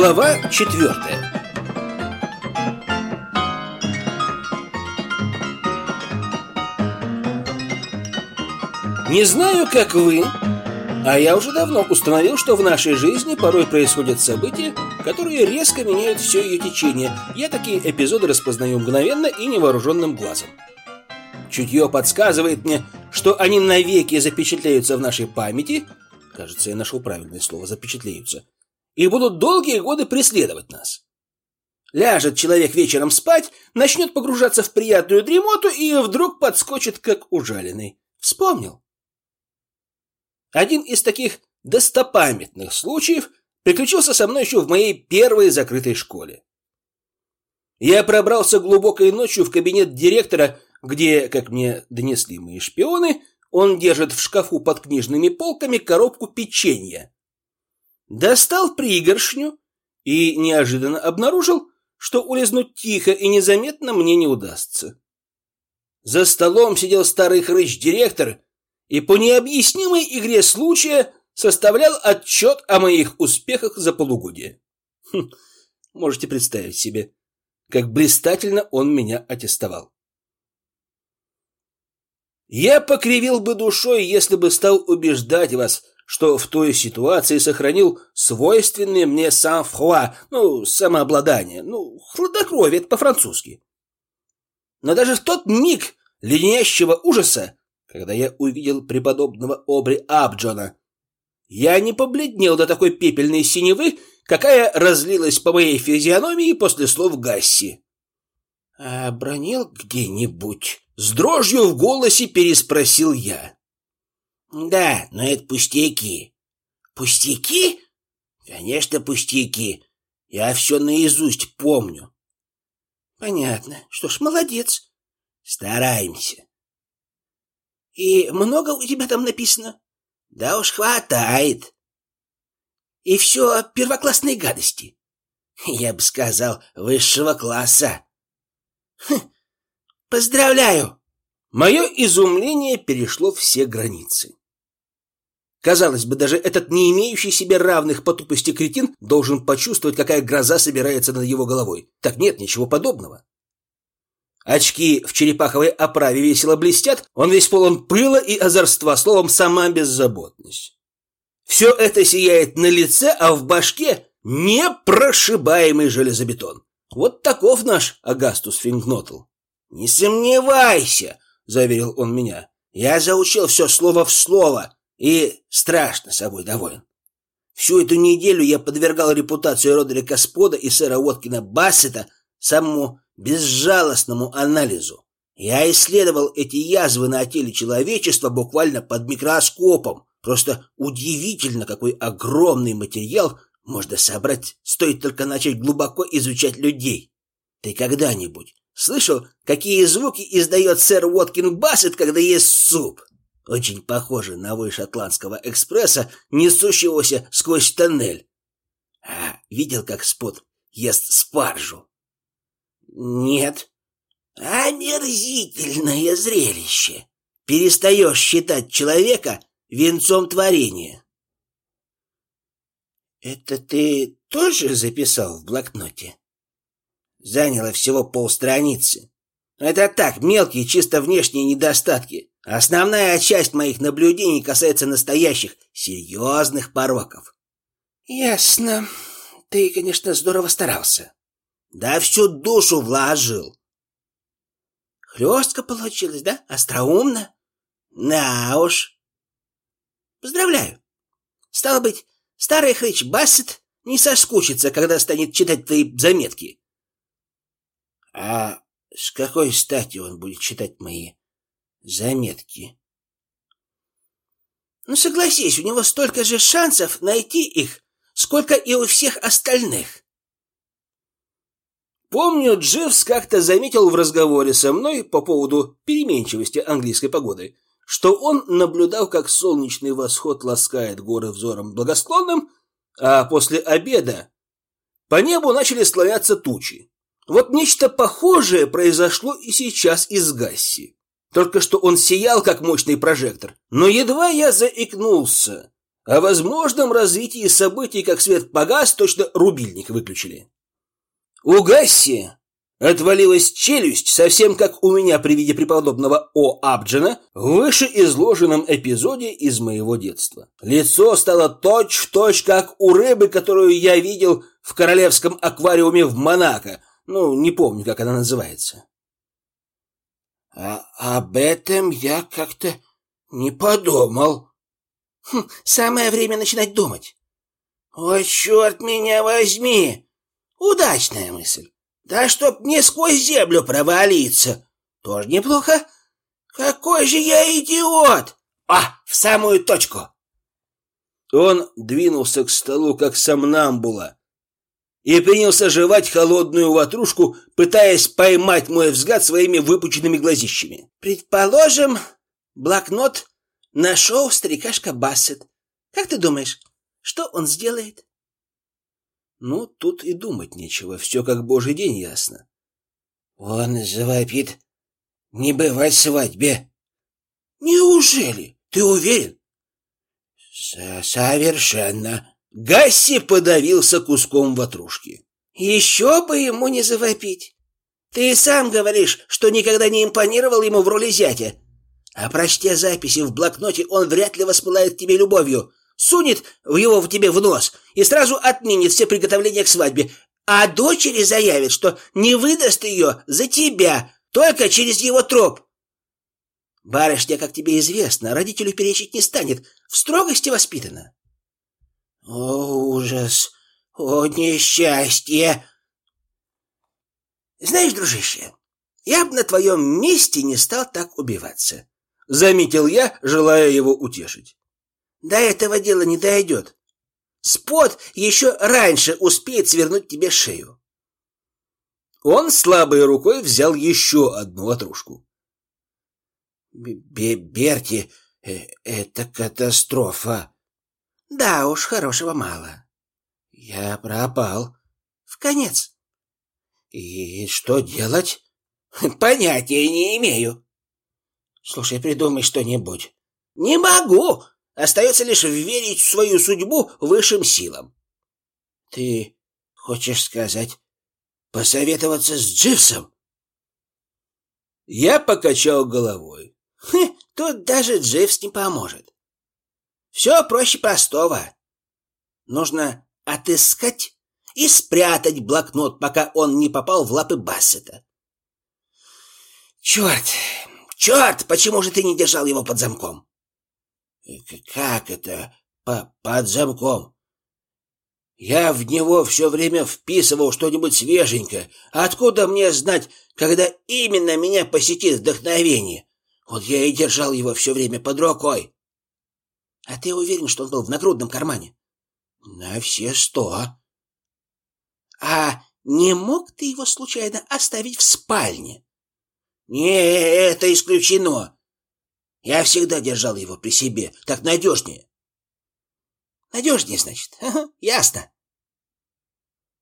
Глава четвертая Не знаю, как вы, а я уже давно установил, что в нашей жизни порой происходят события, которые резко меняют все ее течение. Я такие эпизоды распознаю мгновенно и невооруженным глазом. Чутье подсказывает мне, что они навеки запечатляются в нашей памяти, кажется, я нашел правильное слово, запечатляются, и будут долгие годы преследовать нас. Ляжет человек вечером спать, начнет погружаться в приятную дремоту и вдруг подскочит, как ужаленный. Вспомнил. Один из таких достопамятных случаев приключился со мной еще в моей первой закрытой школе. Я пробрался глубокой ночью в кабинет директора, где, как мне донесли мои шпионы, он держит в шкафу под книжными полками коробку печенья. Достал пригоршню и неожиданно обнаружил, что улизнуть тихо и незаметно мне не удастся. За столом сидел старый хрыч-директор и по необъяснимой игре случая составлял отчет о моих успехах за полугодие. Хм, можете представить себе, как блистательно он меня аттестовал. Я покривил бы душой, если бы стал убеждать вас, что в той ситуации сохранил свойственное мне сан-фруа, ну, самообладание, ну, хладнокровие, это по-французски. Но даже в тот миг леденящего ужаса, когда я увидел преподобного Обри Абджона, я не побледнел до такой пепельной синевы, какая разлилась по моей физиономии после слов Гасси. «А бронил где-нибудь?» С дрожью в голосе переспросил я. Да, но это пустяки. Пустяки? Конечно, пустяки. Я все наизусть помню. Понятно. Что ж, молодец. Стараемся. И много у тебя там написано? Да уж хватает. И все первоклассные гадости. Я бы сказал, высшего класса. Хм, Поздравляю!» Мое изумление перешло все границы. Казалось бы, даже этот не имеющий себе равных по тупости кретин должен почувствовать, какая гроза собирается над его головой. Так нет, ничего подобного. Очки в черепаховой оправе весело блестят, он весь полон пыла и озорства, словом, сама беззаботность. Все это сияет на лице, а в башке непрошибаемый железобетон. Вот таков наш Агастус Фингнотл. «Не сомневайся», — заверил он меня. «Я заучил все слово в слово и страшно собой доволен. Всю эту неделю я подвергал репутацию Родрика Спода и сэра Уоткина Бассета самому безжалостному анализу. Я исследовал эти язвы на теле человечества буквально под микроскопом. Просто удивительно, какой огромный материал можно собрать, стоит только начать глубоко изучать людей. Ты когда-нибудь Слышал, какие звуки издает сэр Уоткин Бассет, когда ест суп? Очень похоже на вой шотландского экспресса, несущегося сквозь тоннель. А видел, как Спот ест спаржу? Нет. Омерзительное зрелище. Перестаешь считать человека венцом творения. Это ты тоже записал в блокноте? Заняло всего полстраницы. Это так, мелкие, чисто внешние недостатки. Основная часть моих наблюдений касается настоящих, серьезных пороков. Ясно. Ты, конечно, здорово старался. Да всю душу вложил. Хлестко получилось, да? Остроумно? На уж. Поздравляю. Стало быть, старый хрыч Бассет не соскучится, когда станет читать твои заметки. А с какой стати он будет читать мои заметки? Ну, согласись, у него столько же шансов найти их, сколько и у всех остальных. Помню, Дживс как-то заметил в разговоре со мной по поводу переменчивости английской погоды, что он наблюдал, как солнечный восход ласкает горы взором благосклонным, а после обеда по небу начали слояться тучи. Вот нечто похожее произошло и сейчас из Гасси. Только что он сиял, как мощный прожектор. Но едва я заикнулся О возможном развитии событий, как свет погас, точно рубильник выключили. У Гасси отвалилась челюсть, совсем как у меня при виде преподобного О. Абджина в вышеизложенном эпизоде из моего детства. Лицо стало точь-в-точь, точь, как у рыбы, которую я видел в королевском аквариуме в Монако. Ну, не помню, как она называется. А об этом я как-то не подумал. Хм, самое время начинать думать. О, черт меня возьми! Удачная мысль. Да чтоб не сквозь землю провалиться. Тоже неплохо. Какой же я идиот! А, в самую точку. Он двинулся к столу, как сомнамбула, и принялся жевать холодную ватрушку, пытаясь поймать мой взгляд своими выпученными глазищами. Предположим, блокнот нашел старикашка Бассет. Как ты думаешь, что он сделает? Ну, тут и думать нечего, все как божий день ясно. Он завопит. Не бывать свадьбе. Неужели? Ты уверен? С Совершенно. Гасси подавился куском ватрушки. Еще бы ему не завопить. Ты сам говоришь, что никогда не импонировал ему в роли зятя. А прочтя записи в блокноте, он вряд ли воспылает тебе любовью. Сунет в его в тебе в нос и сразу отменит все приготовления к свадьбе. А дочери заявит, что не выдаст ее за тебя, только через его троп. Барышня, как тебе известно, родителю перечить не станет, в строгости воспитана. О, ужас! О, несчастье! Знаешь, дружище, я бы на твоем месте не стал так убиваться. Заметил я, желая его утешить. До этого дела не дойдет. Спот еще раньше успеет свернуть тебе шею. Он слабой рукой взял еще одну ватрушку. Берти, э, это катастрофа. Да уж, хорошего мало. Я пропал. В конец. И что делать? Понятия не имею. Слушай, придумай что-нибудь. Не могу. Остается лишь верить в свою судьбу высшим силам. Ты хочешь сказать, посоветоваться с Дживсом? Я покачал головой. Хм, тут даже Дживс не поможет. Все проще простого. Нужно отыскать и спрятать блокнот, пока он не попал в лапы Бассета. Черт! Черт! Почему же ты не держал его под замком? Как это по под замком? Я в него все время вписывал что-нибудь свеженькое. Откуда мне знать, когда именно меня посетит вдохновение? Вот я и держал его все время под рукой. А ты уверен, что он был в нагрудном кармане? На все сто. А не мог ты его случайно оставить в спальне? Не, это исключено. Я всегда держал его при себе, так надежнее. Надежнее, значит. ясно.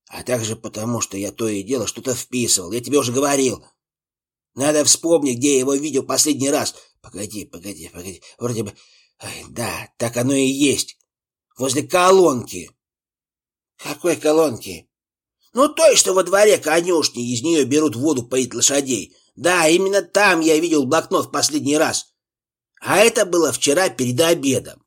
А также потому, что я то и дело что-то вписывал. Я тебе уже говорил. Надо вспомнить, где я его видел последний раз. Погоди, погоди, погоди. Вроде бы да, так оно и есть. Возле колонки. Какой колонки? Ну, той, что во дворе конюшни, из нее берут воду поить лошадей. Да, именно там я видел блокнот в последний раз. А это было вчера перед обедом.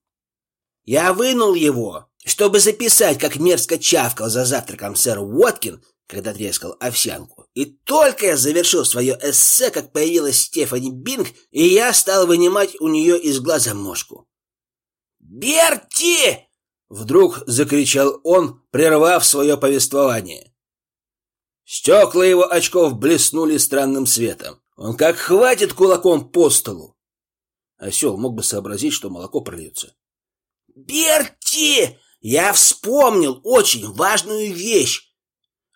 Я вынул его, чтобы записать, как мерзко чавкал за завтраком сэр Уоткин, когда трескал овсянку. И только я завершил свое эссе, как появилась Стефани Бинг, и я стал вынимать у нее из глаза мошку. «Берти!» — вдруг закричал он, прервав свое повествование. Стекла его очков блеснули странным светом. Он как хватит кулаком по столу. Осел мог бы сообразить, что молоко прольется. «Берти! Я вспомнил очень важную вещь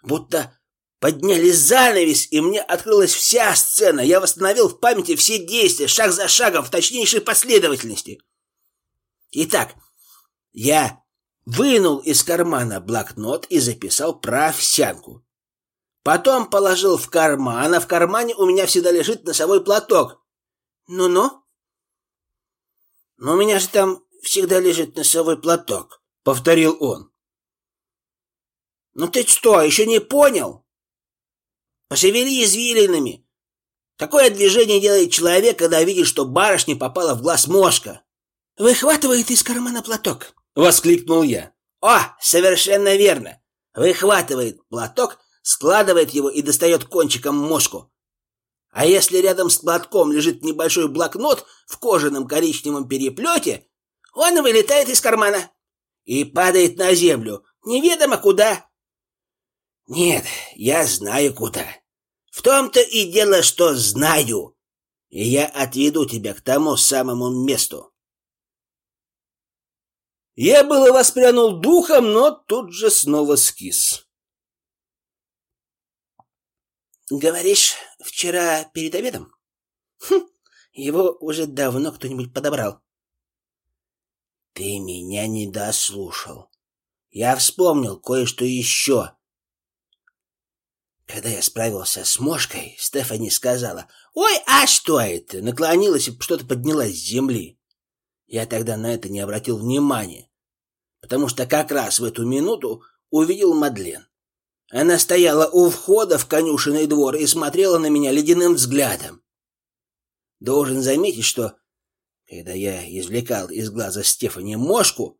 будто подняли занавес, и мне открылась вся сцена. Я восстановил в памяти все действия, шаг за шагом, в точнейшей последовательности. Итак, я вынул из кармана блокнот и записал про овсянку. Потом положил в карман, а в кармане у меня всегда лежит носовой платок. Ну-ну. Но у меня же там всегда лежит носовой платок», — повторил он. «Ну ты что, еще не понял? Пошевели извилинами. Такое движение делает человек, когда видит, что барышня попала в глаз мошка. Выхватывает из кармана платок», — воскликнул я. «О, совершенно верно. Выхватывает платок, складывает его и достает кончиком мошку. А если рядом с платком лежит небольшой блокнот в кожаном коричневом переплете, он вылетает из кармана и падает на землю, неведомо куда. Нет, я знаю куда. В том-то и дело, что знаю. И я отведу тебя к тому самому месту. Я было воспрянул духом, но тут же снова скис. Говоришь, вчера перед обедом? Хм, его уже давно кто-нибудь подобрал. Ты меня не дослушал. Я вспомнил кое-что еще. Когда я справился с мошкой, Стефани сказала, «Ой, а что это?» Наклонилась и что-то поднялась с земли. Я тогда на это не обратил внимания, потому что как раз в эту минуту увидел Мадлен. Она стояла у входа в конюшенный двор и смотрела на меня ледяным взглядом. Должен заметить, что когда я извлекал из глаза Стефани мошку,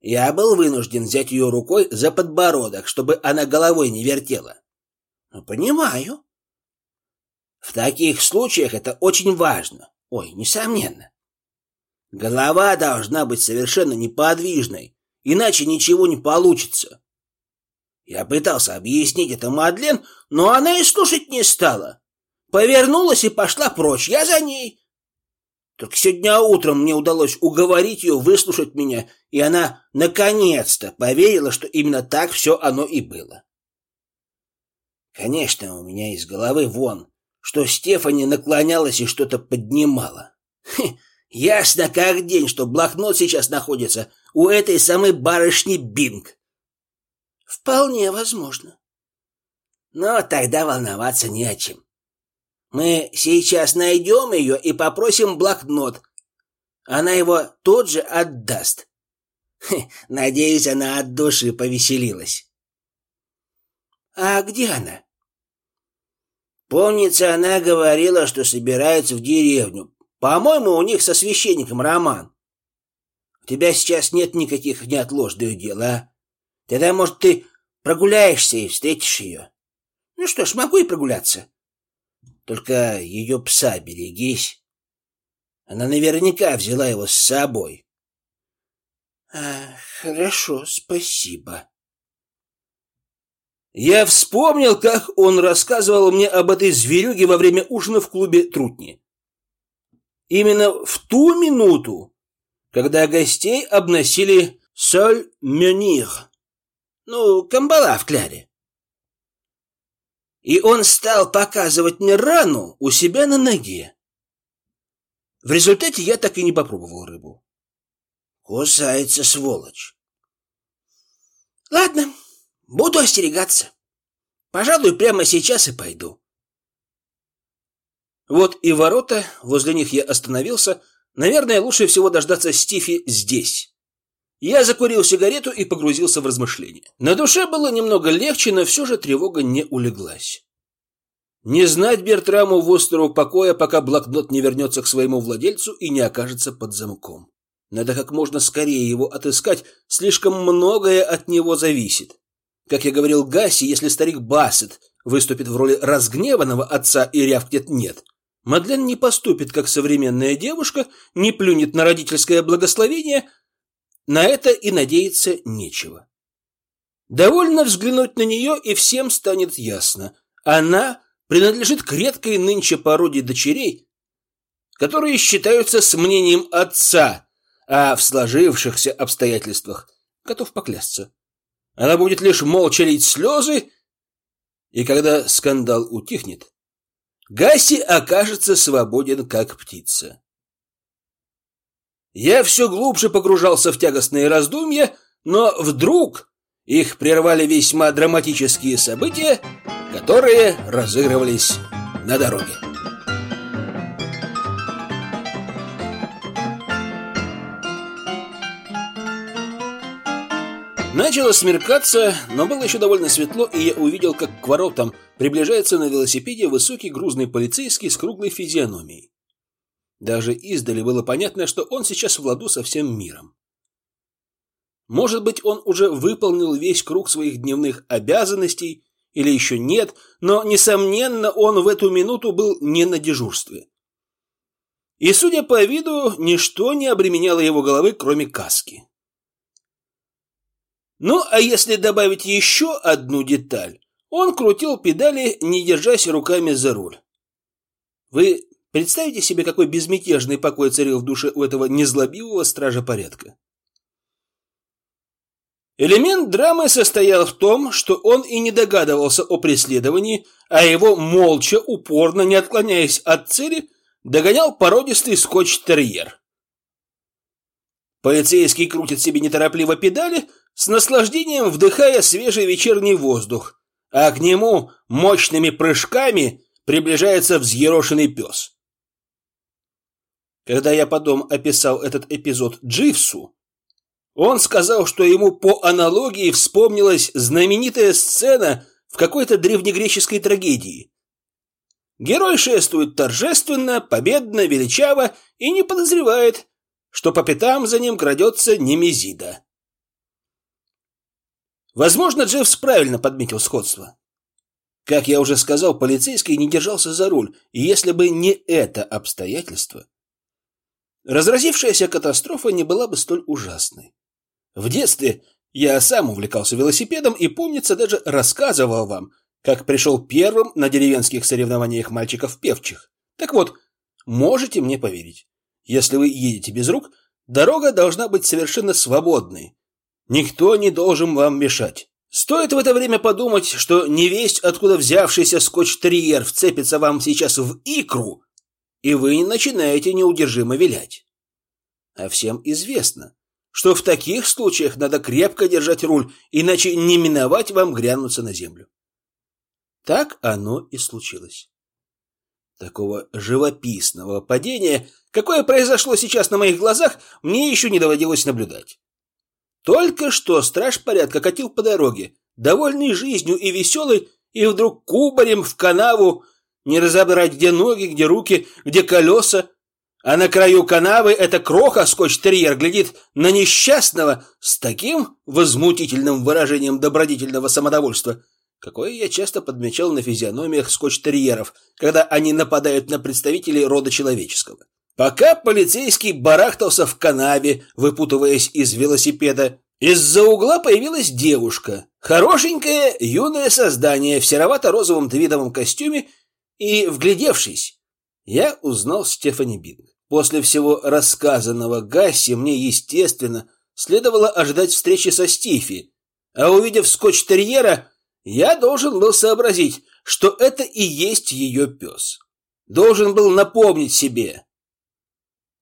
я был вынужден взять ее рукой за подбородок, чтобы она головой не вертела. Ну, понимаю. В таких случаях это очень важно. Ой, несомненно. Голова должна быть совершенно неподвижной, иначе ничего не получится. Я пытался объяснить это Мадлен, но она и слушать не стала. Повернулась и пошла прочь. Я за ней. Только сегодня утром мне удалось уговорить ее выслушать меня, и она наконец-то поверила, что именно так все оно и было. Конечно, у меня из головы вон, что Стефани наклонялась и что-то поднимала. Хе, ясно как день, что блокнот сейчас находится у этой самой барышни Бинг. Вполне возможно. Но тогда волноваться не о чем. Мы сейчас найдем ее и попросим блокнот. Она его тут же отдаст. Хе, надеюсь, она от души повеселилась. А где она? Помнится, она говорила, что собирается в деревню. По-моему, у них со священником роман. У тебя сейчас нет никаких неотложных дел, а? Тогда, может, ты прогуляешься и встретишь ее? Ну что ж, могу и прогуляться. Только ее пса берегись. Она наверняка взяла его с собой. Хорошо, спасибо. Я вспомнил, как он рассказывал мне об этой зверюге во время ужина в клубе Трутни. Именно в ту минуту, когда гостей обносили соль мюнир, ну, камбала в кляре и он стал показывать мне рану у себя на ноге. В результате я так и не попробовал рыбу. Кусается сволочь. Ладно, буду остерегаться. Пожалуй, прямо сейчас и пойду. Вот и ворота, возле них я остановился. Наверное, лучше всего дождаться Стифи здесь. Я закурил сигарету и погрузился в размышления. На душе было немного легче, но все же тревога не улеглась. Не знать Бертраму в остров покоя, пока блокнот не вернется к своему владельцу и не окажется под замком. Надо как можно скорее его отыскать, слишком многое от него зависит. Как я говорил Гаси, если старик Бассет выступит в роли разгневанного отца и рявкнет «нет», Мадлен не поступит как современная девушка, не плюнет на родительское благословение – на это и надеяться нечего. Довольно взглянуть на нее, и всем станет ясно. Она принадлежит к редкой нынче породе дочерей, которые считаются с мнением отца, а в сложившихся обстоятельствах готов поклясться. Она будет лишь молча лить слезы, и когда скандал утихнет, Гаси окажется свободен, как птица. Я все глубже погружался в тягостные раздумья, но вдруг их прервали весьма драматические события, которые разыгрывались на дороге. Начало смеркаться, но было еще довольно светло, и я увидел, как к воротам приближается на велосипеде высокий грузный полицейский с круглой физиономией. Даже издали было понятно, что он сейчас в ладу со всем миром. Может быть, он уже выполнил весь круг своих дневных обязанностей, или еще нет, но, несомненно, он в эту минуту был не на дежурстве. И, судя по виду, ничто не обременяло его головы, кроме каски. Ну, а если добавить еще одну деталь, он крутил педали, не держась руками за руль. Вы представите себе, какой безмятежный покой царил в душе у этого незлобивого стража порядка? Элемент драмы состоял в том, что он и не догадывался о преследовании, а его молча, упорно, не отклоняясь от цели, догонял породистый скотч-терьер. Полицейский крутит себе неторопливо педали, с наслаждением вдыхая свежий вечерний воздух, а к нему мощными прыжками приближается взъерошенный пес. Когда я потом описал этот эпизод Дживсу, он сказал, что ему по аналогии вспомнилась знаменитая сцена в какой-то древнегреческой трагедии. Герой шествует торжественно, победно, величаво и не подозревает, что по пятам за ним крадется Немезида. Возможно, Джеффс правильно подметил сходство. Как я уже сказал, полицейский не держался за руль, и если бы не это обстоятельство, разразившаяся катастрофа не была бы столь ужасной. В детстве я сам увлекался велосипедом и, помнится, даже рассказывал вам, как пришел первым на деревенских соревнованиях мальчиков певчих. Так вот, можете мне поверить, если вы едете без рук, дорога должна быть совершенно свободной. Никто не должен вам мешать. Стоит в это время подумать, что невесть, откуда взявшийся скотч-терьер вцепится вам сейчас в икру, и вы начинаете неудержимо вилять. А всем известно, что в таких случаях надо крепко держать руль, иначе не миновать вам грянуться на землю. Так оно и случилось. Такого живописного падения, какое произошло сейчас на моих глазах, мне еще не доводилось наблюдать. Только что страж порядка катил по дороге, довольный жизнью и веселый, и вдруг кубарем в канаву, не разобрать, где ноги, где руки, где колеса, а на краю канавы эта кроха скотч-терьер глядит на несчастного с таким возмутительным выражением добродетельного самодовольства, какое я часто подмечал на физиономиях скотч-терьеров, когда они нападают на представителей рода человеческого. Пока полицейский барахтался в канаве, выпутываясь из велосипеда, из-за угла появилась девушка, хорошенькое юное создание в серовато-розовом твидовом костюме, и, вглядевшись, я узнал Стефани Бинг. После всего рассказанного Гасси мне, естественно, следовало ожидать встречи со Стифи, а увидев скотч-терьера, я должен был сообразить, что это и есть ее пес. Должен был напомнить себе.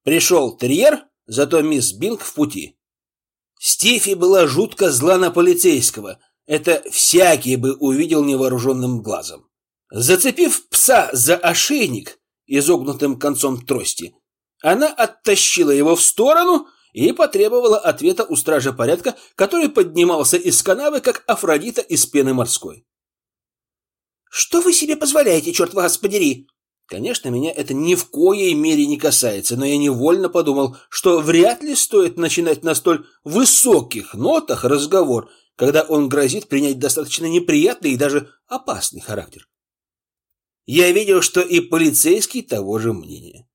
Пришел терьер, зато мисс Бинг в пути. Стифи была жутко зла на полицейского. Это всякий бы увидел невооруженным глазом. Зацепив пса за ошейник изогнутым концом трости, она оттащила его в сторону и потребовала ответа у стража порядка, который поднимался из канавы, как Афродита из пены морской. «Что вы себе позволяете, черт вас подери?» Конечно, меня это ни в коей мере не касается, но я невольно подумал, что вряд ли стоит начинать на столь высоких нотах разговор, когда он грозит принять достаточно неприятный и даже опасный характер. Я видел, что и полицейский того же мнения.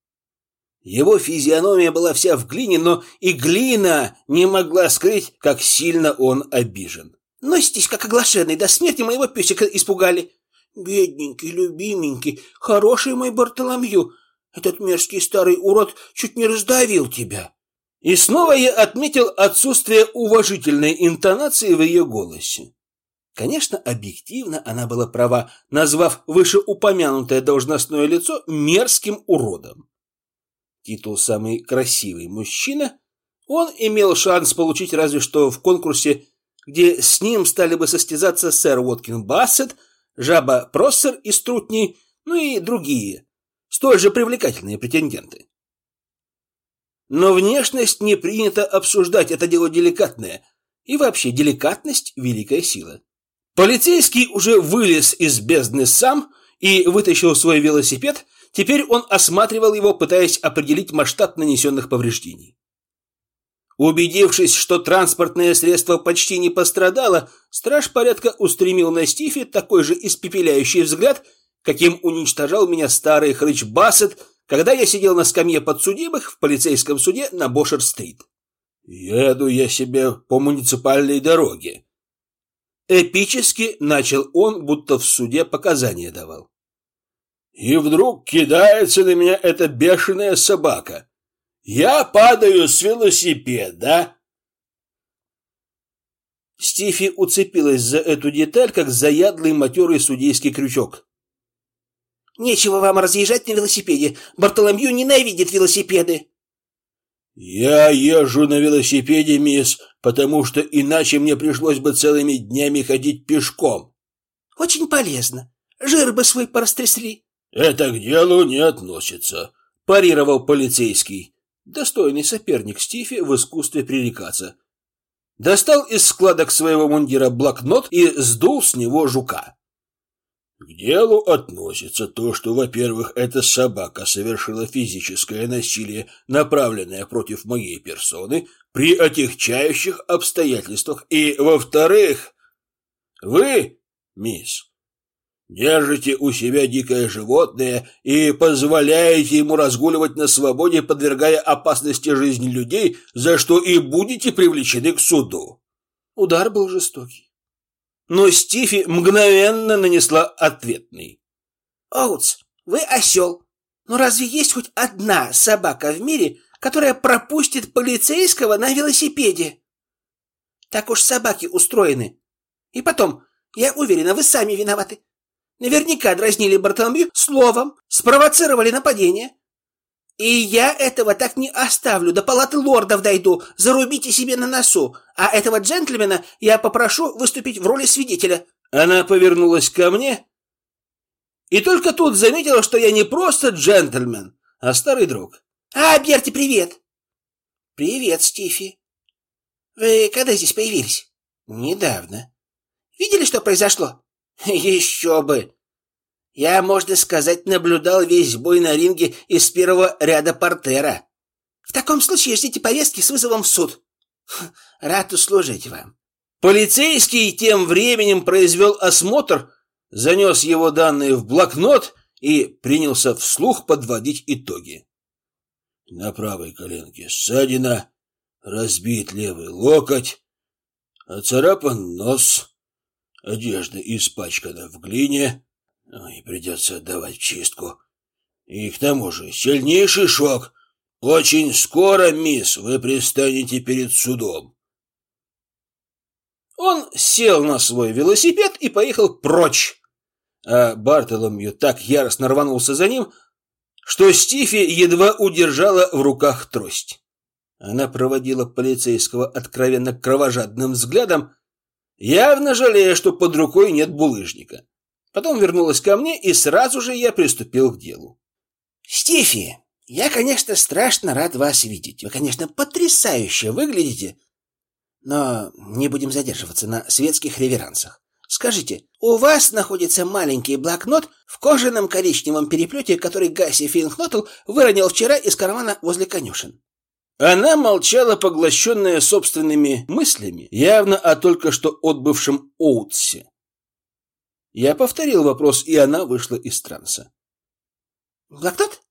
Его физиономия была вся в глине, но и глина не могла скрыть, как сильно он обижен. «Носитесь, как оглашенный, до смерти моего песика испугали!» «Бедненький, любименький, хороший мой Бартоломью, этот мерзкий старый урод чуть не раздавил тебя!» И снова я отметил отсутствие уважительной интонации в ее голосе. Конечно, объективно она была права, назвав вышеупомянутое должностное лицо мерзким уродом титул «Самый красивый мужчина», он имел шанс получить разве что в конкурсе, где с ним стали бы состязаться сэр Уоткин Бассет, жаба Проссер из Трутни, ну и другие, столь же привлекательные претенденты. Но внешность не принято обсуждать, это дело деликатное, И вообще, деликатность – великая сила. Полицейский уже вылез из бездны сам и вытащил свой велосипед. Теперь он осматривал его, пытаясь определить масштаб нанесенных повреждений. Убедившись, что транспортное средство почти не пострадало, страж порядка устремил на Стифи такой же испепеляющий взгляд, каким уничтожал меня старый хрыч Бассет, когда я сидел на скамье подсудимых в полицейском суде на Бошер-стрит. «Еду я себе по муниципальной дороге». Эпически начал он, будто в суде показания давал. И вдруг кидается на меня эта бешеная собака. Я падаю с велосипеда. Стифи уцепилась за эту деталь, как заядлый матерый судейский крючок. «Нечего вам разъезжать на велосипеде. Бартоломью ненавидит велосипеды». «Я езжу на велосипеде, мисс, потому что иначе мне пришлось бы целыми днями ходить пешком». «Очень полезно. Жир бы свой порастрясли». «Это к делу не относится», – парировал полицейский достойный соперник Стифи в искусстве пререкаться. Достал из складок своего мундира блокнот и сдул с него жука. К делу относится то, что, во-первых, эта собака совершила физическое насилие, направленное против моей персоны, при отягчающих обстоятельствах, и, во-вторых, вы, мисс, Держите у себя дикое животное и позволяете ему разгуливать на свободе, подвергая опасности жизни людей, за что и будете привлечены к суду. Удар был жестокий. Но Стифи мгновенно нанесла ответный. Оутс, вы осел. Но разве есть хоть одна собака в мире, которая пропустит полицейского на велосипеде? Так уж собаки устроены. И потом, я уверена, вы сами виноваты. Наверняка дразнили Бартоломью словом, спровоцировали нападение. И я этого так не оставлю, до палаты лордов дойду, зарубите себе на носу, а этого джентльмена я попрошу выступить в роли свидетеля». Она повернулась ко мне и только тут заметила, что я не просто джентльмен, а старый друг. «А, Берти, привет!» «Привет, Стифи. Вы когда здесь появились?» «Недавно». «Видели, что произошло?» Еще бы! Я, можно сказать, наблюдал весь бой на ринге из первого ряда портера. В таком случае ждите повестки с вызовом в суд. Рад услужить вам. Полицейский тем временем произвел осмотр, занес его данные в блокнот и принялся вслух подводить итоги. На правой коленке ссадина, разбит левый локоть, оцарапан нос, Одежда испачкана в глине, и придется отдавать чистку. И к тому же сильнейший шок. Очень скоро, мисс, вы пристанете перед судом. Он сел на свой велосипед и поехал прочь. А Бартоломью так яростно рванулся за ним, что Стифи едва удержала в руках трость. Она проводила полицейского откровенно кровожадным взглядом, явно жалея, что под рукой нет булыжника. Потом вернулась ко мне, и сразу же я приступил к делу. «Стефи, я, конечно, страшно рад вас видеть. Вы, конечно, потрясающе выглядите. Но не будем задерживаться на светских реверансах. Скажите, у вас находится маленький блокнот в кожаном коричневом переплете, который Гасси Финкнотл выронил вчера из кармана возле конюшен. Она молчала, поглощенная собственными мыслями, явно о только что отбывшем Оутсе. Я повторил вопрос, и она вышла из транса. «Блокнот?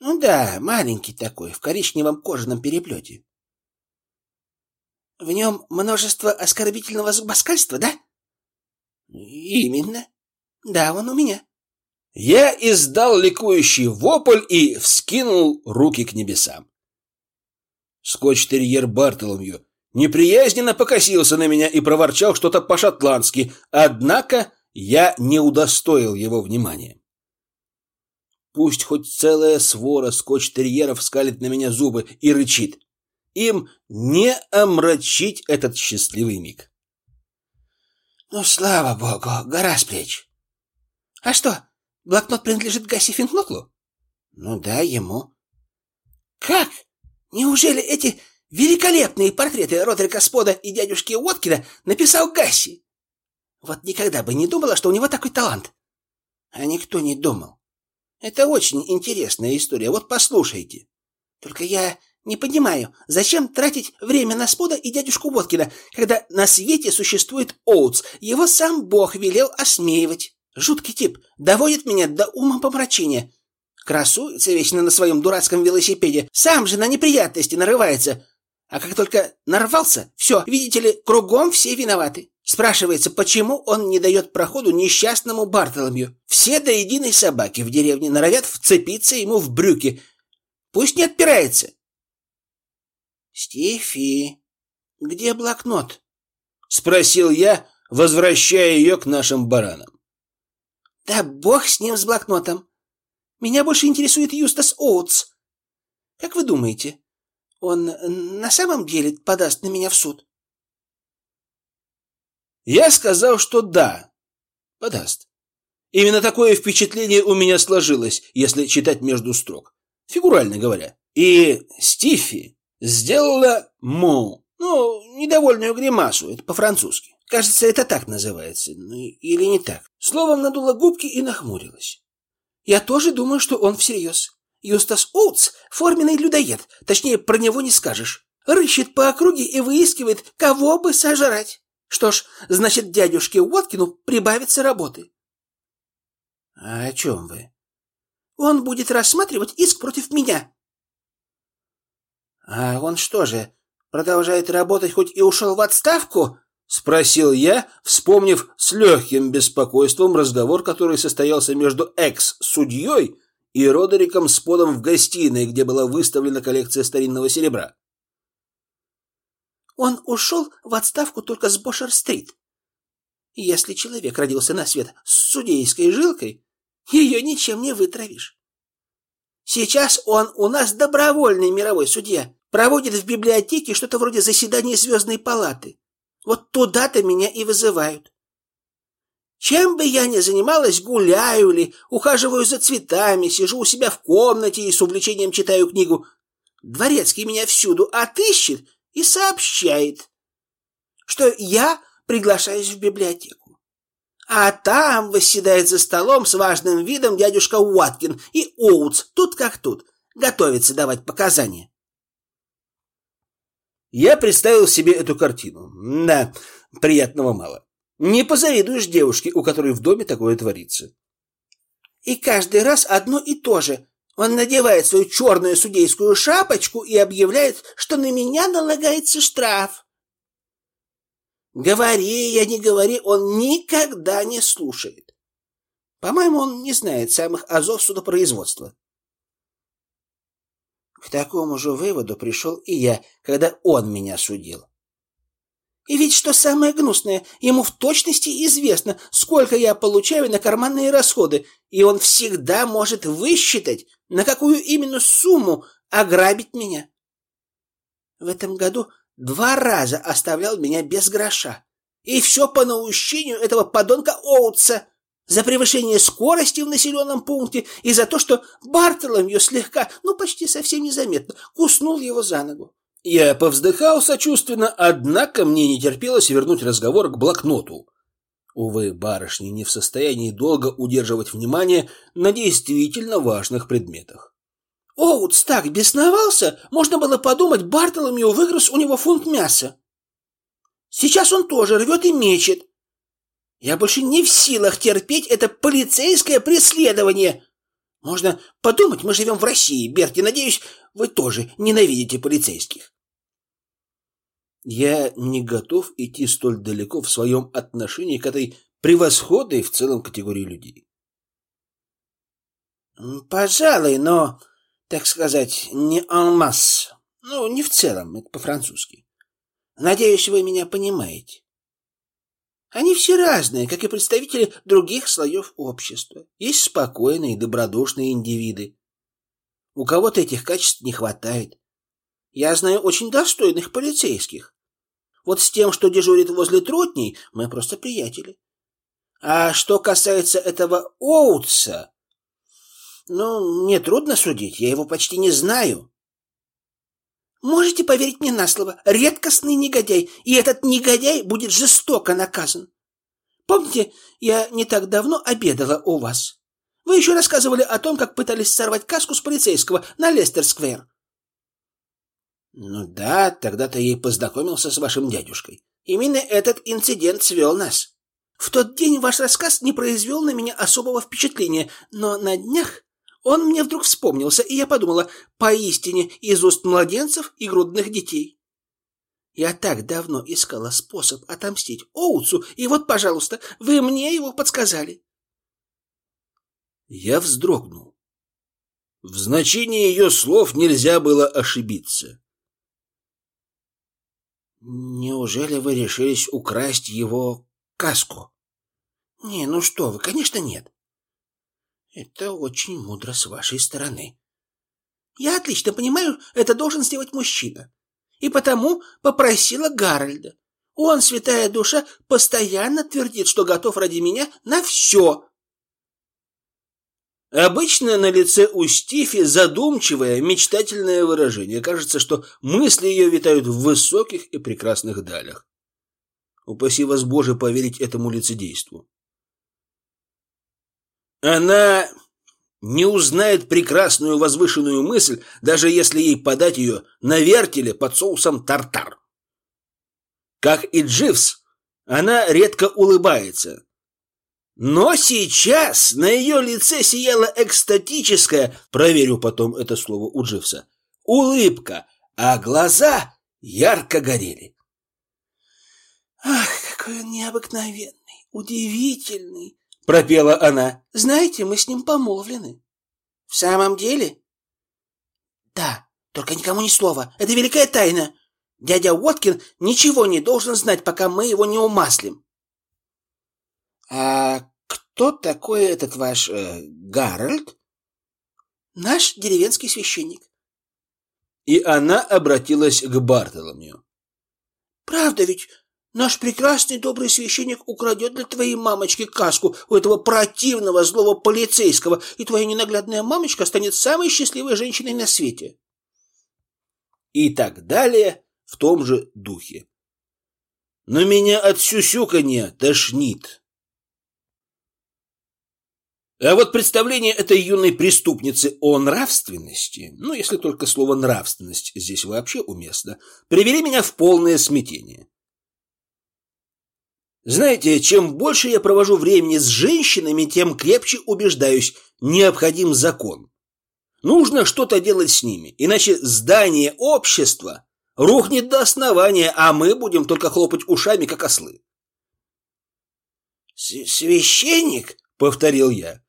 Ну да, маленький такой, в коричневом кожаном переплете. В нем множество оскорбительного зубоскальства, да?» «Именно. Да, он у меня». Я издал ликующий вопль и вскинул руки к небесам. Скотч-терьер Бартоломью неприязненно покосился на меня и проворчал что-то по-шотландски, однако я не удостоил его внимания. Пусть хоть целая свора скотч-терьеров скалит на меня зубы и рычит. Им не омрачить этот счастливый миг. Ну, слава богу, гора с плеч. А что, блокнот принадлежит Гасси Финкнотлу? Ну да, ему. Как? Неужели эти Великолепные портреты Родрика Спода и дядюшки Уоткина написал Гасси. Вот никогда бы не думала, что у него такой талант. А никто не думал. Это очень интересная история. Вот послушайте. Только я не понимаю, зачем тратить время на Спода и дядюшку Воткина, когда на свете существует Оутс. Его сам Бог велел осмеивать. Жуткий тип, доводит меня до ума помрачения. Красуется вечно на своем дурацком велосипеде, сам же на неприятности нарывается. А как только нарвался, все, видите ли, кругом все виноваты. Спрашивается, почему он не дает проходу несчастному Бартоломью. Все до единой собаки в деревне норовят вцепиться ему в брюки. Пусть не отпирается. «Стефи, где блокнот?» — спросил я, возвращая ее к нашим баранам. «Да бог с ним, с блокнотом. Меня больше интересует Юстас Оутс. Как вы думаете, он на самом деле подаст на меня в суд?» Я сказал, что да, подаст. Именно такое впечатление у меня сложилось, если читать между строк, фигурально говоря. И Стифи сделала му, ну, недовольную гримасу, это по-французски. Кажется, это так называется, ну, или не так. Словом, надула губки и нахмурилась. Я тоже думаю, что он всерьез. Юстас Оутс — форменный людоед, точнее, про него не скажешь. Рыщет по округе и выискивает, кого бы сожрать. Что ж, значит, дядюшке Уоткину прибавится работы. — А о чем вы? — Он будет рассматривать иск против меня. — А он что же, продолжает работать, хоть и ушел в отставку? — спросил я, вспомнив с легким беспокойством разговор, который состоялся между экс-судьей и Родериком с подом в гостиной, где была выставлена коллекция старинного серебра. Он ушел в отставку только с Бошер-стрит. Если человек родился на свет с судейской жилкой, ее ничем не вытравишь. Сейчас он у нас добровольный мировой судья, проводит в библиотеке что-то вроде заседания Звездной палаты. Вот туда-то меня и вызывают. Чем бы я ни занималась, гуляю ли, ухаживаю за цветами, сижу у себя в комнате и с увлечением читаю книгу, Дворецкий меня всюду отыщет и сообщает, что я приглашаюсь в библиотеку. А там восседает за столом с важным видом дядюшка Уаткин и Оутс, тут как тут, готовится давать показания. Я представил себе эту картину. Да, приятного мало. Не позавидуешь девушке, у которой в доме такое творится. И каждый раз одно и то же. Он надевает свою черную судейскую шапочку и объявляет, что на меня налагается штраф. Говори я не говори, он никогда не слушает. По-моему, он не знает самых азов судопроизводства. К такому же выводу пришел и я, когда он меня судил. И ведь что самое гнусное, ему в точности известно, сколько я получаю на карманные расходы, и он всегда может высчитать, на какую именно сумму ограбить меня. В этом году два раза оставлял меня без гроша. И все по наущению этого подонка Оутса за превышение скорости в населенном пункте и за то, что Бартоломью слегка, ну почти совсем незаметно, куснул его за ногу. Я повздыхал сочувственно, однако мне не терпелось вернуть разговор к блокноту. Увы, барышни не в состоянии долго удерживать внимание на действительно важных предметах. Оутс так бесновался, можно было подумать, Бартоломью выгрыз у него фунт мяса. Сейчас он тоже рвет и мечет. Я больше не в силах терпеть это полицейское преследование. Можно подумать, мы живем в России, Берти. Надеюсь, вы тоже ненавидите полицейских. Я не готов идти столь далеко в своем отношении к этой превосходной в целом категории людей. Пожалуй, но, так сказать, не masse. Ну, не в целом, это по-французски. Надеюсь, вы меня понимаете. Они все разные, как и представители других слоев общества. Есть спокойные, добродушные индивиды. У кого-то этих качеств не хватает. Я знаю очень достойных полицейских. Вот с тем, что дежурит возле трутней, мы просто приятели. А что касается этого Оутса, ну, мне трудно судить, я его почти не знаю. Можете поверить мне на слово, редкостный негодяй, и этот негодяй будет жестоко наказан. Помните, я не так давно обедала у вас? Вы еще рассказывали о том, как пытались сорвать каску с полицейского на Лестер-сквер. Ну да, тогда-то я и познакомился с вашим дядюшкой. Именно этот инцидент свел нас. В тот день ваш рассказ не произвел на меня особого впечатления, но на днях он мне вдруг вспомнился, и я подумала, поистине из уст младенцев и грудных детей. Я так давно искала способ отомстить Оуцу, и вот, пожалуйста, вы мне его подсказали. Я вздрогнул. В значении ее слов нельзя было ошибиться. Неужели вы решились украсть его каску? Не, ну что вы, конечно, нет. Это очень мудро с вашей стороны. Я отлично понимаю, это должен сделать мужчина. И потому попросила Гарольда. Он, святая душа, постоянно твердит, что готов ради меня на все. Обычно на лице у Стифи задумчивое, мечтательное выражение. Кажется, что мысли ее витают в высоких и прекрасных далях. Упаси вас, Боже, поверить этому лицедейству. Она не узнает прекрасную возвышенную мысль, даже если ей подать ее на вертеле под соусом тартар. Как и Дживс, она редко улыбается. Но сейчас на ее лице сияла экстатическая, проверю потом это слово у Дживса, улыбка, а глаза ярко горели. «Ах, какой он необыкновенный, удивительный!» — пропела она. «Знаете, мы с ним помолвлены». «В самом деле?» «Да, только никому ни слова. Это великая тайна. Дядя Уоткин ничего не должен знать, пока мы его не умаслим». «А кто такой этот ваш э, Гарольд?» «Наш деревенский священник». И она обратилась к Бартоломью. «Правда ведь Наш прекрасный добрый священник украдет для твоей мамочки каску у этого противного злого полицейского, и твоя ненаглядная мамочка станет самой счастливой женщиной на свете. И так далее в том же духе. Но меня от сюсюканья тошнит. А вот представление этой юной преступницы о нравственности, ну, если только слово «нравственность» здесь вообще уместно, привели меня в полное смятение. Знаете, чем больше я провожу времени с женщинами, тем крепче убеждаюсь, необходим закон. Нужно что-то делать с ними, иначе здание общества рухнет до основания, а мы будем только хлопать ушами, как ослы. «Священник?» — повторил я.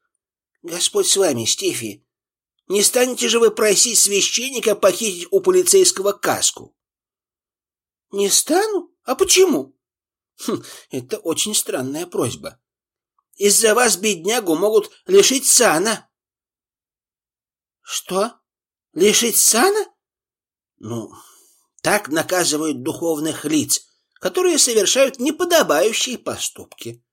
«Господь с вами, Стефи. Не станете же вы просить священника похитить у полицейского каску?» «Не стану? А почему?» Хм, это очень странная просьба. Из-за вас беднягу могут лишить сана. Что? Лишить сана? Ну, так наказывают духовных лиц, которые совершают неподобающие поступки.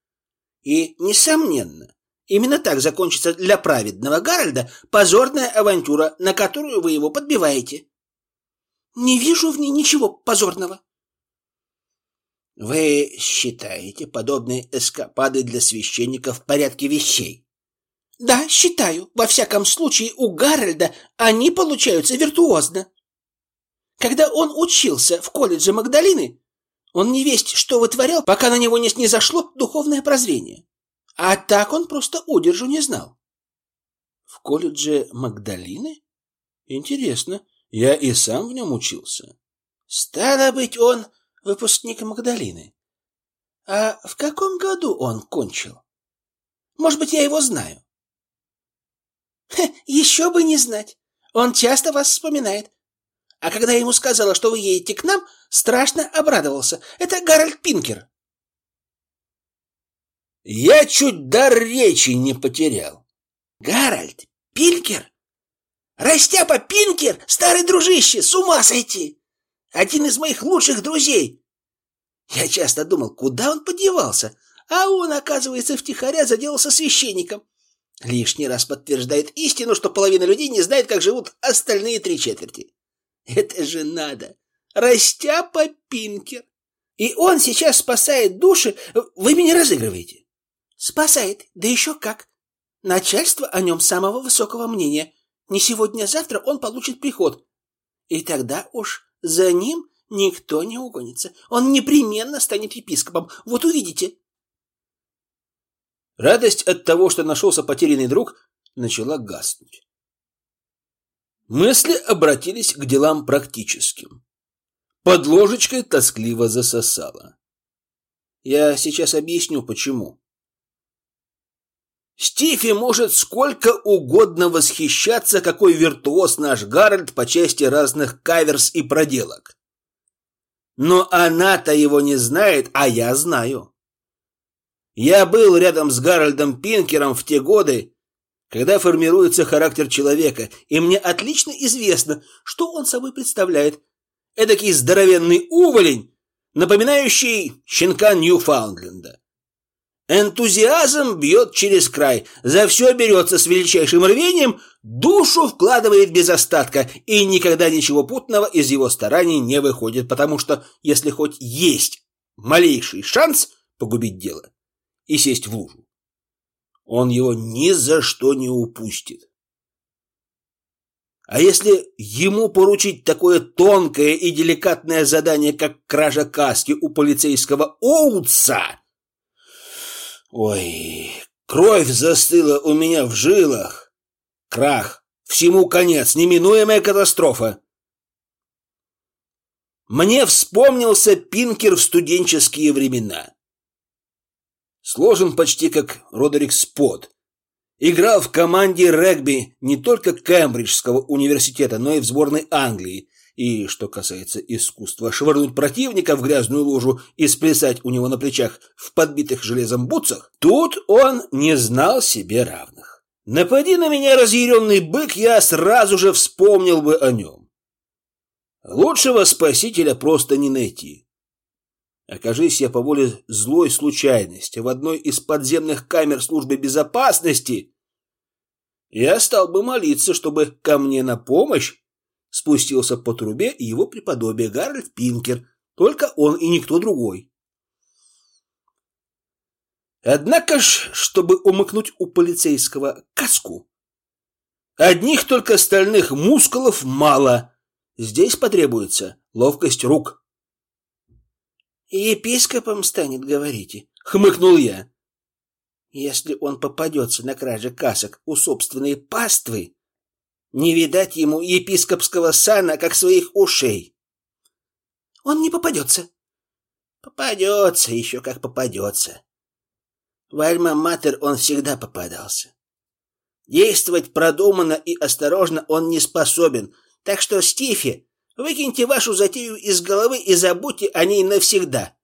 И, несомненно, именно так закончится для праведного Гарольда позорная авантюра, на которую вы его подбиваете. Не вижу в ней ничего позорного. Вы считаете подобные эскапады для священника в порядке вещей? Да, считаю. Во всяком случае, у Гарольда они получаются виртуозно. Когда он учился в колледже Магдалины, он не весть что вытворял, пока на него не снизошло духовное прозрение. А так он просто удержу не знал. В колледже Магдалины? Интересно, я и сам в нем учился. Стало быть, он выпускник Магдалины. А в каком году он кончил? Может быть, я его знаю. Хе, еще бы не знать. Он часто вас вспоминает. А когда я ему сказала, что вы едете к нам, страшно обрадовался. Это Гарольд Пинкер. Я чуть дар речи не потерял. Гарольд Пинкер? Растяпа Пинкер, старый дружище, с ума сойти! Один из моих лучших друзей. Я часто думал, куда он подевался, а он, оказывается, втихаря заделался священником. Лишний раз подтверждает истину, что половина людей не знает, как живут остальные три четверти. Это же надо! Растяпа Пинкер! И он сейчас спасает души. Вы меня разыгрываете. Спасает, да еще как. Начальство о нем самого высокого мнения. Не сегодня, а завтра он получит приход. И тогда уж за ним никто не угонится. Он непременно станет епископом. Вот увидите. Радость от того, что нашелся потерянный друг, начала гаснуть. Мысли обратились к делам практическим. Под ложечкой тоскливо засосало. Я сейчас объясню, почему. Стифи может сколько угодно восхищаться, какой виртуоз наш Гарольд по части разных каверс и проделок. Но она-то его не знает, а я знаю. Я был рядом с Гарольдом Пинкером в те годы, когда формируется характер человека, и мне отлично известно, что он собой представляет. Эдакий здоровенный уволень, напоминающий щенка Ньюфаундленда. Энтузиазм бьет через край, за все берется с величайшим рвением, душу вкладывает без остатка, и никогда ничего путного из его стараний не выходит, потому что если хоть есть малейший шанс погубить дело и сесть в лужу, он его ни за что не упустит. А если ему поручить такое тонкое и деликатное задание, как кража каски у полицейского Оутса, Ой, кровь застыла у меня в жилах. Крах, всему конец, неминуемая катастрофа. Мне вспомнился Пинкер в студенческие времена. Сложен почти как Родерик Спот. Играл в команде регби не только Кембриджского университета, но и в сборной Англии, и что касается искусства швырнуть противника в грязную лужу и сплясать у него на плечах в подбитых железом бутсах, тут он не знал себе равных. Напади на меня, разъяренный бык, я сразу же вспомнил бы о нем. Лучшего спасителя просто не найти. Окажись я по воле злой случайности в одной из подземных камер службы безопасности, я стал бы молиться, чтобы ко мне на помощь спустился по трубе его преподобие Гарольд Пинкер, только он и никто другой. Однако ж, чтобы умыкнуть у полицейского каску, одних только стальных мускулов мало. Здесь потребуется ловкость рук. «Епископом станет, говорите?» — хмыкнул я. «Если он попадется на краже касок у собственной паствы, не видать ему епископского сана, как своих ушей. Он не попадется. Попадется, еще как попадется. В Альма-Матер он всегда попадался. Действовать продуманно и осторожно он не способен, так что, Стифи, выкиньте вашу затею из головы и забудьте о ней навсегда.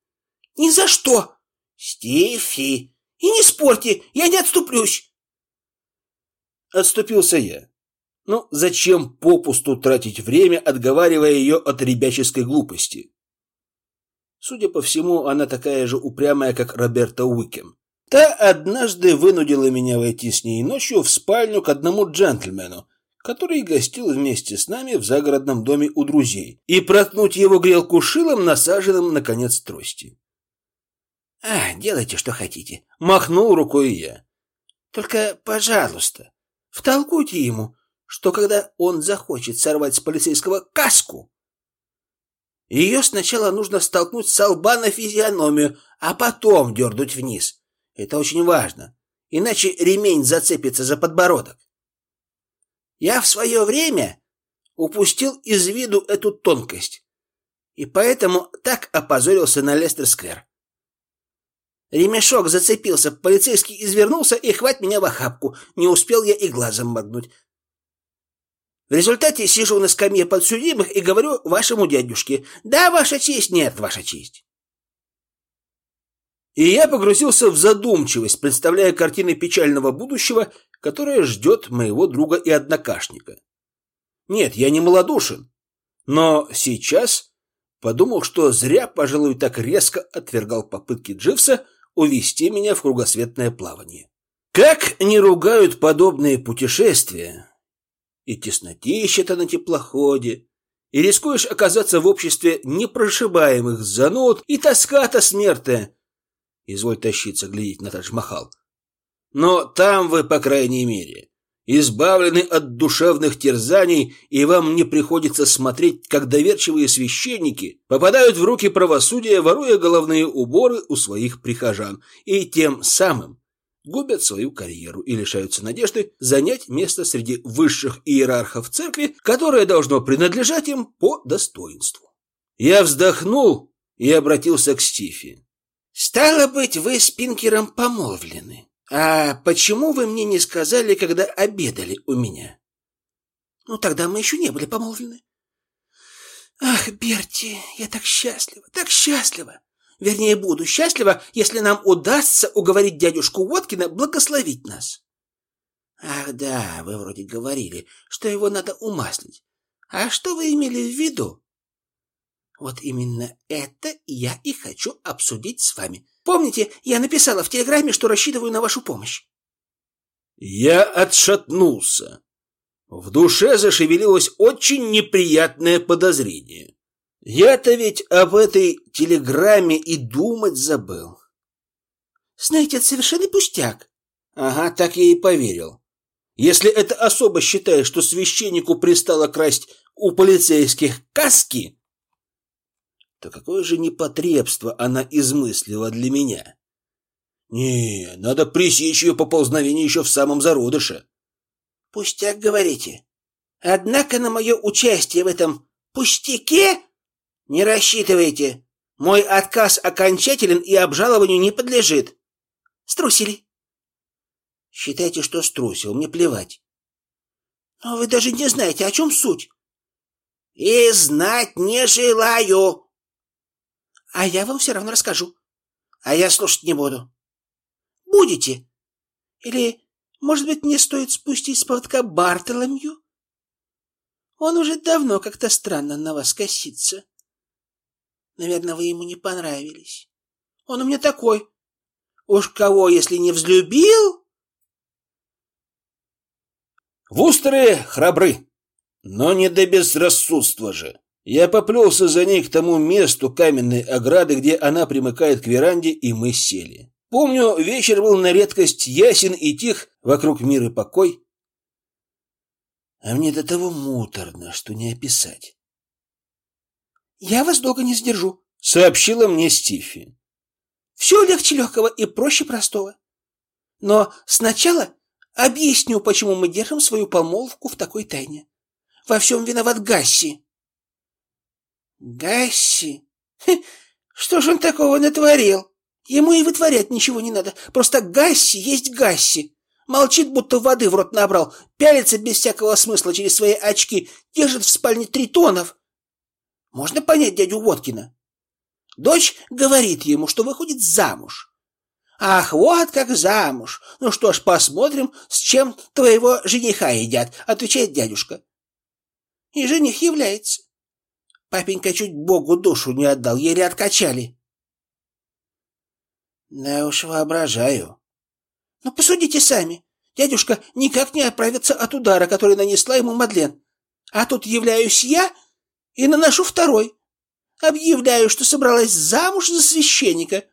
Ни за что! Стифи! И не спорьте, я не отступлюсь! Отступился я. Ну, зачем попусту тратить время, отговаривая ее от ребяческой глупости? Судя по всему, она такая же упрямая, как Роберта Уикем. Та однажды вынудила меня войти с ней ночью в спальню к одному джентльмену, который гостил вместе с нами в загородном доме у друзей, и проткнуть его грелку шилом, насаженным на конец трости. «А, делайте, что хотите», — махнул рукой я. «Только, пожалуйста, втолкуйте ему, что когда он захочет сорвать с полицейского каску, ее сначала нужно столкнуть с лба на физиономию, а потом дернуть вниз. Это очень важно, иначе ремень зацепится за подбородок. Я в свое время упустил из виду эту тонкость, и поэтому так опозорился на Лестер-сквер. Ремешок зацепился, полицейский извернулся и хвать меня в охапку. Не успел я и глазом моргнуть. В результате сижу на скамье подсудимых и говорю вашему дядюшке «Да, ваша честь, нет, ваша честь». И я погрузился в задумчивость, представляя картины печального будущего, которое ждет моего друга и однокашника. Нет, я не малодушен, но сейчас подумал, что зря, пожалуй, так резко отвергал попытки Дживса увести меня в кругосветное плавание. Как не ругают подобные путешествия, и теснотища-то на теплоходе, и рискуешь оказаться в обществе непрошибаемых зануд и тоска-то смертная. Изволь тащиться, глядеть на Тадж-Махал. Но там вы, по крайней мере, избавлены от душевных терзаний, и вам не приходится смотреть, как доверчивые священники попадают в руки правосудия, воруя головные уборы у своих прихожан, и тем самым губят свою карьеру и лишаются надежды занять место среди высших иерархов церкви, которое должно принадлежать им по достоинству. Я вздохнул и обратился к Стифи. «Стало быть, вы с Пинкером помолвлены. А почему вы мне не сказали, когда обедали у меня?» «Ну, тогда мы еще не были помолвлены». «Ах, Берти, я так счастлива, так счастлива! Вернее, буду счастлива, если нам удастся уговорить дядюшку Уоткина благословить нас. Ах да, вы вроде говорили, что его надо умаслить. А что вы имели в виду? Вот именно это я и хочу обсудить с вами. Помните, я написала в телеграмме, что рассчитываю на вашу помощь. Я отшатнулся. В душе зашевелилось очень неприятное подозрение. Я-то ведь об этой телеграмме и думать забыл. Знаете, это совершенно пустяк. Ага, так я и поверил. Если эта особа считает, что священнику пристало красть у полицейских каски, то какое же непотребство она измыслила для меня. Не, надо пресечь ее поползновение еще в самом зародыше. Пустяк, говорите. Однако на мое участие в этом пустяке не рассчитывайте. Мой отказ окончателен и обжалованию не подлежит. Струсили. Считайте, что струсил, мне плевать. Но вы даже не знаете, о чем суть. И знать не желаю. А я вам все равно расскажу. А я слушать не буду. Будете? Или, может быть, мне стоит спустить с поводка Бартоломью? Он уже давно как-то странно на вас косится. Наверное, вы ему не понравились. Он у меня такой. Уж кого, если не взлюбил? Вустеры храбры, но не до безрассудства же. Я поплелся за ней к тому месту каменной ограды, где она примыкает к веранде, и мы сели. Помню, вечер был на редкость ясен и тих, вокруг мир и покой. А мне до того муторно, что не описать. «Я вас долго не сдержу», — сообщила мне Стифи. «Все легче легкого и проще простого. Но сначала объясню, почему мы держим свою помолвку в такой тайне. Во всем виноват Гасси». «Гасси? Хе, что ж он такого натворил? Ему и вытворять ничего не надо. Просто Гасси есть Гасси. Молчит, будто воды в рот набрал, пялится без всякого смысла через свои очки, держит в спальне тритонов, можно понять дядю Водкина. Дочь говорит ему, что выходит замуж. Ах, вот как замуж. Ну что ж, посмотрим, с чем твоего жениха едят, отвечает дядюшка. И жених является. Папенька чуть Богу душу не отдал, еле откачали. Да уж воображаю. Ну, посудите сами. Дядюшка никак не оправится от удара, который нанесла ему Мадлен. А тут являюсь я и наношу второй. Объявляю, что собралась замуж за священника.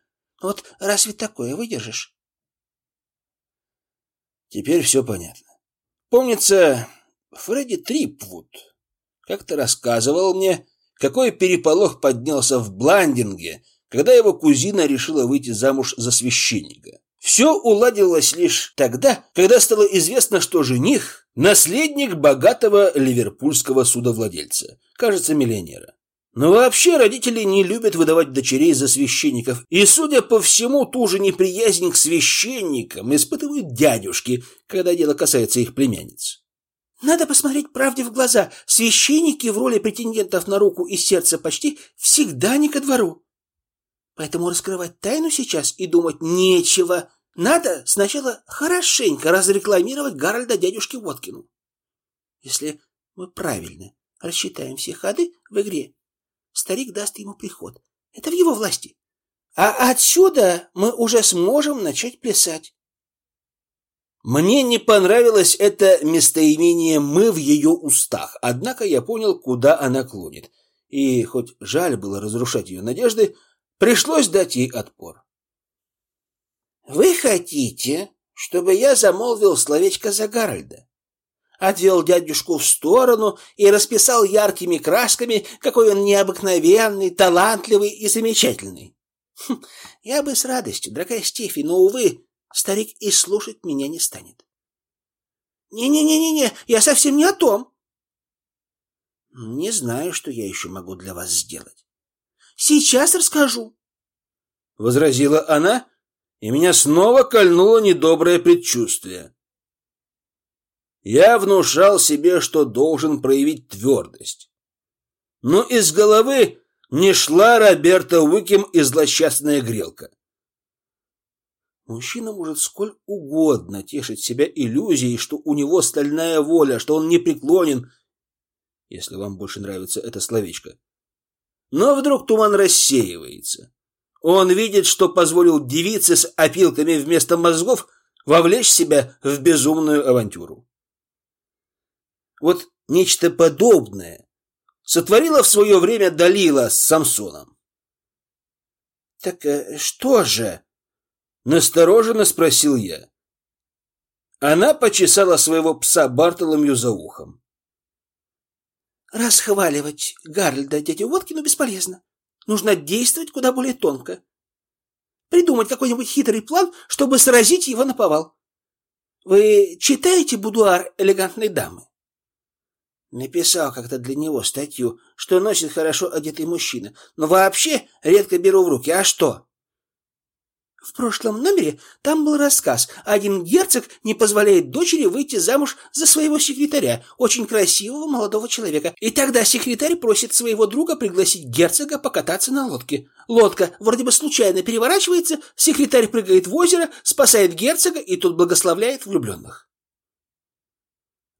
Вот разве такое выдержишь? Теперь все понятно. Помнится, Фредди Трипвуд как-то рассказывал мне, какой переполох поднялся в Бландинге, когда его кузина решила выйти замуж за священника. Все уладилось лишь тогда, когда стало известно, что жених Наследник богатого ливерпульского судовладельца, кажется, миллионера. Но вообще родители не любят выдавать дочерей за священников, и, судя по всему, ту же неприязнь к священникам испытывают дядюшки, когда дело касается их племянниц. Надо посмотреть правде в глаза. Священники в роли претендентов на руку и сердце почти всегда не ко двору. Поэтому раскрывать тайну сейчас и думать нечего. Надо сначала хорошенько разрекламировать Гарольда дядюшке Воткину. Если мы правильно рассчитаем все ходы в игре, старик даст ему приход. Это в его власти. А отсюда мы уже сможем начать плясать. Мне не понравилось это местоимение «мы» в ее устах, однако я понял, куда она клонит. И хоть жаль было разрушать ее надежды, пришлось дать ей отпор. «Вы хотите, чтобы я замолвил словечко за Гарольда?» Отвел дядюшку в сторону и расписал яркими красками, какой он необыкновенный, талантливый и замечательный. Хм, я бы с радостью, дорогая Стефи, но, увы, старик и слушать меня не станет. «Не-не-не-не, я совсем не о том!» «Не знаю, что я еще могу для вас сделать». «Сейчас расскажу», — возразила она, и меня снова кольнуло недоброе предчувствие. Я внушал себе, что должен проявить твердость. Но из головы не шла Роберта Уикем и злосчастная грелка. Мужчина может сколь угодно тешить себя иллюзией, что у него стальная воля, что он непреклонен, если вам больше нравится это словечко. Но вдруг туман рассеивается. Он видит, что позволил девице с опилками вместо мозгов вовлечь себя в безумную авантюру. Вот нечто подобное сотворила в свое время Далила с Самсоном. «Так э, что же?» Настороженно спросил я. Она почесала своего пса Бартоломью за ухом. Расхваливать Гарльда дядю Воткину бесполезно. Нужно действовать куда более тонко. Придумать какой-нибудь хитрый план, чтобы сразить его на повал. Вы читаете «Будуар элегантной дамы»? Написал как-то для него статью, что носит хорошо одетый мужчина, но вообще редко беру в руки. А что? В прошлом номере там был рассказ. Один герцог не позволяет дочери выйти замуж за своего секретаря, очень красивого молодого человека. И тогда секретарь просит своего друга пригласить герцога покататься на лодке. Лодка вроде бы случайно переворачивается, секретарь прыгает в озеро, спасает герцога, и тот благословляет влюбленных.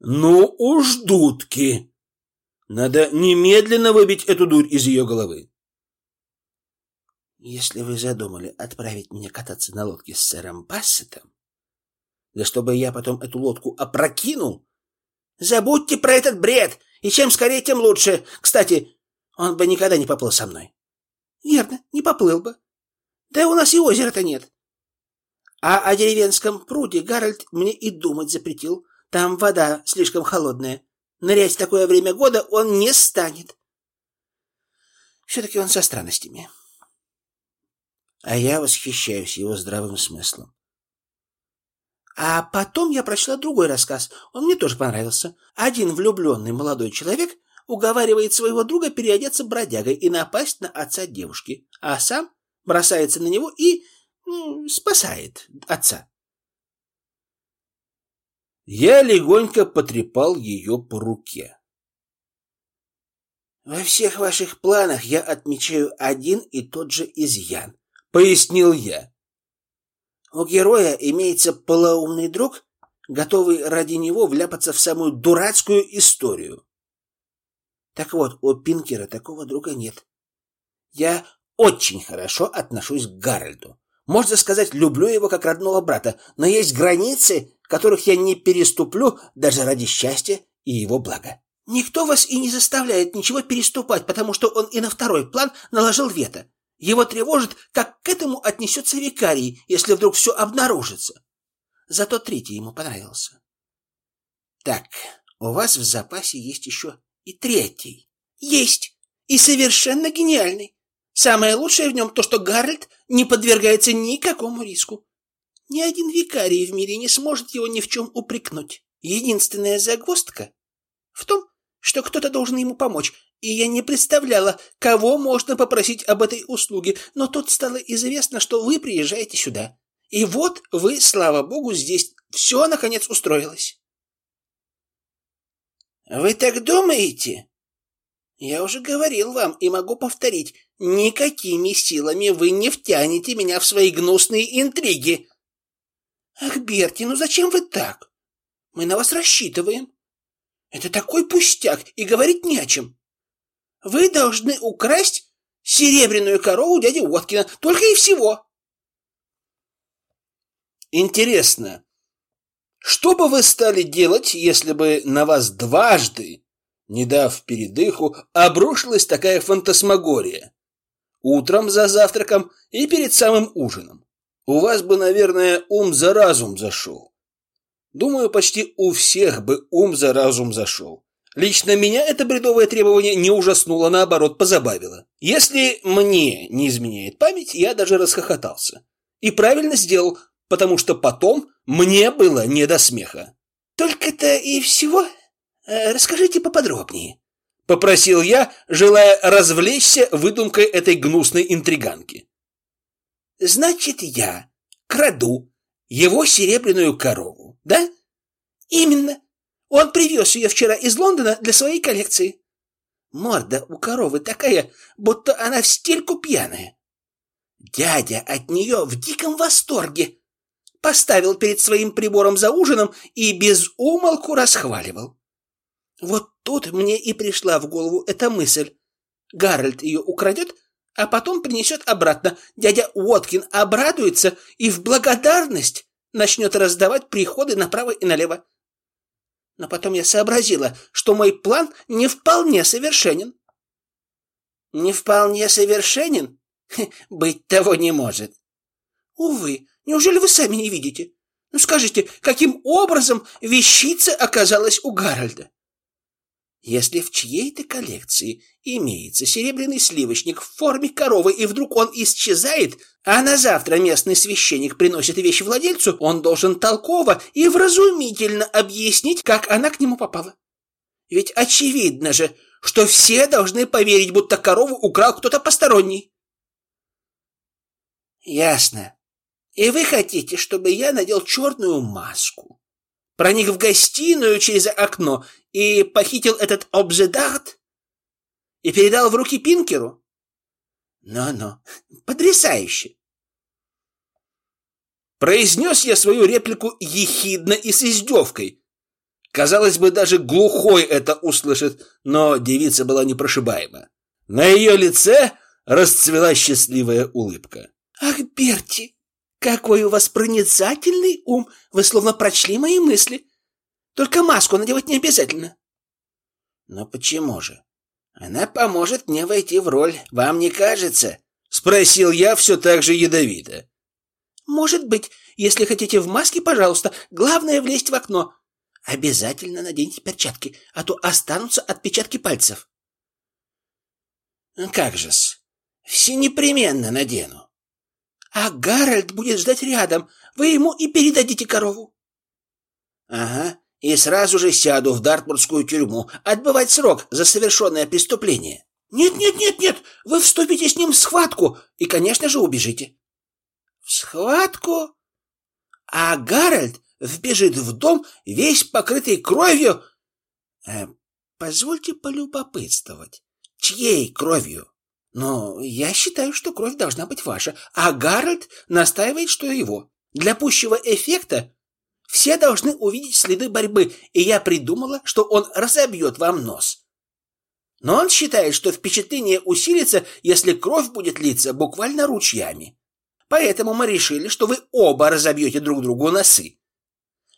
«Ну уж дудки! Надо немедленно выбить эту дурь из ее головы. Если вы задумали отправить меня кататься на лодке с сэром Бассетом, да чтобы я потом эту лодку опрокинул, забудьте про этот бред, и чем скорее, тем лучше. Кстати, он бы никогда не поплыл со мной. Верно, не поплыл бы. Да у нас и озера-то нет. А о деревенском пруде Гарольд мне и думать запретил. Там вода слишком холодная. Нырять в такое время года он не станет. Все-таки он со странностями а я восхищаюсь его здравым смыслом. А потом я прочла другой рассказ. Он мне тоже понравился. Один влюбленный молодой человек уговаривает своего друга переодеться бродягой и напасть на отца девушки, а сам бросается на него и ну, спасает отца. Я легонько потрепал ее по руке. Во всех ваших планах я отмечаю один и тот же изъян пояснил я. У героя имеется полоумный друг, готовый ради него вляпаться в самую дурацкую историю. Так вот, у Пинкера такого друга нет. Я очень хорошо отношусь к Гарольду. Можно сказать, люблю его как родного брата, но есть границы, которых я не переступлю даже ради счастья и его блага. Никто вас и не заставляет ничего переступать, потому что он и на второй план наложил вето. Его тревожит, как к этому отнесется викарий, если вдруг все обнаружится. Зато третий ему понравился. Так, у вас в запасе есть еще и третий. Есть. И совершенно гениальный. Самое лучшее в нем то, что Гарольд не подвергается никакому риску. Ни один викарий в мире не сможет его ни в чем упрекнуть. Единственная загвоздка в том, что кто-то должен ему помочь, и я не представляла, кого можно попросить об этой услуге, но тут стало известно, что вы приезжаете сюда. И вот вы, слава богу, здесь все, наконец, устроилось. Вы так думаете? Я уже говорил вам и могу повторить, никакими силами вы не втянете меня в свои гнусные интриги. Ах, Берти, ну зачем вы так? Мы на вас рассчитываем. Это такой пустяк, и говорить не о чем. Вы должны украсть серебряную корову дяди Уоткина, только и всего. Интересно, Что бы вы стали делать, если бы на вас дважды, не дав передыху, обрушилась такая фантасмагория? Утром за завтраком и перед самым ужином. У вас бы, наверное, ум за разум зашел. Думаю, почти у всех бы ум за разум зашел. Лично меня это бредовое требование не ужаснуло, наоборот, позабавило. Если мне не изменяет память, я даже расхохотался. И правильно сделал, потому что потом мне было не до смеха. «Только-то и всего? Э, расскажите поподробнее», — попросил я, желая развлечься выдумкой этой гнусной интриганки. «Значит, я краду его серебряную корову, да?» «Именно. Он привез ее вчера из Лондона для своей коллекции. Морда у коровы такая, будто она в стельку пьяная. Дядя от нее в диком восторге. Поставил перед своим прибором за ужином и без умолку расхваливал. Вот тут мне и пришла в голову эта мысль. Гарольд ее украдет, а потом принесет обратно. Дядя Уоткин обрадуется и в благодарность начнет раздавать приходы направо и налево. Но потом я сообразила, что мой план не вполне совершенен. Не вполне совершенен? быть того не может. Увы, неужели вы сами не видите? Ну скажите, каким образом вещица оказалась у Гарольда? Если в чьей-то коллекции имеется серебряный сливочник в форме коровы, и вдруг он исчезает, а на завтра местный священник приносит вещь владельцу, он должен толково и вразумительно объяснить, как она к нему попала. Ведь очевидно же, что все должны поверить, будто корову украл кто-то посторонний. Ясно. И вы хотите, чтобы я надел черную маску, проник в гостиную через окно и похитил этот обжедарт и передал в руки Пинкеру? Ну-ну, потрясающе. Произнес я свою реплику ехидно и с издевкой. Казалось бы, даже глухой это услышит, но девица была непрошибаема. На ее лице расцвела счастливая улыбка. «Ах, Берти, какой у вас проницательный ум! Вы словно прочли мои мысли. Только маску надевать не обязательно». «Но почему же? Она поможет мне войти в роль, вам не кажется?» — спросил я все так же ядовито. «Может быть, если хотите в маске, пожалуйста. Главное — влезть в окно. Обязательно наденьте перчатки, а то останутся отпечатки пальцев». «Как же-с, все непременно надену. А Гарольд будет ждать рядом. Вы ему и передадите корову. Ага, и сразу же сяду в Дартмурскую тюрьму, отбывать срок за совершенное преступление. Нет, нет, нет, нет, вы вступите с ним в схватку и, конечно же, убежите. В схватку? А Гарольд вбежит в дом, весь покрытый кровью. Э, позвольте полюбопытствовать, чьей кровью? Но я считаю, что кровь должна быть ваша, а Гарольд настаивает, что его. Для пущего эффекта все должны увидеть следы борьбы, и я придумала, что он разобьет вам нос. Но он считает, что впечатление усилится, если кровь будет литься буквально ручьями. Поэтому мы решили, что вы оба разобьете друг другу носы.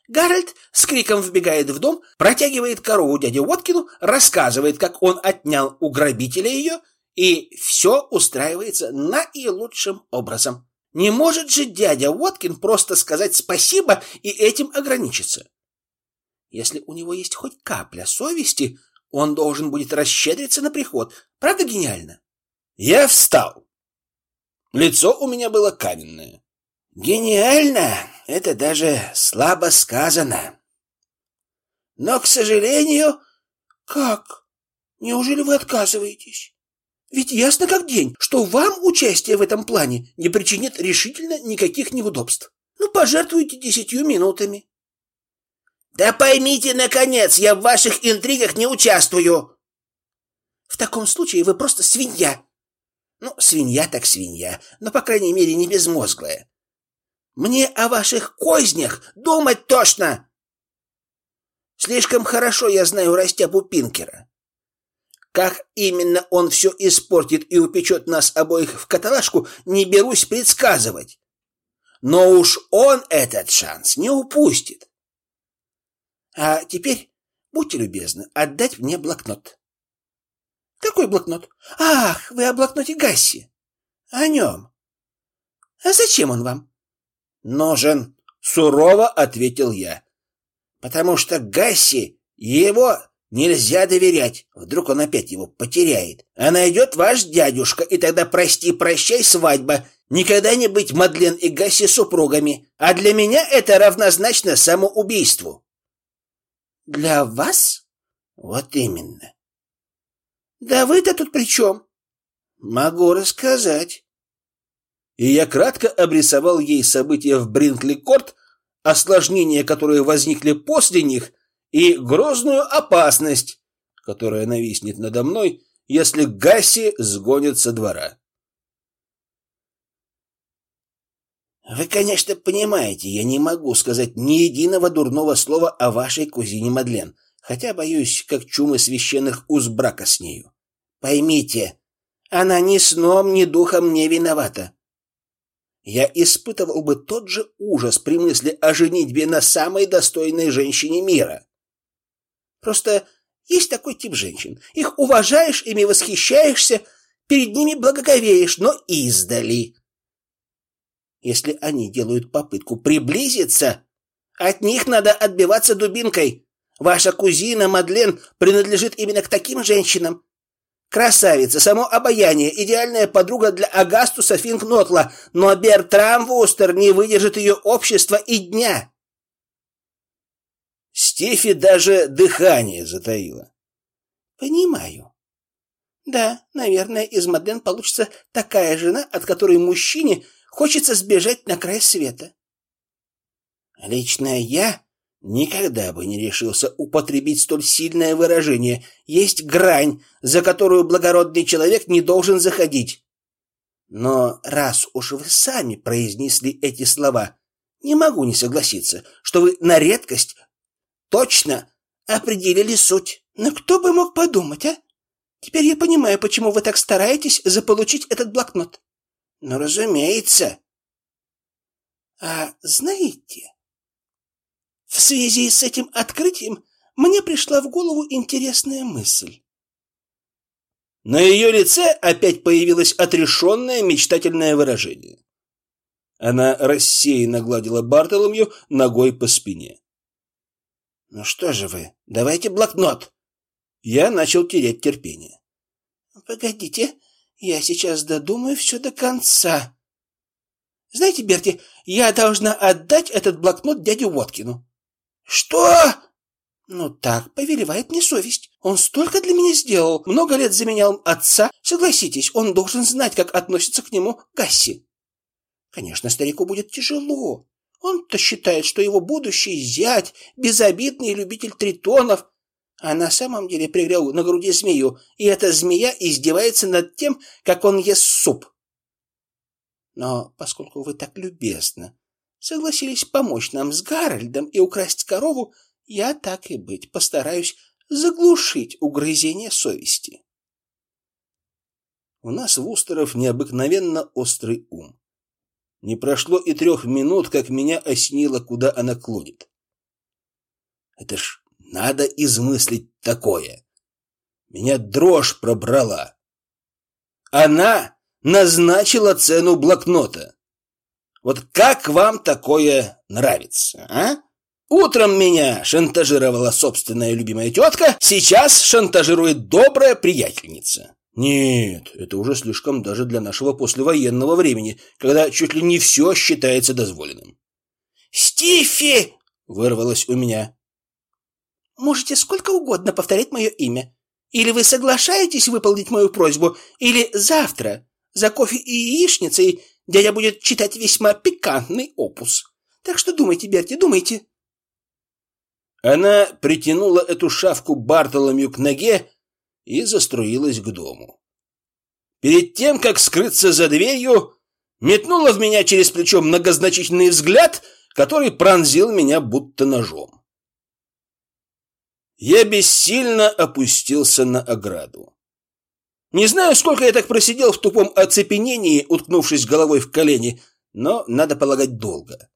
Гарольд с криком вбегает в дом, протягивает корову дяде Уоткину, рассказывает, как он отнял у грабителя ее, и все устраивается наилучшим образом. Не может же дядя Уоткин просто сказать спасибо и этим ограничиться. Если у него есть хоть капля совести, он должен будет расщедриться на приход. Правда гениально? Я встал. Лицо у меня было каменное. Гениально? Это даже слабо сказано. Но, к сожалению... Как? Неужели вы отказываетесь? Ведь ясно как день, что вам участие в этом плане не причинит решительно никаких неудобств. Ну, пожертвуйте десятью минутами. Да поймите, наконец, я в ваших интригах не участвую. В таком случае вы просто свинья. Ну, свинья так свинья, но, по крайней мере, не безмозглая. Мне о ваших кознях думать тошно. Слишком хорошо я знаю растяпу Пинкера. Как именно он все испортит и упечет нас обоих в каталажку, не берусь предсказывать. Но уж он этот шанс не упустит. А теперь будьте любезны отдать мне блокнот. Какой блокнот? Ах, вы о блокноте Гасси. О нем. А зачем он вам? Нужен, сурово ответил я. Потому что Гасси его нельзя доверять. Вдруг он опять его потеряет. А найдет ваш дядюшка, и тогда прости-прощай свадьба. Никогда не быть Мадлен и Гасси супругами. А для меня это равнозначно самоубийству. Для вас? Вот именно. Да вы-то тут при чем? Могу рассказать. И я кратко обрисовал ей события в Бринкли-Корт, осложнения, которые возникли после них, и грозную опасность, которая нависнет надо мной, если Гасси сгонят со двора. Вы, конечно, понимаете, я не могу сказать ни единого дурного слова о вашей кузине Мадлен, хотя боюсь, как чумы священных уз брака с нею. Поймите, она ни сном, ни духом не виновата. Я испытывал бы тот же ужас при мысли о женитьбе на самой достойной женщине мира. Просто есть такой тип женщин. Их уважаешь, ими восхищаешься, перед ними благоговеешь, но издали. Если они делают попытку приблизиться, от них надо отбиваться дубинкой. Ваша кузина Мадлен принадлежит именно к таким женщинам. Красавица, само обаяние, идеальная подруга для Агастуса Финкнотла, но Бертрам Вустер не выдержит ее общества и дня. Стефи даже дыхание затаила. Понимаю. Да, наверное, из Мадлен получится такая жена, от которой мужчине хочется сбежать на край света. Лично я Никогда бы не решился употребить столь сильное выражение. Есть грань, за которую благородный человек не должен заходить. Но раз уж вы сами произнесли эти слова, не могу не согласиться, что вы на редкость точно определили суть. Но кто бы мог подумать, а? Теперь я понимаю, почему вы так стараетесь заполучить этот блокнот. Ну, разумеется. А знаете, в связи с этим открытием мне пришла в голову интересная мысль. На ее лице опять появилось отрешенное мечтательное выражение. Она рассеянно гладила Бартоломью ногой по спине. «Ну что же вы, давайте блокнот!» Я начал терять терпение. «Погодите, я сейчас додумаю все до конца. Знаете, Берти, я должна отдать этот блокнот дяде Воткину. Что? Ну так повелевает мне совесть. Он столько для меня сделал, много лет заменял отца. Согласитесь, он должен знать, как относится к нему Гасси. Конечно, старику будет тяжело. Он-то считает, что его будущий зять безобидный любитель тритонов, а на самом деле пригрел на груди змею, и эта змея издевается над тем, как он ест суп. Но поскольку вы так любезно согласились помочь нам с Гарольдом и украсть корову, я так и быть постараюсь заглушить угрызение совести. У нас в Устеров необыкновенно острый ум. Не прошло и трех минут, как меня осенило, куда она клонит. Это ж надо измыслить такое. Меня дрожь пробрала. Она назначила цену блокнота. Вот как вам такое нравится, а? Утром меня шантажировала собственная любимая тетка, сейчас шантажирует добрая приятельница. Нет, это уже слишком даже для нашего послевоенного времени, когда чуть ли не все считается дозволенным. «Стифи!» — вырвалось у меня. «Можете сколько угодно повторять мое имя. Или вы соглашаетесь выполнить мою просьбу, или завтра за кофе и яичницей Дядя будет читать весьма пикантный опус. Так что думайте, Берти, думайте. Она притянула эту шавку Бартоломью к ноге и заструилась к дому. Перед тем, как скрыться за дверью, метнула в меня через плечо многозначительный взгляд, который пронзил меня будто ножом. Я бессильно опустился на ограду. Не знаю, сколько я так просидел в тупом оцепенении, уткнувшись головой в колени, но, надо полагать, долго.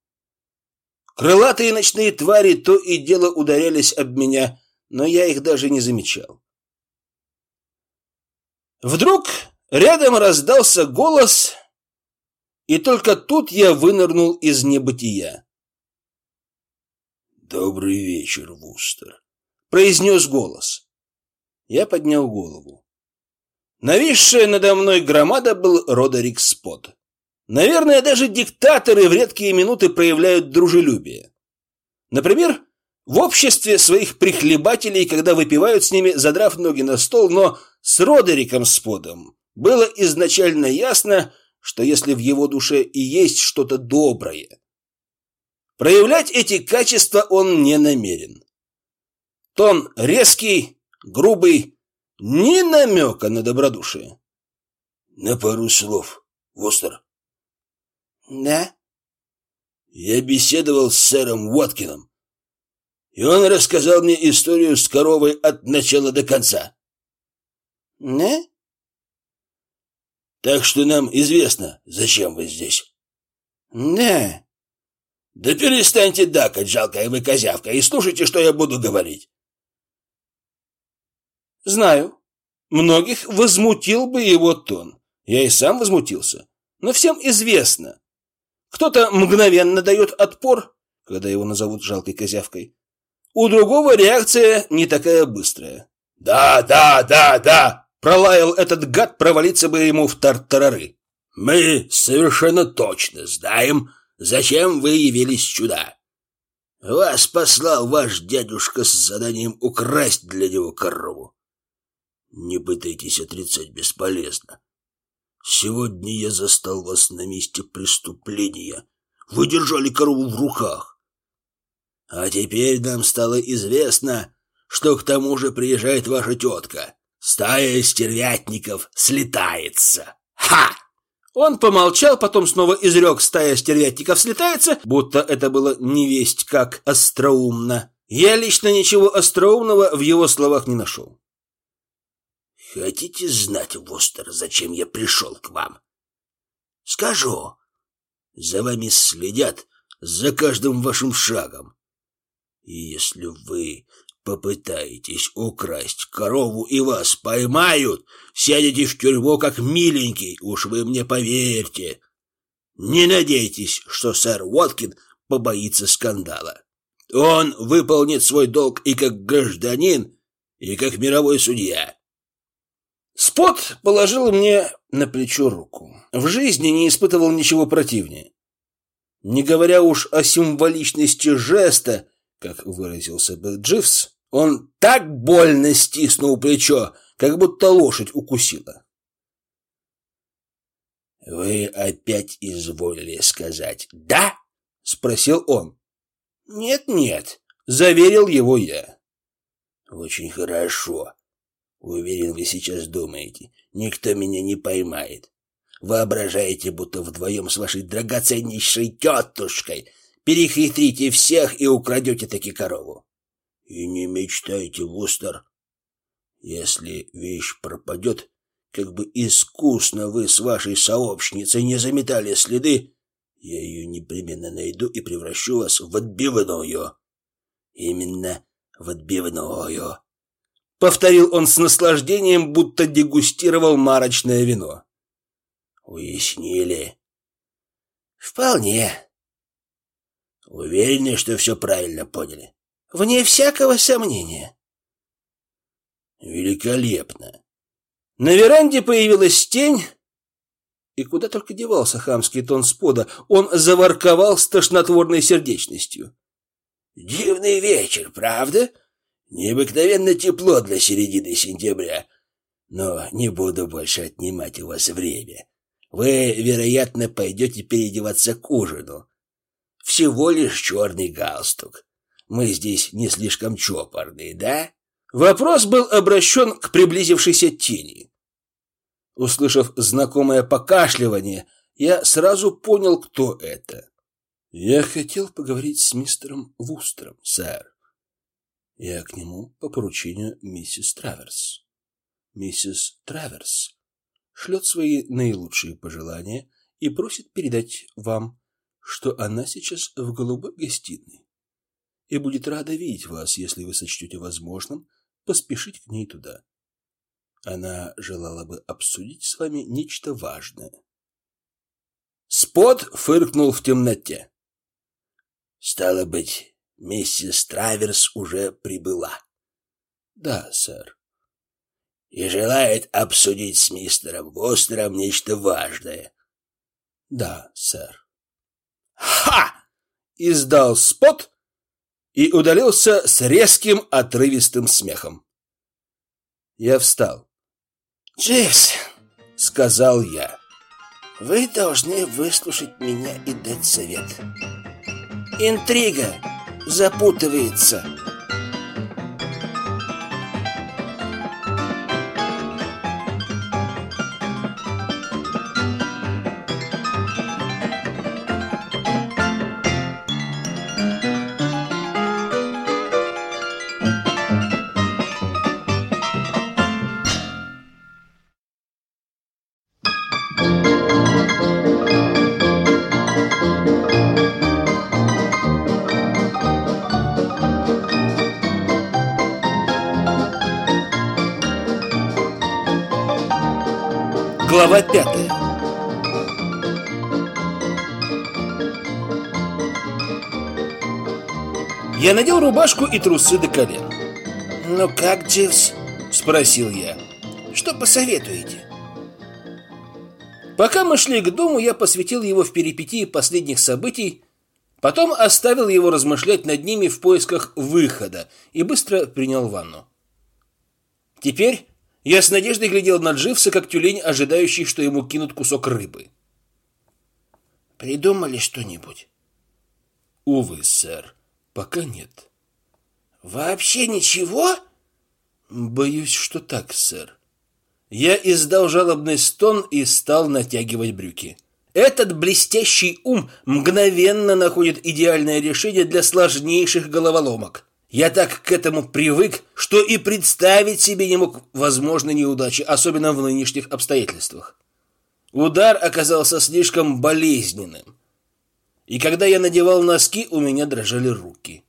Крылатые ночные твари то и дело ударялись об меня, но я их даже не замечал. Вдруг рядом раздался голос, и только тут я вынырнул из небытия. «Добрый вечер, Вустер», — произнес голос. Я поднял голову. Нависшая надо мной громада был Родерик Спот. Наверное, даже диктаторы в редкие минуты проявляют дружелюбие. Например, в обществе своих прихлебателей, когда выпивают с ними, задрав ноги на стол, но с Родериком Сподом было изначально ясно, что если в его душе и есть что-то доброе, проявлять эти качества он не намерен. Тон резкий, грубый, ни намека на добродушие. На пару слов, Востер. Да? Я беседовал с сэром Уоткином, и он рассказал мне историю с коровой от начала до конца. Да? Так что нам известно, зачем вы здесь. Да. Да перестаньте дакать, жалкая вы козявка, и слушайте, что я буду говорить. Знаю. Многих возмутил бы его тон. Я и сам возмутился. Но всем известно. Кто-то мгновенно дает отпор, когда его назовут жалкой козявкой. У другого реакция не такая быстрая. «Да, да, да, да!» – пролаял этот гад, провалиться бы ему в тартарары. «Мы совершенно точно знаем, зачем вы явились сюда. Вас послал ваш дядюшка с заданием украсть для него корову. Не пытайтесь отрицать бесполезно. Сегодня я застал вас на месте преступления. Вы держали корову в руках. А теперь нам стало известно, что к тому же приезжает ваша тетка. Стая стервятников слетается. Ха! Он помолчал, потом снова изрек «стая стервятников слетается», будто это было невесть как остроумно. Я лично ничего остроумного в его словах не нашел. Хотите знать, Востер, зачем я пришел к вам? Скажу. За вами следят, за каждым вашим шагом. И если вы попытаетесь украсть корову и вас поймают, сядете в тюрьму как миленький, уж вы мне поверьте. Не надейтесь, что сэр Уоткин побоится скандала. Он выполнит свой долг и как гражданин, и как мировой судья. Спот положил мне на плечо руку. В жизни не испытывал ничего противнее. Не говоря уж о символичности жеста, как выразился бы Дживс, он так больно стиснул плечо, как будто лошадь укусила. «Вы опять изволили сказать «да»?» — спросил он. «Нет-нет», — заверил его я. «Очень хорошо. Уверен, вы сейчас думаете, никто меня не поймает. Воображаете, будто вдвоем с вашей драгоценнейшей тетушкой перехитрите всех и украдете таки корову. И не мечтайте, Вустер. Если вещь пропадет, как бы искусно вы с вашей сообщницей не заметали следы, я ее непременно найду и превращу вас в отбивную. Именно в отбивную. Повторил он с наслаждением, будто дегустировал марочное вино. Уяснили? Вполне. Уверены, что все правильно поняли? Вне всякого сомнения. Великолепно. На веранде появилась тень, и куда только девался хамский тон спода, он заворковал с тошнотворной сердечностью. «Дивный вечер, правда?» Необыкновенно тепло для середины сентября. Но не буду больше отнимать у вас время. Вы, вероятно, пойдете переодеваться к ужину. Всего лишь черный галстук. Мы здесь не слишком чопорные, да? Вопрос был обращен к приблизившейся тени. Услышав знакомое покашливание, я сразу понял, кто это. Я хотел поговорить с мистером Вустером, сэр. Я к нему по поручению миссис Траверс. Миссис Траверс шлет свои наилучшие пожелания и просит передать вам, что она сейчас в голубой гостиной и будет рада видеть вас, если вы сочтете возможным поспешить к ней туда. Она желала бы обсудить с вами нечто важное. Спот фыркнул в темноте. Стало быть, миссис Траверс уже прибыла. Да, сэр. И желает обсудить с мистером Востером нечто важное. Да, сэр. Ха! Издал спот и удалился с резким отрывистым смехом. Я встал. «Дживс», — сказал я, — «вы должны выслушать меня и дать совет. Интрига запутывается». Рубашку и трусы до колен. «Ну как, Дживс?» — спросил я. «Что посоветуете?» Пока мы шли к дому, я посвятил его в перипетии последних событий, потом оставил его размышлять над ними в поисках выхода и быстро принял ванну. Теперь я с надеждой глядел на Дживса, как тюлень, ожидающий, что ему кинут кусок рыбы. «Придумали что-нибудь?» «Увы, сэр, пока нет». «Вообще ничего?» «Боюсь, что так, сэр». Я издал жалобный стон и стал натягивать брюки. Этот блестящий ум мгновенно находит идеальное решение для сложнейших головоломок. Я так к этому привык, что и представить себе не мог возможной неудачи, особенно в нынешних обстоятельствах. Удар оказался слишком болезненным. И когда я надевал носки, у меня дрожали руки.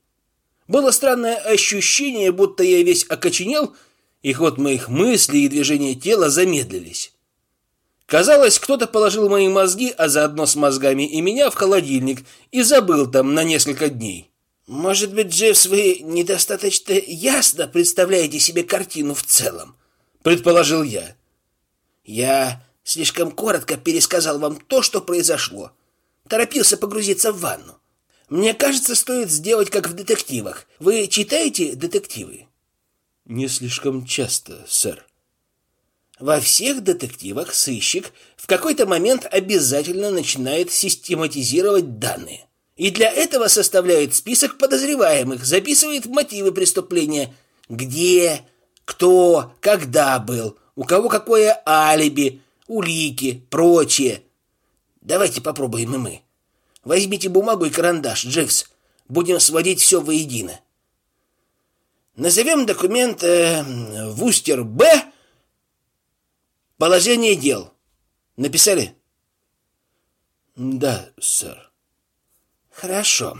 Было странное ощущение, будто я весь окоченел, и ход моих мыслей и движения тела замедлились. Казалось, кто-то положил мои мозги, а заодно с мозгами и меня в холодильник и забыл там на несколько дней. «Может быть, Дживс, вы недостаточно ясно представляете себе картину в целом?» — предположил я. «Я слишком коротко пересказал вам то, что произошло. Торопился погрузиться в ванну. Мне кажется, стоит сделать, как в детективах. Вы читаете детективы?» «Не слишком часто, сэр». Во всех детективах сыщик в какой-то момент обязательно начинает систематизировать данные. И для этого составляет список подозреваемых, записывает мотивы преступления, где, кто, когда был, у кого какое алиби, улики, прочее. Давайте попробуем и мы. Возьмите бумагу и карандаш, Дживс. Будем сводить все воедино. Назовем документ э, Вустер Б. Положение дел. Написали? Да, сэр. Хорошо.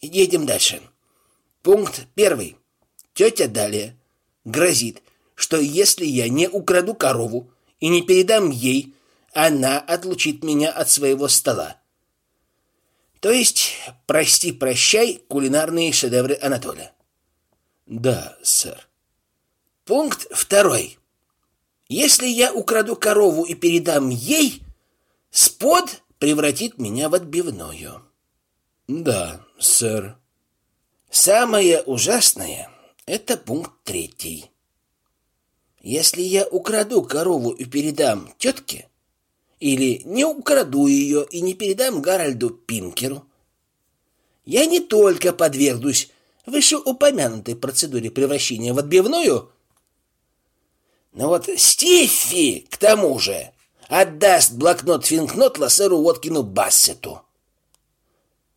Едем дальше. Пункт первый. Тетя Далия грозит, что если я не украду корову и не передам ей, она отлучит меня от своего стола. То есть, прости-прощай, кулинарные шедевры Анатолия. Да, сэр. Пункт второй. Если я украду корову и передам ей, спод превратит меня в отбивную. Да, сэр. Самое ужасное — это пункт третий. Если я украду корову и передам тетке, или не украду ее и не передам Гарольду Пинкеру, я не только подвергнусь вышеупомянутой процедуре превращения в отбивную, но вот Стиффи, к тому же, отдаст блокнот Финкнотла сэру Уоткину Бассету.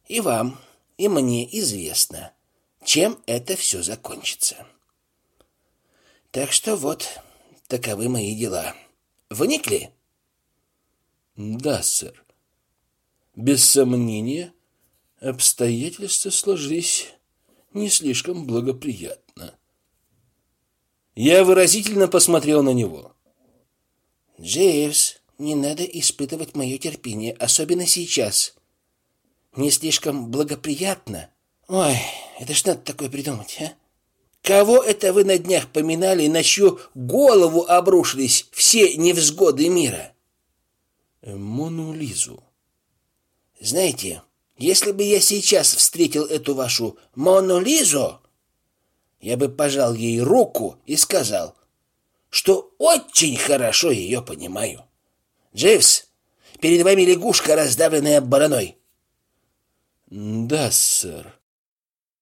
И вам, и мне известно, чем это все закончится. Так что вот, таковы мои дела. Вникли? Да, сэр. Без сомнения, обстоятельства сложились не слишком благоприятно. Я выразительно посмотрел на него. «Джейвс, не надо испытывать мое терпение, особенно сейчас. Не слишком благоприятно. Ой, это ж надо такое придумать, а? Кого это вы на днях поминали, на чью голову обрушились все невзгоды мира?» «Мону Лизу». «Знаете, если бы я сейчас встретил эту вашу Мону Лизу, я бы пожал ей руку и сказал, что очень хорошо ее понимаю. Дживс, перед вами лягушка, раздавленная бараной. Да, сэр.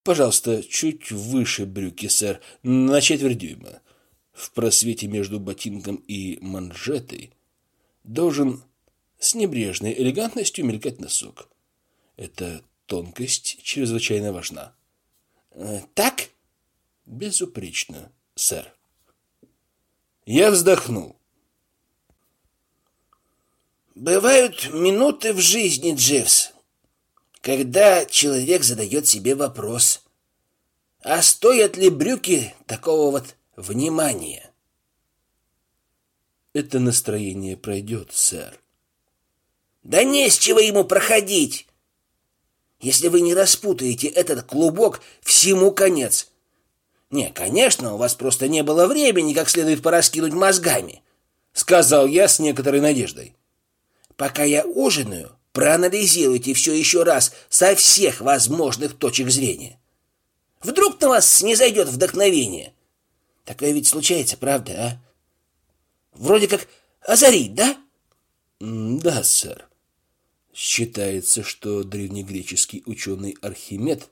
Пожалуйста, чуть выше брюки, сэр, на четверть дюйма. В просвете между ботинком и манжетой должен с небрежной элегантностью мелькать носок. Эта тонкость чрезвычайно важна. Э, так? Безупречно, сэр. Я вздохнул. Бывают минуты в жизни, Дживс, когда человек задает себе вопрос, а стоят ли брюки такого вот внимания? Это настроение пройдет, сэр. Да не с чего ему проходить. Если вы не распутаете этот клубок, всему конец. Не, конечно, у вас просто не было времени как следует пораскинуть мозгами, сказал я с некоторой надеждой. Пока я ужинаю, проанализируйте все еще раз со всех возможных точек зрения. Вдруг на вас не зайдет вдохновение. Такое ведь случается, правда, а? Вроде как озарить, да? Да, сэр. Считается, что древнегреческий ученый Архимед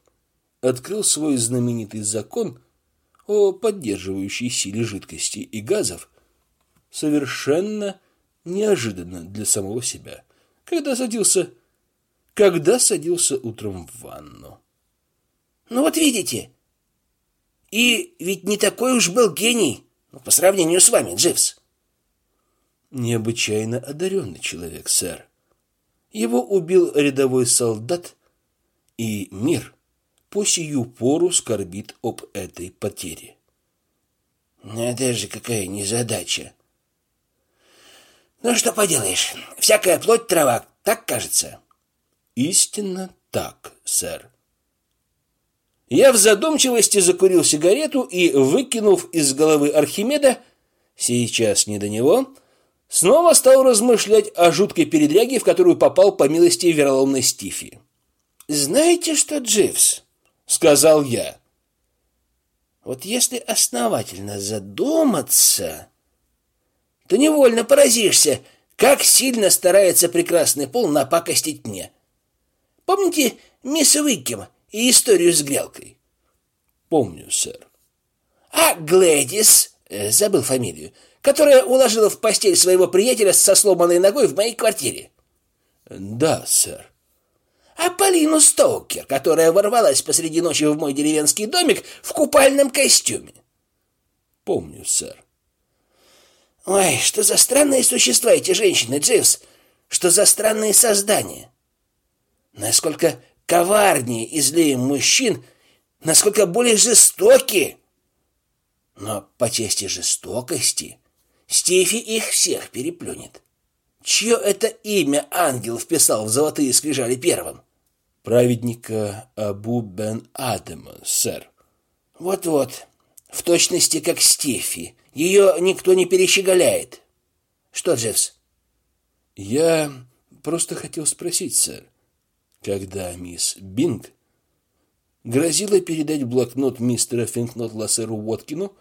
открыл свой знаменитый закон о поддерживающей силе жидкости и газов совершенно неожиданно для самого себя, когда садился, когда садился утром в ванну. Ну вот видите, и ведь не такой уж был гений ну, по сравнению с вами, Дживс. Необычайно одаренный человек, сэр. Его убил рядовой солдат, и мир по сию пору скорбит об этой потере. Это же какая незадача. Ну что поделаешь, всякая плоть трава, так кажется. Истинно так, сэр. Я в задумчивости закурил сигарету и, выкинув из головы Архимеда, сейчас не до него, снова стал размышлять о жуткой передряге, в которую попал по милости вероломной Стифи. «Знаете что, Дживс?» — сказал я. «Вот если основательно задуматься...» то невольно поразишься, как сильно старается прекрасный пол напакостить мне. Помните мисс Уиккем и историю с грелкой? Помню, сэр. А Глэдис, э, забыл фамилию, которая уложила в постель своего приятеля со сломанной ногой в моей квартире? Да, сэр. А Полину Стоукер, которая ворвалась посреди ночи в мой деревенский домик в купальном костюме? Помню, сэр. Ой, что за странные существа эти женщины, Дживс? Что за странные создания? Насколько коварнее и злее мужчин, насколько более жестоки. Но по части жестокости Стефи их всех переплюнет. Чье это имя ангел вписал в золотые скрижали первым? Праведника Абу бен Адама, сэр. Вот-вот, в точности как Стефи, ее никто не перещеголяет. Что, Дживс? Я просто хотел спросить, сэр, когда мисс Бинг грозила передать блокнот мистера Финкнотла сэру Уоткину,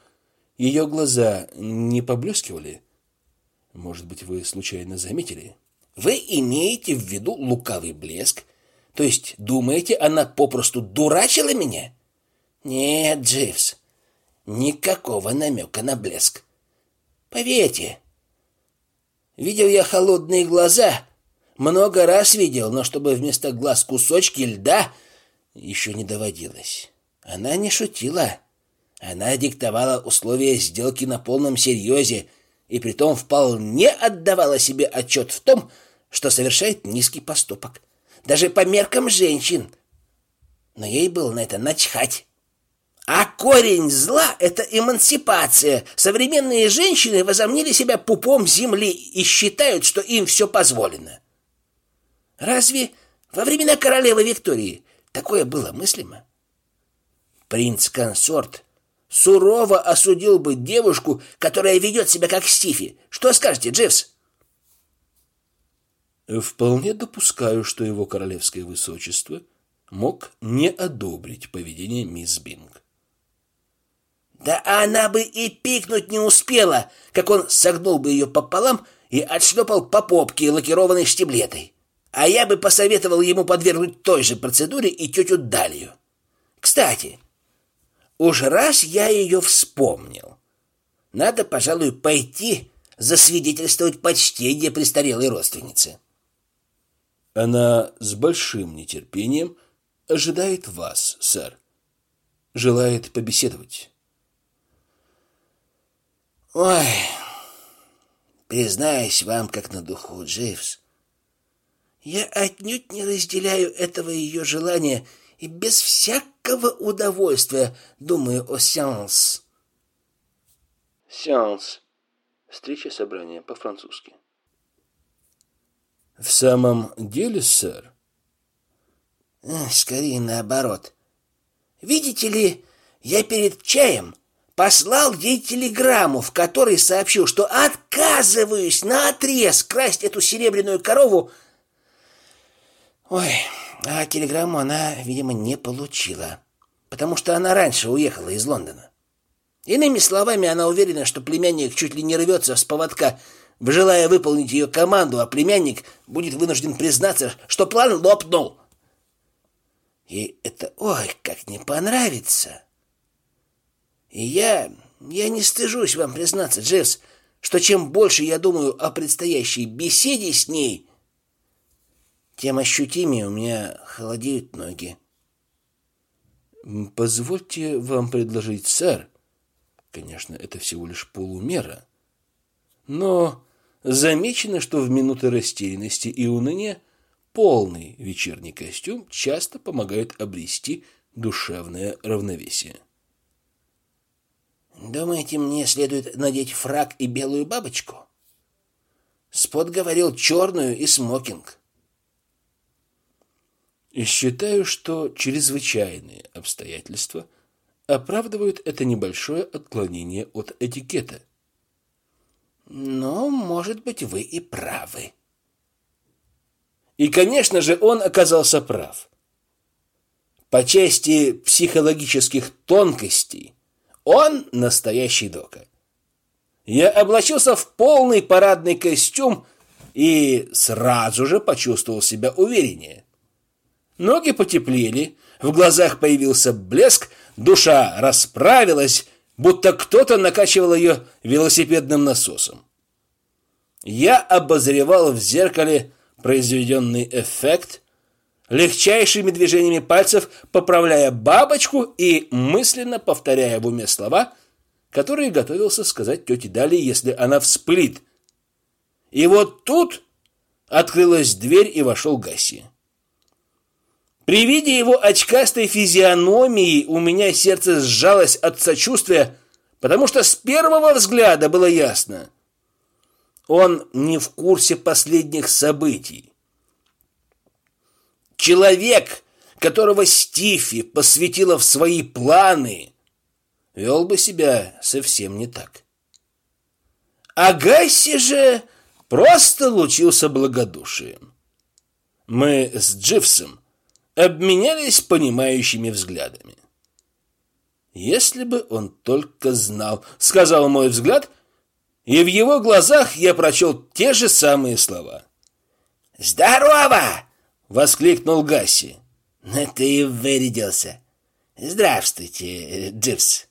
ее глаза не поблескивали? Может быть, вы случайно заметили? Вы имеете в виду лукавый блеск? То есть думаете, она попросту дурачила меня? Нет, Дживс, Никакого намека на блеск. Поверьте, видел я холодные глаза, много раз видел, но чтобы вместо глаз кусочки льда еще не доводилось. Она не шутила. Она диктовала условия сделки на полном серьезе и притом вполне отдавала себе отчет в том, что совершает низкий поступок. даже по меркам женщин. Но ей было на это начхать. А корень зла — это эмансипация. Современные женщины возомнили себя пупом земли и считают, что им все позволено. Разве во времена королевы Виктории такое было мыслимо? Принц-консорт сурово осудил бы девушку, которая ведет себя как Стифи. Что скажете, Дживс? Вполне допускаю, что его королевское высочество мог не одобрить поведение мисс Бинг. Да она бы и пикнуть не успела, как он согнул бы ее пополам и отшлепал по попке лакированной штиблетой. А я бы посоветовал ему подвергнуть той же процедуре и тетю Далью. Кстати, Уж раз я ее вспомнил. Надо, пожалуй, пойти засвидетельствовать почтение престарелой родственницы. Она с большим нетерпением ожидает вас, сэр. Желает побеседовать. Ой, признаюсь вам, как на духу, Дживс, я отнюдь не разделяю этого ее желания и без всякого удовольствия думаю о сеанс. Сеанс. Встреча, собрание по-французски. В самом деле, сэр? Скорее наоборот. Видите ли, я перед чаем послал ей телеграмму, в которой сообщил, что отказываюсь на отрез красть эту серебряную корову. Ой, а телеграмму она, видимо, не получила, потому что она раньше уехала из Лондона. Иными словами, она уверена, что племянник чуть ли не рвется с поводка, желая выполнить ее команду, а племянник будет вынужден признаться, что план лопнул. И это, ой, как не понравится. И я, я не стыжусь вам признаться, Джесс, что чем больше я думаю о предстоящей беседе с ней, тем ощутимее у меня холодеют ноги. Позвольте вам предложить, сэр. Конечно, это всего лишь полумера. Но замечено, что в минуты растерянности и уныния полный вечерний костюм часто помогает обрести душевное равновесие. Думаете, мне следует надеть фрак и белую бабочку? Спот говорил черную и смокинг. И считаю, что чрезвычайные обстоятельства оправдывают это небольшое отклонение от этикета. Но, может быть, вы и правы. И, конечно же, он оказался прав. По части психологических тонкостей он настоящий дока. Я облачился в полный парадный костюм и сразу же почувствовал себя увереннее. Ноги потеплели, в глазах появился блеск, душа расправилась, будто кто-то накачивал ее велосипедным насосом. Я обозревал в зеркале произведенный эффект, легчайшими движениями пальцев поправляя бабочку и мысленно повторяя в уме слова, которые готовился сказать тете Дали, если она вспылит. И вот тут открылась дверь и вошел Гаси. При виде его очкастой физиономии у меня сердце сжалось от сочувствия, потому что с первого взгляда было ясно. Он не в курсе последних событий. Человек, которого Стифи посвятила в свои планы, вел бы себя совсем не так. А Гасси же просто лучился благодушием. Мы с Дживсом обменялись понимающими взглядами. Если бы он только знал, сказал мой взгляд, и в его глазах я прочел те же самые слова. Здорово! воскликнул Гасси. Ну ты и вырядился. Здравствуйте, Дживс.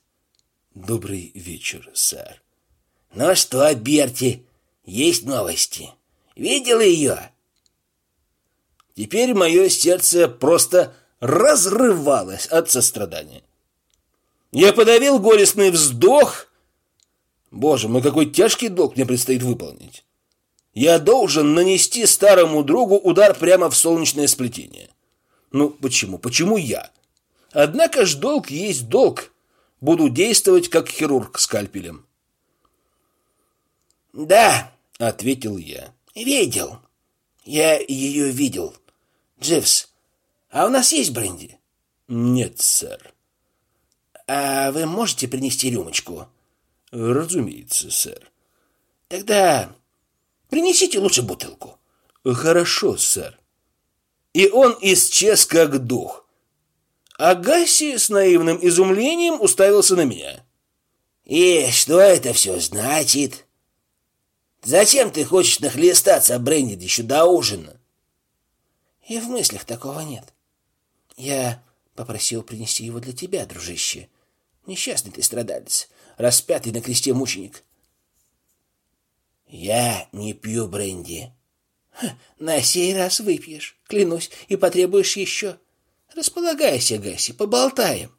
Добрый вечер, сэр. Ну что, Берти, есть новости? Видел ее? Теперь мое сердце просто разрывалось от сострадания. Я подавил горестный вздох. Боже мой, какой тяжкий долг мне предстоит выполнить. Я должен нанести старому другу удар прямо в солнечное сплетение. Ну, почему? Почему я? Однако ж долг есть долг. Буду действовать как хирург скальпелем. Да, ответил я. Видел. Я ее видел. Дживс, а у нас есть бренди? Нет, сэр. А вы можете принести рюмочку? Разумеется, сэр. Тогда принесите лучше бутылку. Хорошо, сэр. И он исчез как дух. А Гасси с наивным изумлением уставился на меня. «И что это все значит? Зачем ты хочешь нахлестаться бренди еще до ужина?» «И в мыслях такого нет. Я попросил принести его для тебя, дружище. Несчастный ты страдалец, распятый на кресте мученик». «Я не пью бренди». «На сей раз выпьешь, клянусь, и потребуешь еще». Располагайся, Гаси, поболтаем.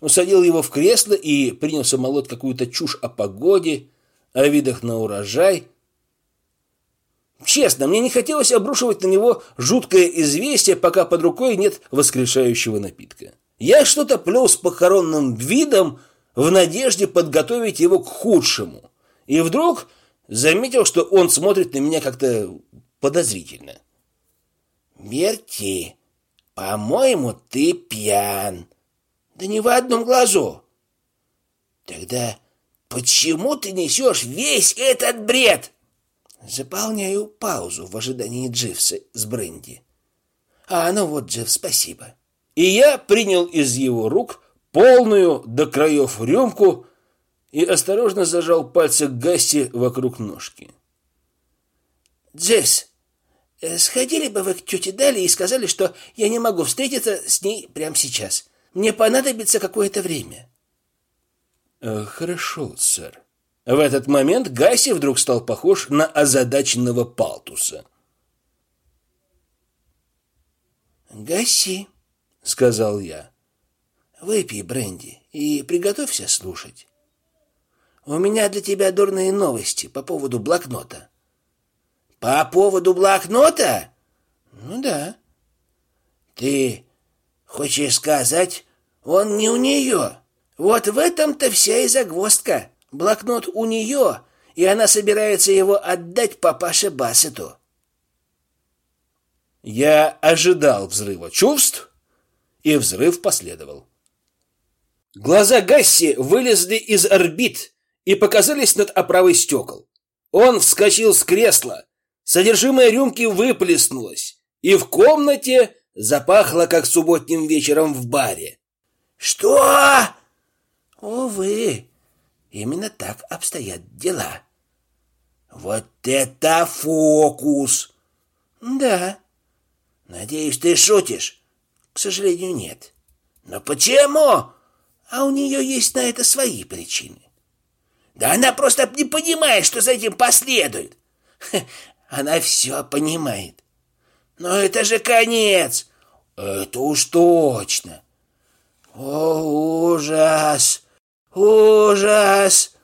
Усадил его в кресло и принялся молоть какую-то чушь о погоде, о видах на урожай. Честно, мне не хотелось обрушивать на него жуткое известие, пока под рукой нет воскрешающего напитка. Я что-то плел с похоронным видом в надежде подготовить его к худшему. И вдруг заметил, что он смотрит на меня как-то подозрительно. Мерти, по-моему, ты пьян. Да не в одном глазу. Тогда почему ты несешь весь этот бред? Заполняю паузу в ожидании Дживса с бренди. А ну вот, Джив, спасибо. И я принял из его рук полную до краев рюмку и осторожно зажал пальцы Гасси вокруг ножки. Дживс, Э, сходили бы вы к тете Дали и сказали, что я не могу встретиться с ней прямо сейчас. Мне понадобится какое-то время. Э, хорошо, сэр. В этот момент Гаси вдруг стал похож на озадаченного палтуса. «Гаси», — сказал я, — «выпей бренди и приготовься слушать. У меня для тебя дурные новости по поводу блокнота». По поводу блокнота? Ну да. Ты хочешь сказать, он не у нее? Вот в этом-то вся и загвоздка. Блокнот у нее, и она собирается его отдать папаше Бассету. Я ожидал взрыва чувств, и взрыв последовал. Глаза Гасси вылезли из орбит и показались над оправой стекол. Он вскочил с кресла, Содержимое рюмки выплеснулось, и в комнате запахло, как субботним вечером в баре. «Что?» «Увы, именно так обстоят дела». «Вот это фокус!» «Да». «Надеюсь, ты шутишь?» «К сожалению, нет». «Но почему?» «А у нее есть на это свои причины». «Да она просто не понимает, что за этим последует. Она все понимает. Но это же конец. Это уж точно. О, ужас! Ужас!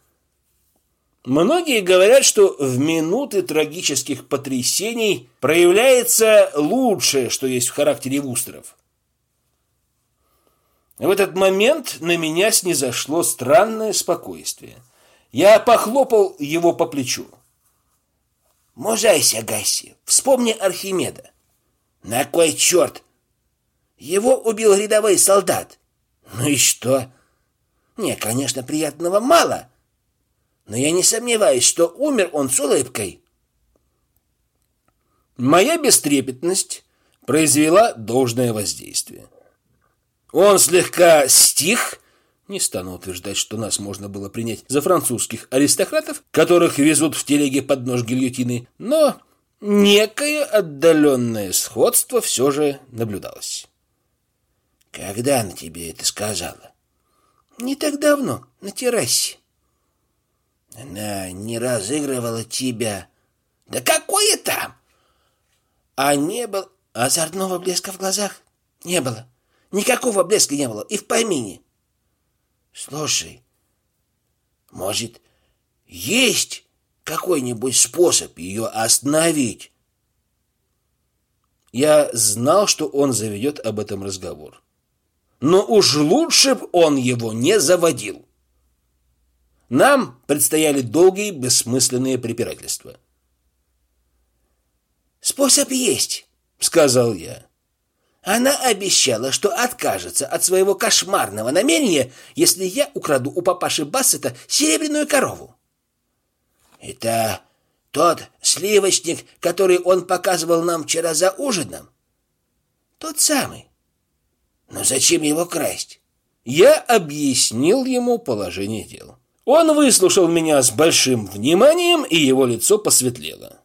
Многие говорят, что в минуты трагических потрясений проявляется лучшее, что есть в характере Вустеров. В этот момент на меня снизошло странное спокойствие. Я похлопал его по плечу. Мужайся, Гасси, вспомни Архимеда. На кой черт? Его убил рядовой солдат. Ну и что? Не, конечно, приятного мало. Но я не сомневаюсь, что умер он с улыбкой. Моя бестрепетность произвела должное воздействие. Он слегка стих не стану утверждать, что нас можно было принять за французских аристократов, которых везут в телеге под нож гильотины, но некое отдаленное сходство все же наблюдалось. «Когда она тебе это сказала?» «Не так давно, на террасе». «Она не разыгрывала тебя». «Да какое там?» «А не было озорного блеска в глазах?» «Не было. Никакого блеска не было и в помине». Слушай, может, есть какой-нибудь способ ее остановить. Я знал, что он заведет об этом разговор. Но уж лучше б он его не заводил. Нам предстояли долгие бессмысленные препирательства. «Способ есть», — сказал я. Она обещала, что откажется от своего кошмарного намерения, если я украду у папаши Бассета серебряную корову. Это тот сливочник, который он показывал нам вчера за ужином? Тот самый. Но зачем его красть? Я объяснил ему положение дел. Он выслушал меня с большим вниманием, и его лицо посветлело.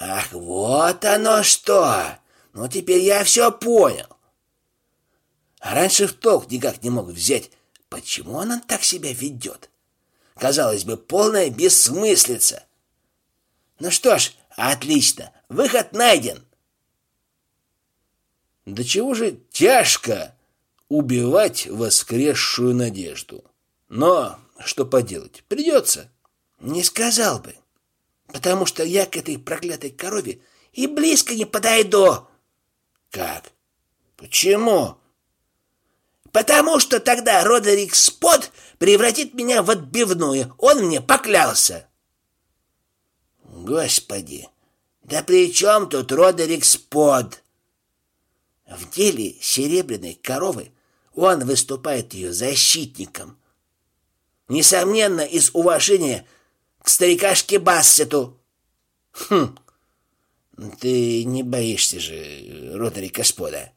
Ах, вот оно что! Ну, теперь я все понял. А раньше в толк никак не мог взять, почему она так себя ведет. Казалось бы, полная бессмыслица. Ну что ж, отлично, выход найден. Да чего же тяжко убивать воскресшую надежду. Но что поделать, придется. Не сказал бы, потому что я к этой проклятой корове и близко не подойду. Как? Почему? Потому что тогда Родерик Спот превратит меня в отбивную. Он мне поклялся. Господи, да при чем тут Родерик Спот? В деле серебряной коровы он выступает ее защитником. Несомненно, из уважения к старикашке Бассету. Хм, ты не боишься же Родерика Спода?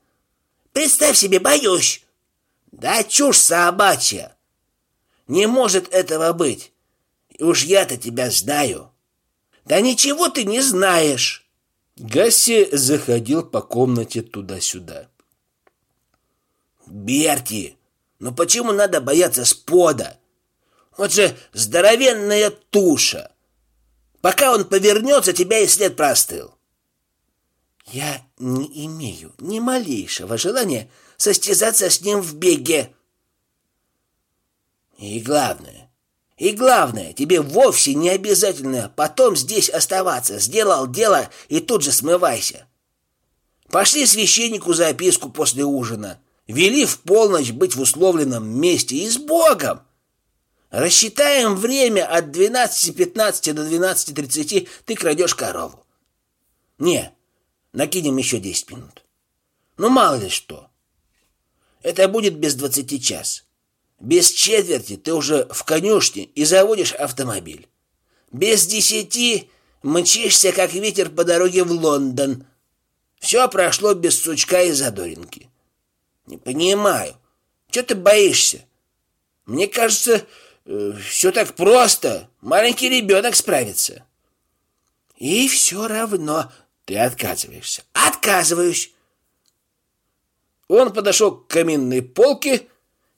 Представь себе, боюсь. Да чушь собачья. Не может этого быть. И уж я-то тебя знаю. Да ничего ты не знаешь. Гасси заходил по комнате туда-сюда. Берти, ну почему надо бояться спода? Вот же здоровенная туша. Пока он повернется, тебя и след простыл. Я не имею ни малейшего желания состязаться с ним в беге. И главное, и главное, тебе вовсе не обязательно потом здесь оставаться. Сделал дело и тут же смывайся. Пошли священнику записку после ужина. Вели в полночь быть в условленном месте и с Богом. Рассчитаем время от 12.15 до 12.30 ты крадешь корову. Не, накинем еще 10 минут. Ну, мало ли что. Это будет без двадцати час. Без четверти ты уже в конюшне и заводишь автомобиль. Без десяти мчишься, как ветер по дороге в Лондон. Все прошло без сучка и задоринки. Не понимаю, что ты боишься? Мне кажется, э, все так просто. Маленький ребенок справится. И все равно ты отказываешься. Отказываюсь. Он подошел к каминной полке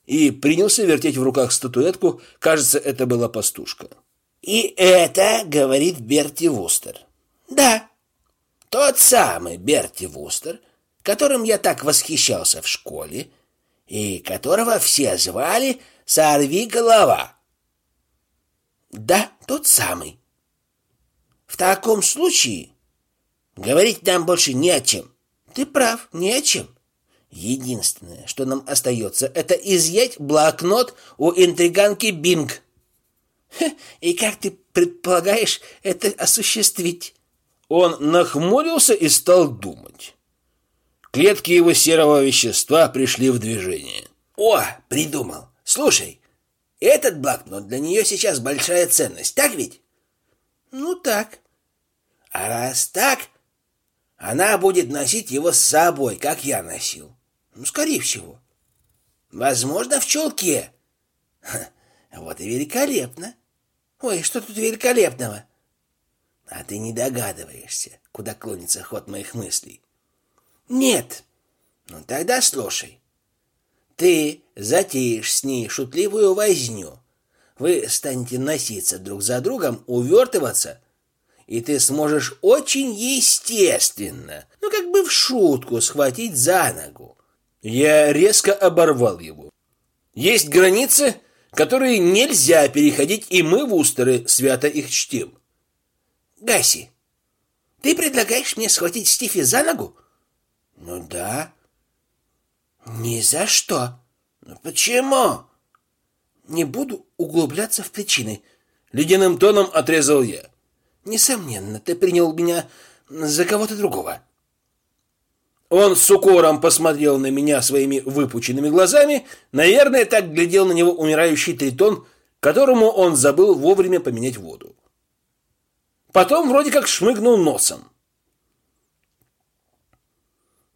и принялся вертеть в руках статуэтку. Кажется, это была пастушка. «И это, — говорит Берти Вустер. Да, тот самый Берти Вустер, которым я так восхищался в школе, и которого все звали «Сорви голова». Да, тот самый. В таком случае говорить нам больше не о чем. Ты прав, не о чем. Единственное, что нам остается, это изъять блокнот у интриганки Бинг. И как ты предполагаешь это осуществить? Он нахмурился и стал думать. Клетки его серого вещества пришли в движение. О, придумал. Слушай, этот блокнот для нее сейчас большая ценность, так ведь? Ну так. А раз так, она будет носить его с собой, как я носил. Ну, скорее всего. Возможно, в чулке. Ха, вот и великолепно. Ой, что тут великолепного? А ты не догадываешься, куда клонится ход моих мыслей? Нет. Ну, тогда слушай. Ты затеешь с ней шутливую возню. Вы станете носиться друг за другом, увертываться, и ты сможешь очень естественно, ну, как бы в шутку, схватить за ногу. Я резко оборвал его. Есть границы, которые нельзя переходить, и мы, вустеры, свято их чтим. Гаси, ты предлагаешь мне схватить Стифи за ногу? Ну да. Ни за что. Ну почему? Не буду углубляться в причины. Ледяным тоном отрезал я. Несомненно, ты принял меня за кого-то другого. Он с укором посмотрел на меня своими выпученными глазами. Наверное, так глядел на него умирающий тритон, которому он забыл вовремя поменять воду. Потом вроде как шмыгнул носом.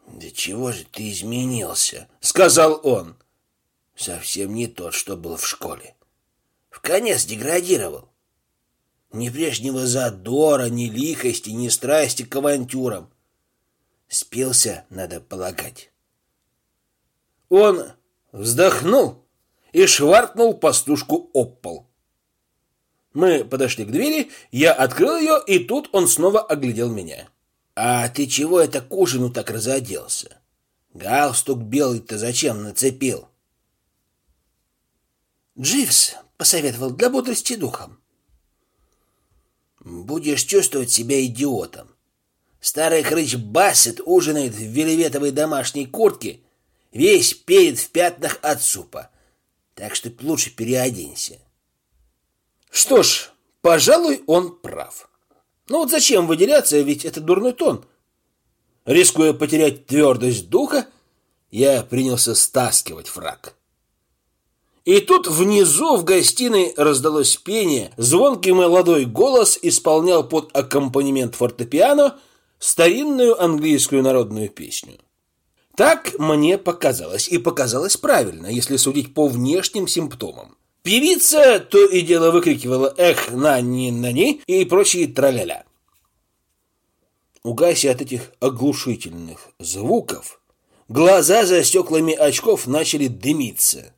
«Да чего же ты изменился?» — сказал он. «Совсем не тот, что был в школе. В конец деградировал. Ни прежнего задора, ни лихости, ни страсти к авантюрам. Спился, надо полагать. Он вздохнул и шваркнул пастушку об пол. Мы подошли к двери, я открыл ее, и тут он снова оглядел меня. «А ты чего это к ужину так разоделся? Галстук белый-то зачем нацепил?» «Дживс посоветовал для бодрости духом». «Будешь чувствовать себя идиотом. Старый хрыч Бассет ужинает в велеветовой домашней куртке, весь перед в пятнах от супа. Так что лучше переоденься. Что ж, пожалуй, он прав. Ну вот зачем выделяться, ведь это дурной тон. Рискуя потерять твердость духа, я принялся стаскивать фраг. И тут внизу в гостиной раздалось пение, звонкий молодой голос исполнял под аккомпанемент фортепиано старинную английскую народную песню. Так мне показалось, и показалось правильно, если судить по внешним симптомам. Певица то и дело выкрикивала «эх, на-ни-на-ни» и прочие траля-ля. У Гаси от этих оглушительных звуков глаза за стеклами очков начали дымиться.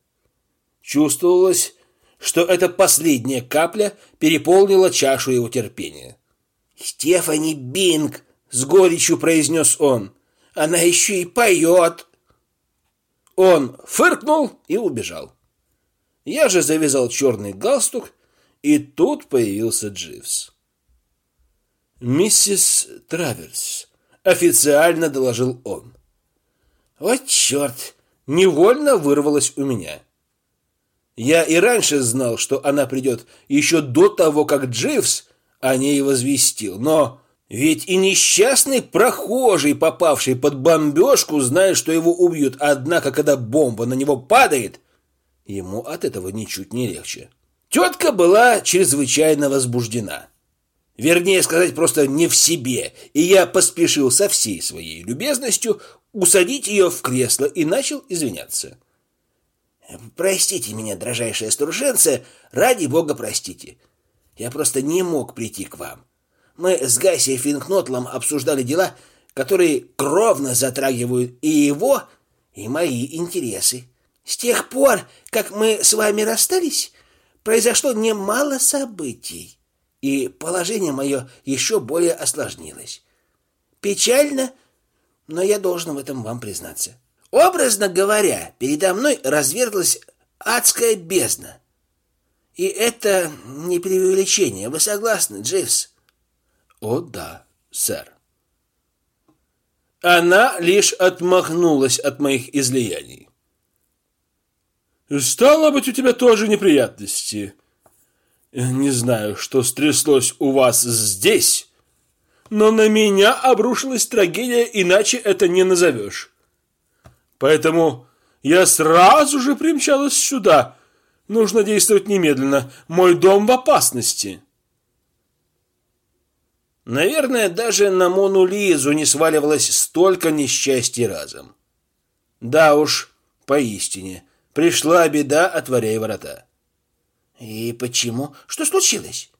Чувствовалось, что эта последняя капля переполнила чашу его терпения. «Стефани Бинг!» с горечью произнес он. Она еще и поет. Он фыркнул и убежал. Я же завязал черный галстук, и тут появился Дживс. «Миссис Траверс», — официально доложил он. «Вот черт!» — невольно вырвалось у меня. Я и раньше знал, что она придет еще до того, как Дживс о ней возвестил, но ведь и несчастный прохожий, попавший под бомбежку, знает, что его убьют, однако, когда бомба на него падает, ему от этого ничуть не легче. Тетка была чрезвычайно возбуждена. Вернее сказать, просто не в себе, и я поспешил со всей своей любезностью усадить ее в кресло и начал извиняться. «Простите меня, дрожайшая струженция, ради бога простите. Я просто не мог прийти к вам. Мы с Гаси Финкнотлом обсуждали дела, которые кровно затрагивают и его, и мои интересы. С тех пор, как мы с вами расстались, произошло немало событий, и положение мое еще более осложнилось. Печально, но я должен в этом вам признаться. Образно говоря, передо мной разверзлась адская бездна. И это не преувеличение. Вы согласны, Дживс? «О да, сэр». Она лишь отмахнулась от моих излияний. «Стало быть, у тебя тоже неприятности. Не знаю, что стряслось у вас здесь, но на меня обрушилась трагедия, иначе это не назовешь. Поэтому я сразу же примчалась сюда. Нужно действовать немедленно. Мой дом в опасности». Наверное, даже на Мону Лизу не сваливалось столько несчастья разом. Да уж, поистине, пришла беда, отворяя ворота. И почему? Что случилось?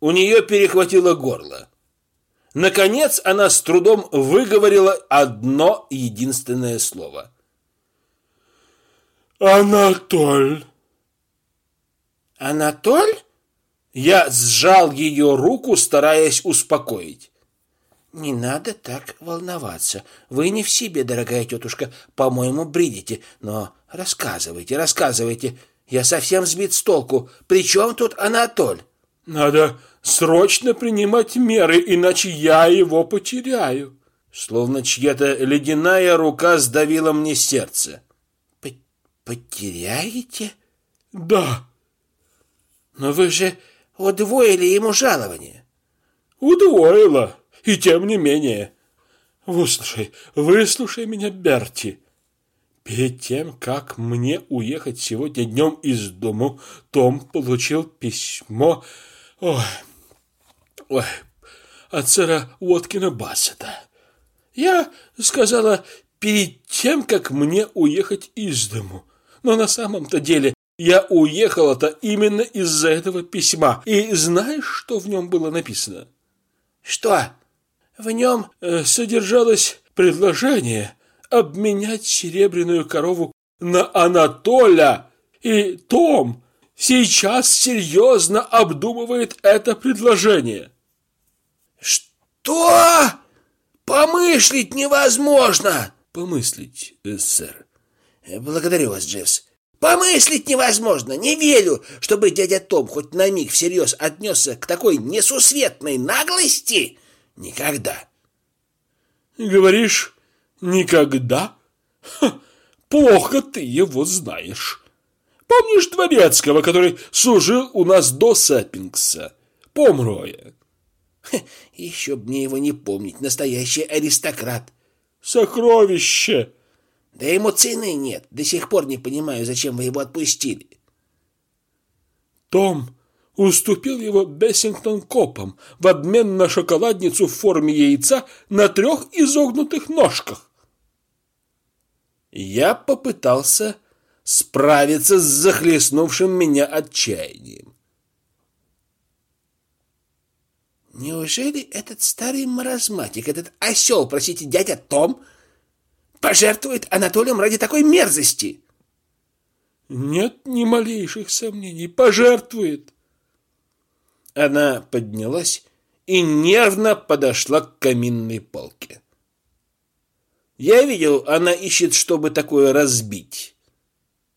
У нее перехватило горло. Наконец она с трудом выговорила одно единственное слово. «Анатоль!» «Анатоль?» Я сжал ее руку, стараясь успокоить. «Не надо так волноваться. Вы не в себе, дорогая тетушка. По-моему, бредите. Но рассказывайте, рассказывайте. Я совсем сбит с толку. При чем тут Анатоль?» Надо срочно принимать меры, иначе я его потеряю. Словно чья-то ледяная рука сдавила мне сердце. Потеряете? Да. Но вы же удвоили ему жалование. Удвоила, и тем не менее. Выслушай, выслушай меня, Берти. Перед тем, как мне уехать сегодня днем из дому, Том получил письмо ой, ой, от сэра Уоткина Бассета. Я сказала перед тем, как мне уехать из дому. Но на самом-то деле я уехала-то именно из-за этого письма. И знаешь, что в нем было написано? Что? В нем э, содержалось предложение обменять серебряную корову на Анатоля. И Том сейчас серьезно обдумывает это предложение. Что? Помыслить невозможно. Помыслить, э, сэр. Благодарю вас, Джесс. Помыслить невозможно. Не верю, чтобы дядя Том хоть на миг всерьез отнесся к такой несусветной наглости. Никогда. Говоришь, никогда? Ха, плохо ты его знаешь. Помнишь Дворецкого, который служил у нас до Саппингса? Помроя. Еще б мне его не помнить. Настоящий аристократ. Сокровище! Да ему цены нет. До сих пор не понимаю, зачем вы его отпустили. Том уступил его Бессингтон копам в обмен на шоколадницу в форме яйца на трех изогнутых ножках. Я попытался справиться с захлестнувшим меня отчаянием. Неужели этот старый маразматик, этот осел, простите, дядя Том, пожертвует Анатолием ради такой мерзости? Нет ни малейших сомнений, пожертвует. Она поднялась и нервно подошла к каминной полке. Я видел, она ищет, чтобы такое разбить.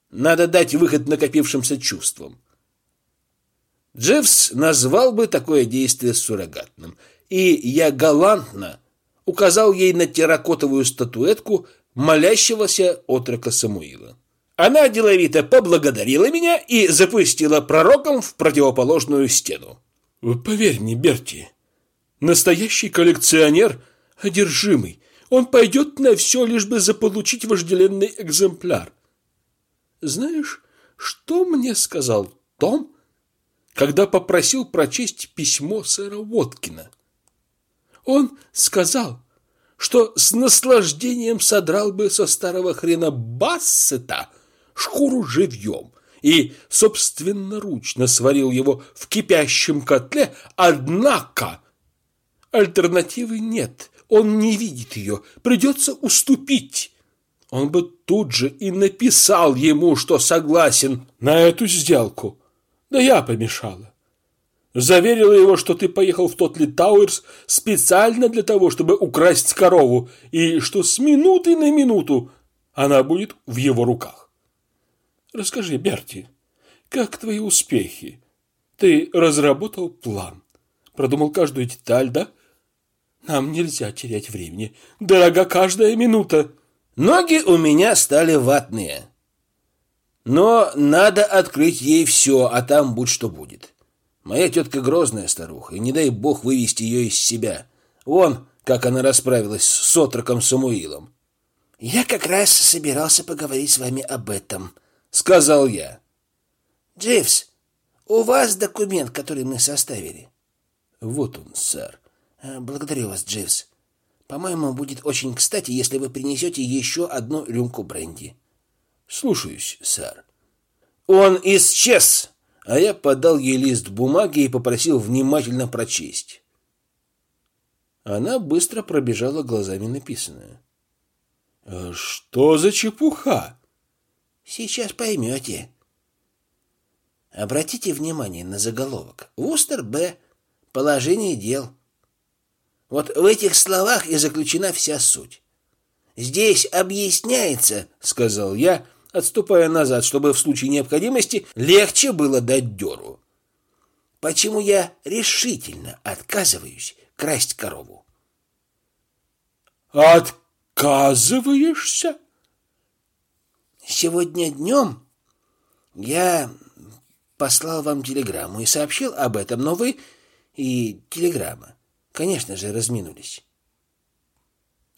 Надо дать выход накопившимся чувствам. Джеффс назвал бы такое действие суррогатным, и я галантно указал ей на терракотовую статуэтку молящегося отрока Самуила. Она деловито поблагодарила меня и запустила пророком в противоположную стену. Поверь мне, Берти, настоящий коллекционер одержимый. Он пойдет на все, лишь бы заполучить вожделенный экземпляр. Знаешь, что мне сказал Том, когда попросил прочесть письмо сэра Уоткина? Он сказал, что с наслаждением содрал бы со старого хрена Бассета шкуру живьем и собственноручно сварил его в кипящем котле, однако альтернативы нет, он не видит ее, придется уступить. Он бы тут же и написал ему, что согласен на эту сделку. Да я помешала. Заверила его, что ты поехал в Тотли Тауэрс специально для того, чтобы украсть корову, и что с минуты на минуту она будет в его руках. Расскажи, Берти, как твои успехи? Ты разработал план, продумал каждую деталь, да? Нам нельзя терять времени. Дорога каждая минута. Ноги у меня стали ватные. Но надо открыть ей все, а там будь что будет. Моя тетка грозная старуха, и не дай бог вывести ее из себя. Вон, как она расправилась с отроком Самуилом. «Я как раз собирался поговорить с вами об этом», — сказал я. «Дживс, у вас документ, который мы составили?» «Вот он, сэр». Э, «Благодарю вас, Дживс. По-моему, будет очень кстати, если вы принесете еще одну рюмку бренди». Слушаюсь, сэр. Он исчез, а я подал ей лист бумаги и попросил внимательно прочесть. Она быстро пробежала глазами написанное. «А «Что за чепуха?» «Сейчас поймете». Обратите внимание на заголовок. Вустер Б. Положение дел. Вот в этих словах и заключена вся суть. Здесь объясняется, сказал я, отступая назад, чтобы в случае необходимости легче было дать дёру. почему я решительно отказываюсь красть корову. Отказываешься? Сегодня днем я послал вам телеграмму и сообщил об этом, но вы и телеграмма, конечно же, разминулись.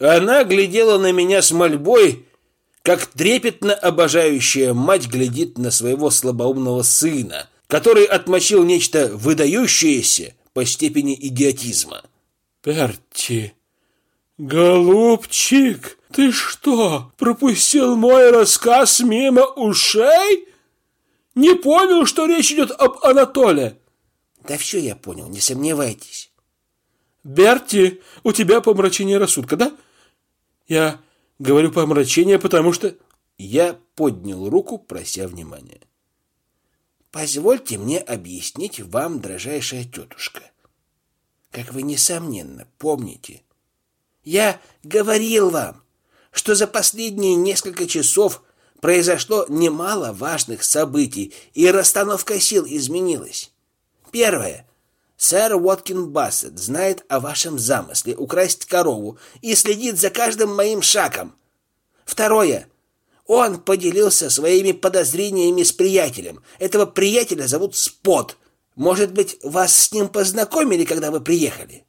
Она глядела на меня с мольбой, как трепетно обожающая мать глядит на своего слабоумного сына, который отмочил нечто выдающееся по степени идиотизма. Перти, голубчик, ты что, пропустил мой рассказ мимо ушей? Не понял, что речь идет об Анатоле? Да все я понял, не сомневайтесь. Берти, у тебя помрачение рассудка, да? Я говорю помрачение, потому что... Я поднял руку, прося внимания. Позвольте мне объяснить вам, дрожайшая тетушка. Как вы, несомненно, помните, я говорил вам, что за последние несколько часов произошло немало важных событий, и расстановка сил изменилась. Первое. Сэр Уоткин Бассет знает о вашем замысле украсть корову и следит за каждым моим шагом. Второе. Он поделился своими подозрениями с приятелем. Этого приятеля зовут Спот. Может быть, вас с ним познакомили, когда вы приехали?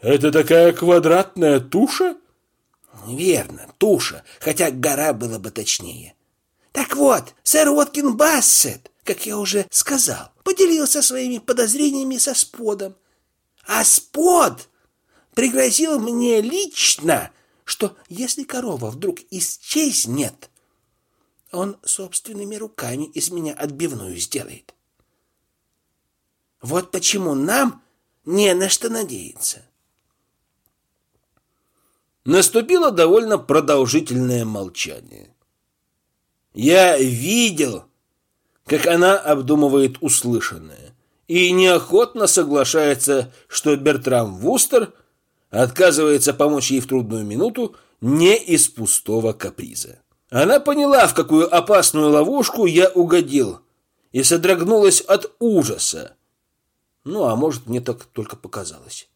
Это такая квадратная туша? Верно, туша, хотя гора было бы точнее. Так вот, сэр Уоткин Бассет, как я уже сказал, поделился своими подозрениями со Сподом. А Спод пригрозил мне лично, что если корова вдруг исчезнет, он собственными руками из меня отбивную сделает. Вот почему нам не на что надеяться. Наступило довольно продолжительное молчание. Я видел, как она обдумывает услышанное, и неохотно соглашается, что Бертрам Вустер отказывается помочь ей в трудную минуту не из пустого каприза. Она поняла, в какую опасную ловушку я угодил, и содрогнулась от ужаса. Ну, а может, мне так только показалось.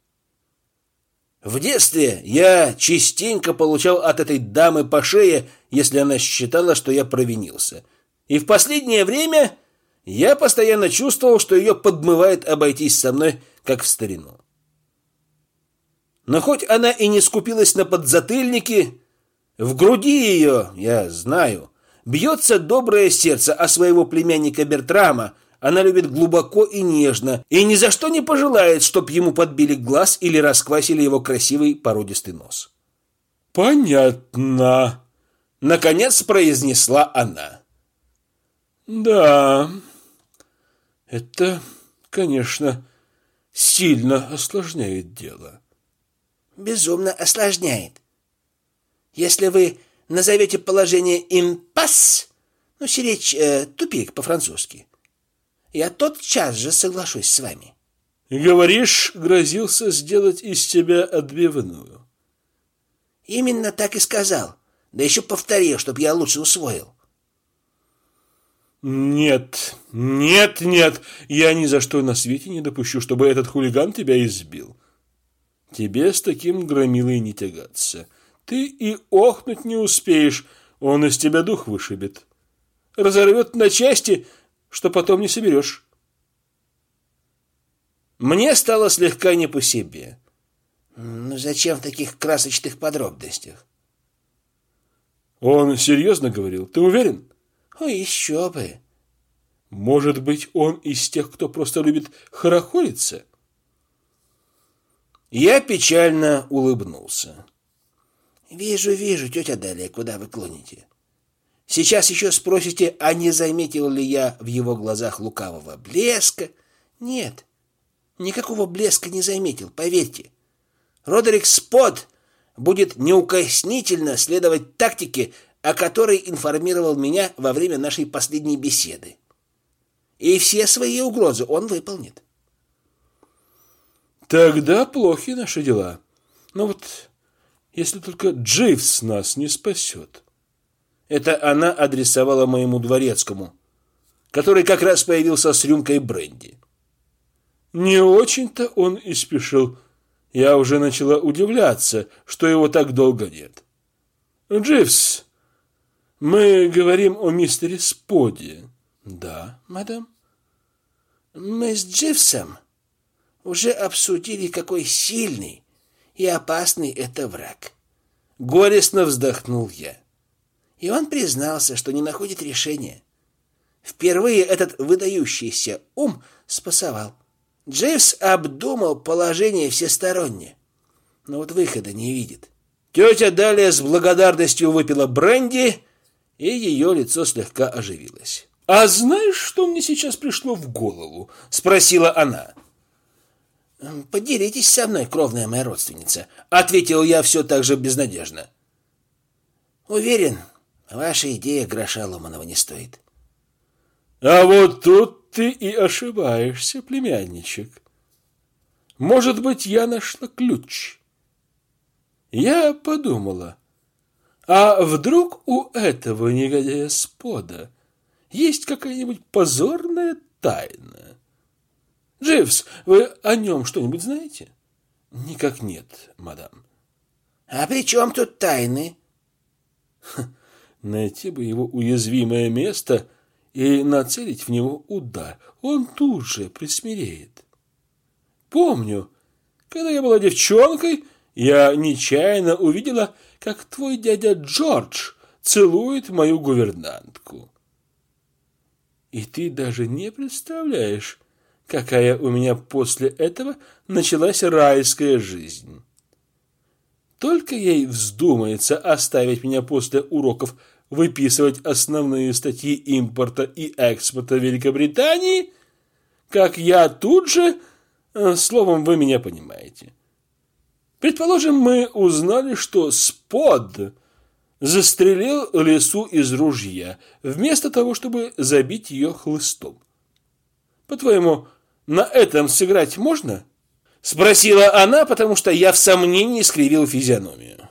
В детстве я частенько получал от этой дамы по шее, если она считала, что я провинился. И в последнее время я постоянно чувствовал, что ее подмывает обойтись со мной, как в старину. Но хоть она и не скупилась на подзатыльники, в груди ее, я знаю, бьется доброе сердце, а своего племянника Бертрама она любит глубоко и нежно, и ни за что не пожелает, чтоб ему подбили глаз или расквасили его красивый породистый нос. «Понятно», — наконец произнесла она. «Да, это, конечно, сильно осложняет дело». «Безумно осложняет. Если вы назовете положение «импас», ну, сиречь э, «тупик» по-французски, я тотчас же соглашусь с вами. Говоришь, грозился сделать из тебя отбивную. Именно так и сказал. Да еще повторил, чтобы я лучше усвоил. Нет, нет, нет, я ни за что на свете не допущу, чтобы этот хулиган тебя избил. Тебе с таким громилой не тягаться. Ты и охнуть не успеешь, он из тебя дух вышибет. Разорвет на части, что потом не соберешь. Мне стало слегка не по себе. Ну зачем в таких красочных подробностях? Он серьезно говорил? Ты уверен? О, еще бы. Может быть, он из тех, кто просто любит хорохориться? Я печально улыбнулся. Вижу, вижу, тетя Далия, куда вы клоните. Сейчас еще спросите, а не заметил ли я в его глазах лукавого блеска? Нет, никакого блеска не заметил, поверьте. Родерик Спот будет неукоснительно следовать тактике, о которой информировал меня во время нашей последней беседы. И все свои угрозы он выполнит. Тогда плохи наши дела. Но вот если только Дживс нас не спасет. Это она адресовала моему дворецкому, который как раз появился с рюмкой бренди. Не очень-то он и спешил. Я уже начала удивляться, что его так долго нет. Дживс, мы говорим о мистере Споде. Да, мадам. Мы с Дживсом уже обсудили, какой сильный и опасный это враг. Горестно вздохнул я. И он признался, что не находит решения. Впервые этот выдающийся ум спасовал. Дживс обдумал положение всесторонне, но вот выхода не видит. Тетя далее с благодарностью выпила бренди, и ее лицо слегка оживилось. «А знаешь, что мне сейчас пришло в голову?» — спросила она. «Поделитесь со мной, кровная моя родственница», — ответил я все так же безнадежно. «Уверен, ваша идея гроша ломаного не стоит». «А вот тут ты и ошибаешься, племянничек. Может быть, я нашла ключ». Я подумала, а вдруг у этого негодяя спода есть какая-нибудь позорная тайна? Дживс, вы о нем что-нибудь знаете? Никак нет, мадам. А при чем тут тайны? найти бы его уязвимое место и нацелить в него удар. Он тут же присмиреет. Помню, когда я была девчонкой, я нечаянно увидела, как твой дядя Джордж целует мою гувернантку. И ты даже не представляешь, какая у меня после этого началась райская жизнь. Только ей вздумается оставить меня после уроков выписывать основные статьи импорта и экспорта Великобритании, как я тут же, э, словом, вы меня понимаете. Предположим, мы узнали, что Спод застрелил лесу из ружья, вместо того, чтобы забить ее хлыстом. По-твоему, на этом сыграть можно? Спросила она, потому что я в сомнении скривил физиономию.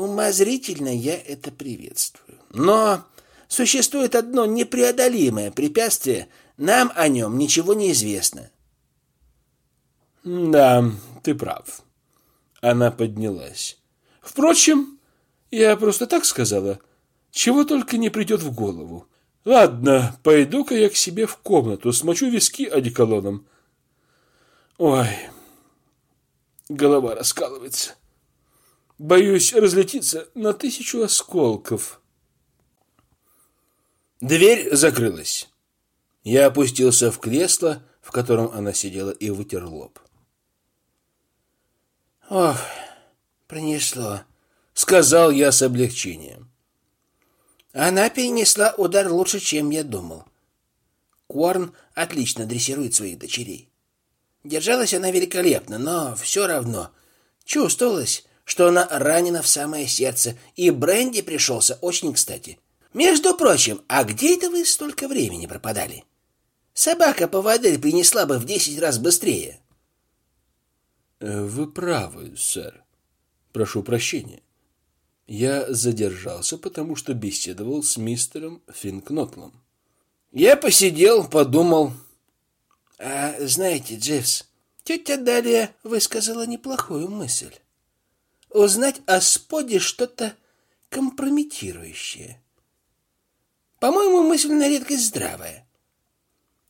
Умозрительно я это приветствую. Но существует одно непреодолимое препятствие, нам о нем ничего не известно. Да, ты прав. Она поднялась. Впрочем, я просто так сказала. Чего только не придет в голову. Ладно, пойду-ка я к себе в комнату, смочу виски одеколоном. Ой, голова раскалывается. Боюсь разлетиться на тысячу осколков. Дверь закрылась. Я опустился в кресло, в котором она сидела, и вытер лоб. Ох, пронесло, сказал я с облегчением. Она перенесла удар лучше, чем я думал. Корн отлично дрессирует своих дочерей. Держалась она великолепно, но все равно чувствовалось, что она ранена в самое сердце, и Бренди пришелся очень кстати. Между прочим, а где это вы столько времени пропадали? Собака-поводырь принесла бы в десять раз быстрее. Э, вы правы, сэр. Прошу прощения. Я задержался, потому что беседовал с мистером Финкнотлом. Я посидел, подумал. А знаете, Дживс, тетя Дарья высказала неплохую мысль. Узнать о споде что-то компрометирующее. По-моему, мысль на редкость здравая.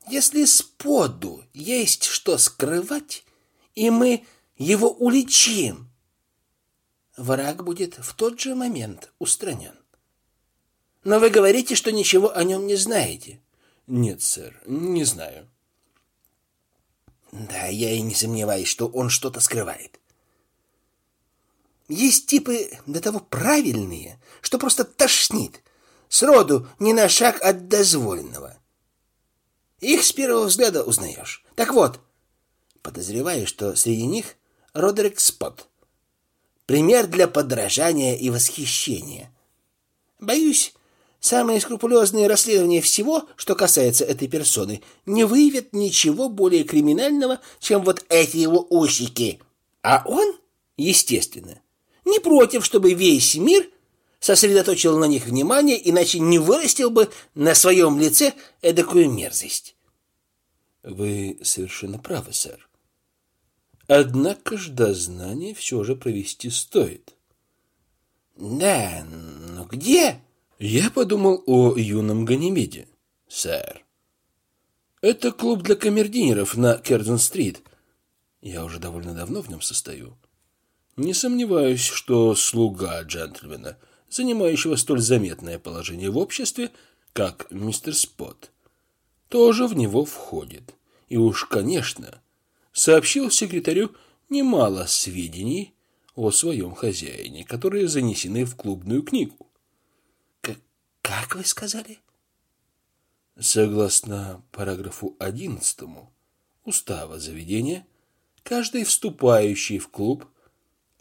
Если споду есть что скрывать, и мы его уличим, враг будет в тот же момент устранен. Но вы говорите, что ничего о нем не знаете. Нет, сэр, не знаю. Да, я и не сомневаюсь, что он что-то скрывает. Есть типы до того правильные, что просто тошнит. Сроду не на шаг от дозволенного. Их с первого взгляда узнаешь. Так вот, подозреваю, что среди них Родерик Спот. Пример для подражания и восхищения. Боюсь, самые скрупулезные расследования всего, что касается этой персоны, не выявят ничего более криминального, чем вот эти его усики. А он, естественно, не против, чтобы весь мир сосредоточил на них внимание, иначе не вырастил бы на своем лице эдакую мерзость. Вы совершенно правы, сэр. Однако ж дознание все же провести стоит. Да, но где? Я подумал о юном Ганимеде, сэр. Это клуб для камердинеров на Керден-стрит. Я уже довольно давно в нем состою. Не сомневаюсь, что слуга джентльмена, занимающего столь заметное положение в обществе, как мистер Спот, тоже в него входит. И уж, конечно, сообщил секретарю немало сведений о своем хозяине, которые занесены в клубную книгу. Как вы сказали? Согласно параграфу 11 устава заведения, каждый вступающий в клуб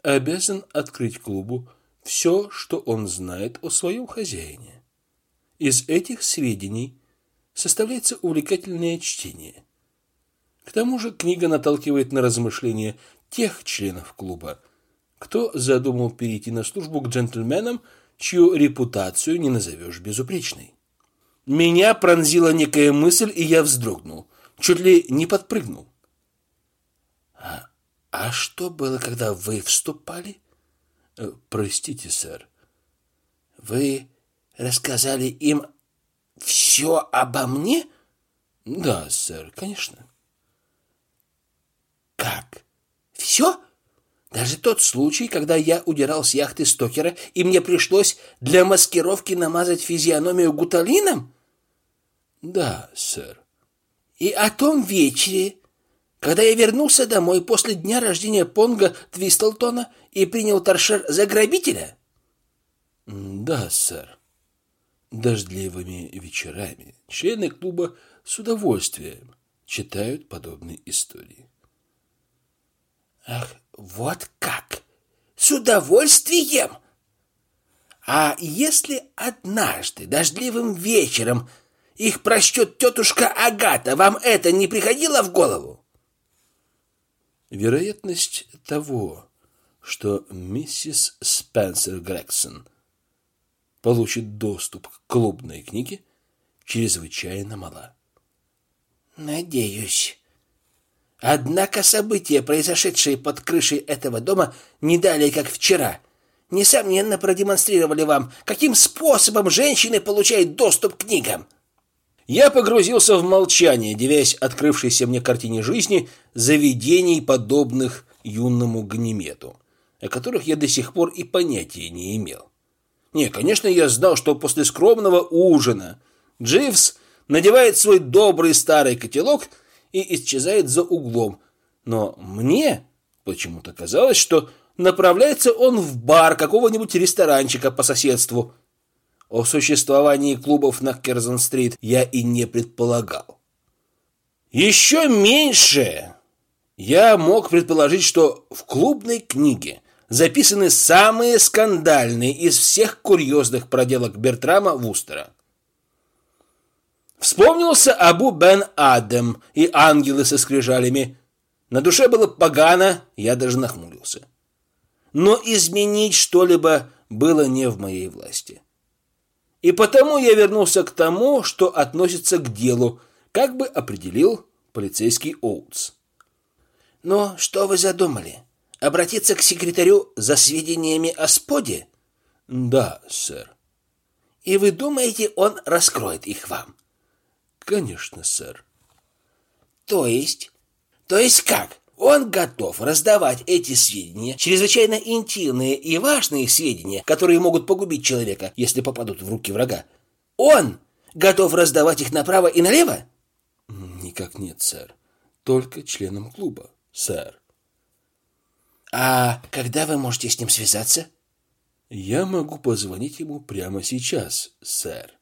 обязан открыть клубу все, что он знает о своем хозяине. Из этих сведений составляется увлекательное чтение. К тому же книга наталкивает на размышления тех членов клуба, кто задумал перейти на службу к джентльменам, чью репутацию не назовешь безупречной. Меня пронзила некая мысль, и я вздрогнул, чуть ли не подпрыгнул. А, что было, когда вы вступали? Э, простите, сэр. Вы рассказали им все обо мне? Да, сэр, конечно. Как? Все? Даже тот случай, когда я удирал с яхты Стокера, и мне пришлось для маскировки намазать физиономию гуталином? Да, сэр. И о том вечере, когда я вернулся домой после дня рождения Понга Твистлтона и принял торшер за грабителя? Да, сэр. Дождливыми вечерами члены клуба с удовольствием читают подобные истории. Ах, вот как! С удовольствием! А если однажды, дождливым вечером, их прочтет тетушка Агата, вам это не приходило в голову? Вероятность того, что миссис Спенсер Грегсон получит доступ к клубной книге, чрезвычайно мала. Надеюсь. Однако события, произошедшие под крышей этого дома, не далее, как вчера, несомненно продемонстрировали вам, каким способом женщины получают доступ к книгам. Я погрузился в молчание, девясь открывшейся мне картине жизни заведений, подобных юному Ганимету, о которых я до сих пор и понятия не имел. Не, конечно, я знал, что после скромного ужина Дживс надевает свой добрый старый котелок – и исчезает за углом. Но мне почему-то казалось, что направляется он в бар какого-нибудь ресторанчика по соседству. О существовании клубов на Керзон-стрит я и не предполагал. Еще меньше я мог предположить, что в клубной книге записаны самые скандальные из всех курьезных проделок Бертрама Вустера. Вспомнился Абу бен Адем и ангелы со скрижалями. На душе было погано, я даже нахмурился. Но изменить что-либо было не в моей власти. И потому я вернулся к тому, что относится к делу, как бы определил полицейский Оутс. «Но что вы задумали? Обратиться к секретарю за сведениями о споде?» «Да, сэр». «И вы думаете, он раскроет их вам?» Конечно, сэр. То есть? То есть как? Он готов раздавать эти сведения, чрезвычайно интимные и важные сведения, которые могут погубить человека, если попадут в руки врага. Он готов раздавать их направо и налево? Никак нет, сэр. Только членам клуба, сэр. А когда вы можете с ним связаться? Я могу позвонить ему прямо сейчас, сэр.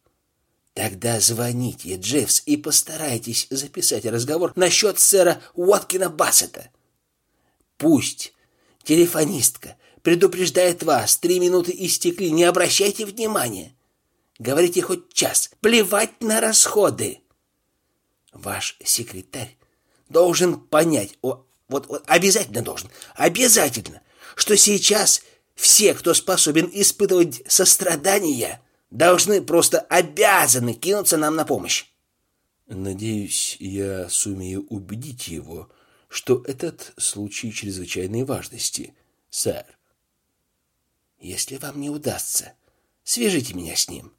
Тогда звоните, Дживс, и постарайтесь записать разговор насчет сэра Уоткина Бассета. Пусть телефонистка предупреждает вас, три минуты истекли, не обращайте внимания. Говорите хоть час, плевать на расходы. Ваш секретарь должен понять, о, вот, вот обязательно должен, обязательно, что сейчас все, кто способен испытывать сострадание, должны, просто обязаны кинуться нам на помощь. Надеюсь, я сумею убедить его, что этот случай чрезвычайной важности, сэр. Если вам не удастся, свяжите меня с ним.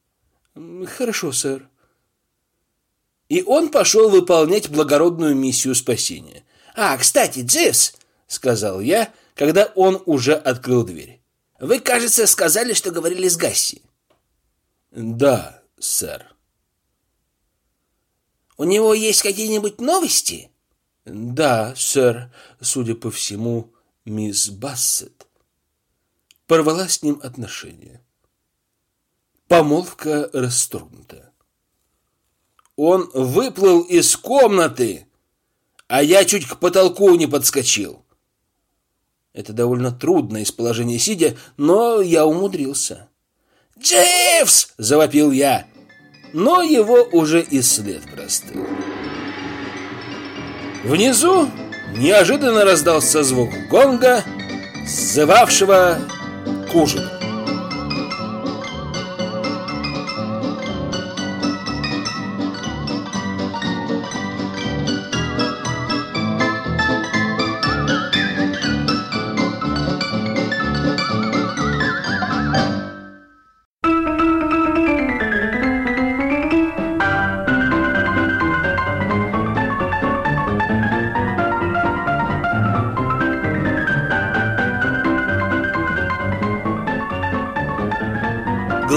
Хорошо, сэр. И он пошел выполнять благородную миссию спасения. А, кстати, Дживс, сказал я, когда он уже открыл дверь. Вы, кажется, сказали, что говорили с Гасси. Да, сэр. У него есть какие-нибудь новости? Да, сэр. Судя по всему, мисс Бассет порвала с ним отношения. Помолвка расторгнута. Он выплыл из комнаты, а я чуть к потолку не подскочил. Это довольно трудно из положения сидя, но я умудрился. «Дживс!» – завопил я, но его уже и след простыл. Внизу неожиданно раздался звук гонга, сзывавшего к ужину.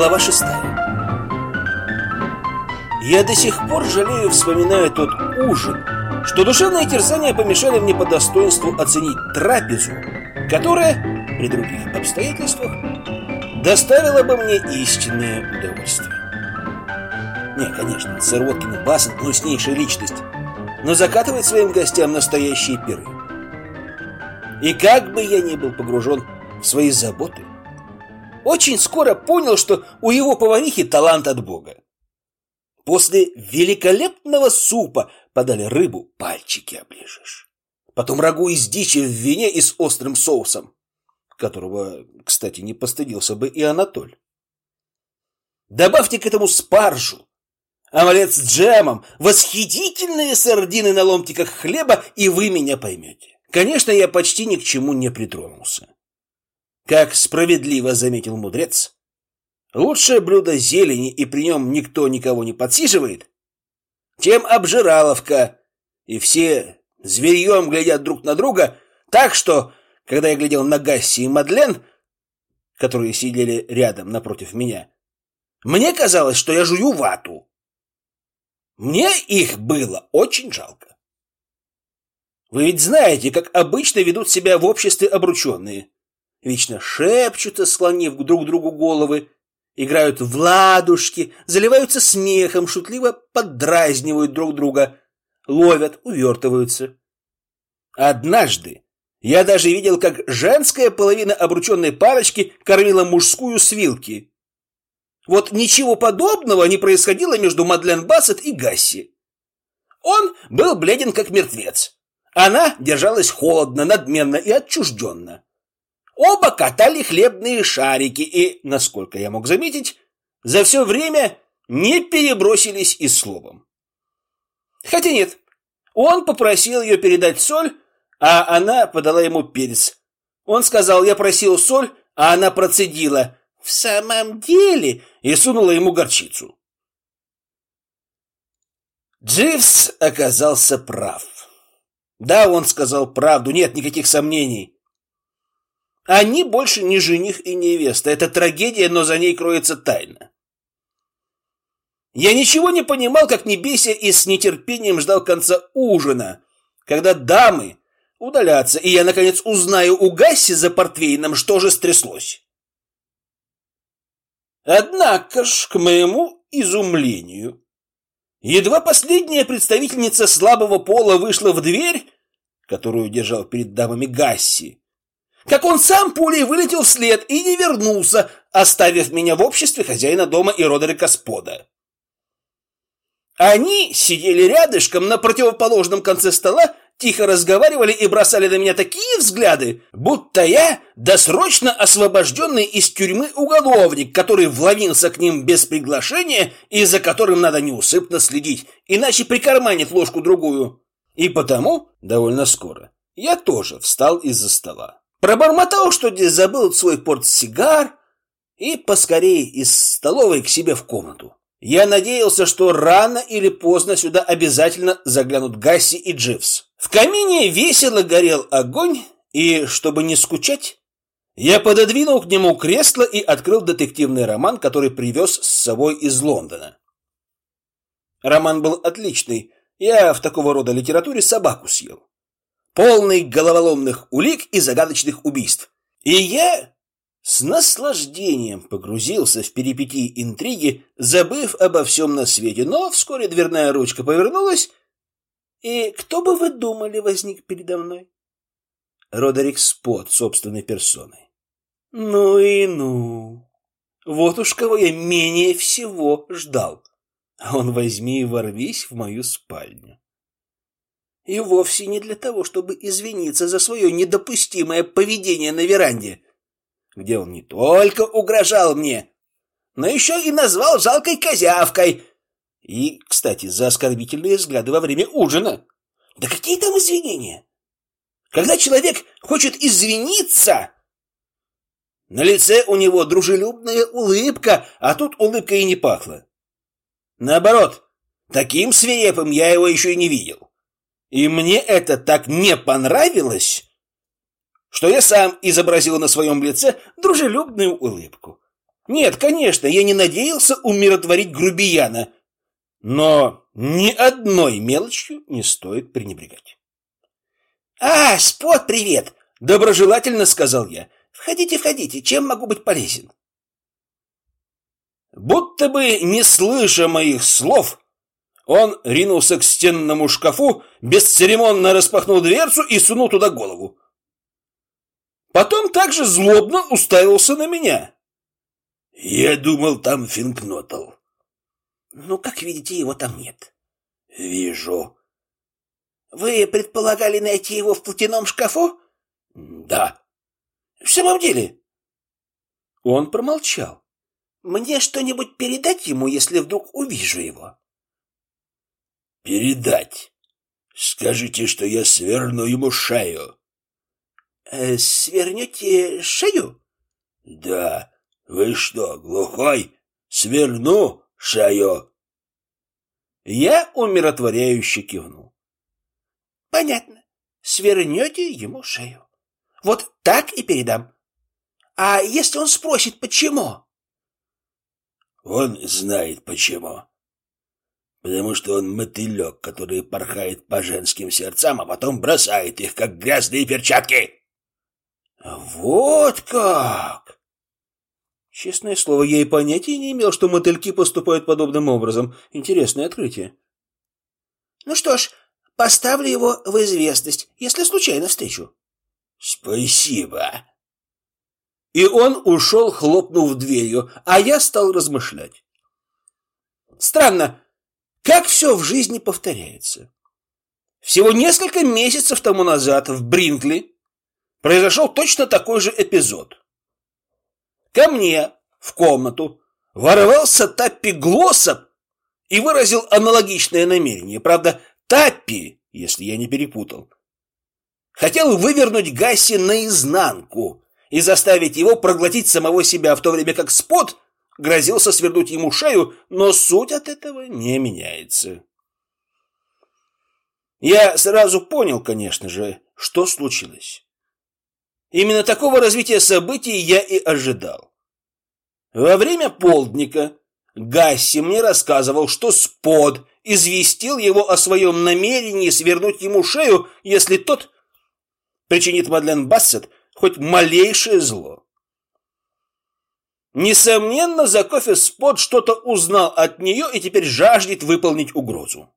Глава шестая. Я до сих пор жалею, вспоминая тот ужин, что душевные терзания помешали мне по достоинству оценить трапезу, которая, при других обстоятельствах, доставила бы мне истинное удовольствие. Не, конечно, сэр Уоткин Бассет – гнуснейшая личность, но закатывает своим гостям настоящие пиры. И как бы я ни был погружен в свои заботы, очень скоро понял, что у его поварихи талант от Бога. После великолепного супа подали рыбу, пальчики оближешь. Потом рагу из дичи в вине и с острым соусом, которого, кстати, не постыдился бы и Анатоль. Добавьте к этому спаржу, омлет с джемом, восхитительные сардины на ломтиках хлеба, и вы меня поймете. Конечно, я почти ни к чему не притронулся. Как справедливо заметил мудрец, лучшее блюдо зелени, и при нем никто никого не подсиживает, чем обжираловка, и все зверьем глядят друг на друга, так что, когда я глядел на Гасси и Мадлен, которые сидели рядом напротив меня, мне казалось, что я жую вату. Мне их было очень жалко. Вы ведь знаете, как обычно ведут себя в обществе обрученные вечно шепчутся, склонив друг другу головы, играют в ладушки, заливаются смехом, шутливо поддразнивают друг друга, ловят, увертываются. Однажды я даже видел, как женская половина обрученной парочки кормила мужскую с вилки. Вот ничего подобного не происходило между Мадлен Бассет и Гасси. Он был бледен, как мертвец. Она держалась холодно, надменно и отчужденно. Оба катали хлебные шарики и, насколько я мог заметить, за все время не перебросились и словом. Хотя нет, он попросил ее передать соль, а она подала ему перец. Он сказал, я просил соль, а она процедила «в самом деле» и сунула ему горчицу. Дживс оказался прав. Да, он сказал правду, нет никаких сомнений. Они больше не жених и невеста. Это трагедия, но за ней кроется тайна. Я ничего не понимал, как не бейся, и с нетерпением ждал конца ужина, когда дамы удалятся, и я, наконец, узнаю у Гасси за портвейном, что же стряслось. Однако ж, к моему изумлению, едва последняя представительница слабого пола вышла в дверь, которую держал перед дамами Гасси, как он сам пулей вылетел вслед и не вернулся, оставив меня в обществе хозяина дома и Родерика Спода. Они сидели рядышком на противоположном конце стола, тихо разговаривали и бросали на меня такие взгляды, будто я досрочно освобожденный из тюрьмы уголовник, который вломился к ним без приглашения и за которым надо неусыпно следить, иначе прикарманит ложку-другую. И потому, довольно скоро, я тоже встал из-за стола. Пробормотал, что здесь забыл свой портсигар, и поскорее из столовой к себе в комнату. Я надеялся, что рано или поздно сюда обязательно заглянут Гасси и Дживс. В камине весело горел огонь, и, чтобы не скучать, я пододвинул к нему кресло и открыл детективный роман, который привез с собой из Лондона. Роман был отличный. Я в такого рода литературе собаку съел. Полный головоломных улик и загадочных убийств. И я с наслаждением погрузился в перипетии интриги, забыв обо всем на свете, но вскоре дверная ручка повернулась, и кто бы вы думали возник передо мной? Родерик Спот собственной персоной. Ну и ну. Вот уж кого я менее всего ждал. А он возьми и ворвись в мою спальню. И вовсе не для того, чтобы извиниться за свое недопустимое поведение на веранде, где он не только угрожал мне, но еще и назвал жалкой козявкой. И, кстати, за оскорбительные взгляды во время ужина. Да какие там извинения? Когда человек хочет извиниться, на лице у него дружелюбная улыбка, а тут улыбка и не пахла. Наоборот, таким свирепым я его еще и не видел. И мне это так не понравилось, что я сам изобразил на своем лице дружелюбную улыбку. Нет, конечно, я не надеялся умиротворить грубияна, но ни одной мелочью не стоит пренебрегать. «А, Спот, привет!» — доброжелательно сказал я. «Входите, входите, чем могу быть полезен?» Будто бы не слыша моих слов, он ринулся к стенному шкафу, бесцеремонно распахнул дверцу и сунул туда голову. Потом также злобно уставился на меня. «Я думал, там Финкнотл». «Ну, как видите, его там нет». «Вижу». «Вы предполагали найти его в платяном шкафу?» «Да». «В самом деле?» Он промолчал. «Мне что-нибудь передать ему, если вдруг увижу его?» «Передать? Скажите, что я сверну ему шею». Э, «Свернете шею?» «Да. Вы что, глухой? Сверну шею». Я умиротворяюще кивнул. «Понятно. Свернете ему шею. Вот так и передам. А если он спросит, почему?» «Он знает, почему» потому что он мотылек, который порхает по женским сердцам, а потом бросает их, как грязные перчатки. Вот как! Честное слово, я и понятия не имел, что мотыльки поступают подобным образом. Интересное открытие. Ну что ж, поставлю его в известность, если случайно встречу. Спасибо. И он ушел, хлопнув дверью, а я стал размышлять. Странно, как все в жизни повторяется. Всего несколько месяцев тому назад в Бринкли произошел точно такой же эпизод. Ко мне в комнату ворвался Таппи Глоссоп и выразил аналогичное намерение. Правда, Таппи, если я не перепутал, хотел вывернуть Гасси наизнанку и заставить его проглотить самого себя, в то время как Спот грозился свернуть ему шею, но суть от этого не меняется. Я сразу понял, конечно же, что случилось. Именно такого развития событий я и ожидал. Во время полдника Гасси мне рассказывал, что Спод известил его о своем намерении свернуть ему шею, если тот причинит Мадлен Бассет хоть малейшее зло. Несомненно, за кофе Спот что-то узнал от нее и теперь жаждет выполнить угрозу.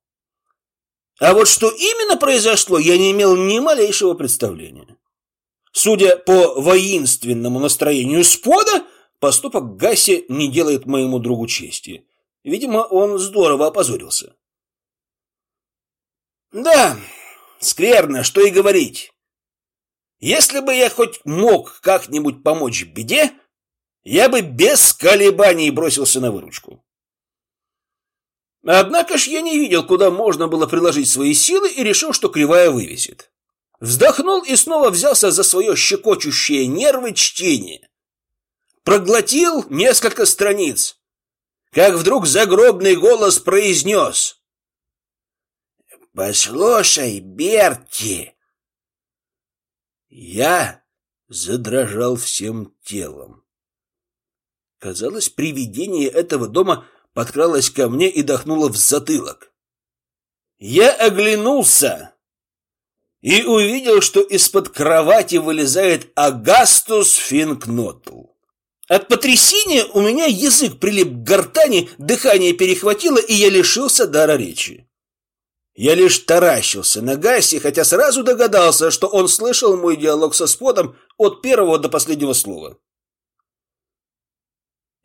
А вот что именно произошло, я не имел ни малейшего представления. Судя по воинственному настроению Спода, поступок Гаси не делает моему другу чести. Видимо, он здорово опозорился. Да, Скверно, что и говорить. Если бы я хоть мог как-нибудь помочь беде, я бы без колебаний бросился на выручку. Однако ж я не видел, куда можно было приложить свои силы и решил, что кривая вывесит. Вздохнул и снова взялся за свое щекочущее нервы чтение. Проглотил несколько страниц, как вдруг загробный голос произнес. «Послушай, Берти!» Я задрожал всем телом. Казалось, привидение этого дома подкралось ко мне и дохнуло в затылок. Я оглянулся и увидел, что из-под кровати вылезает Агастус Финкнотл. От потрясения у меня язык прилип к гортани, дыхание перехватило, и я лишился дара речи. Я лишь таращился на Гасси, хотя сразу догадался, что он слышал мой диалог со Спотом от первого до последнего слова.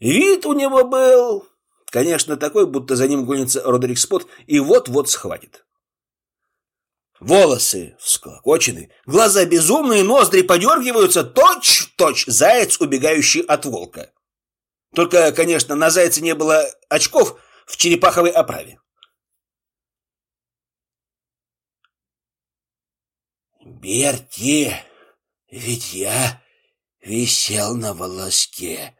Вид у него был, конечно, такой, будто за ним гонится Родерик Спот и вот-вот схватит. Волосы всклокочены, глаза безумные, ноздри подергиваются, точь-в-точь заяц, убегающий от волка. Только, конечно, на зайце не было очков в черепаховой оправе. «Берти, ведь я висел на волоске», —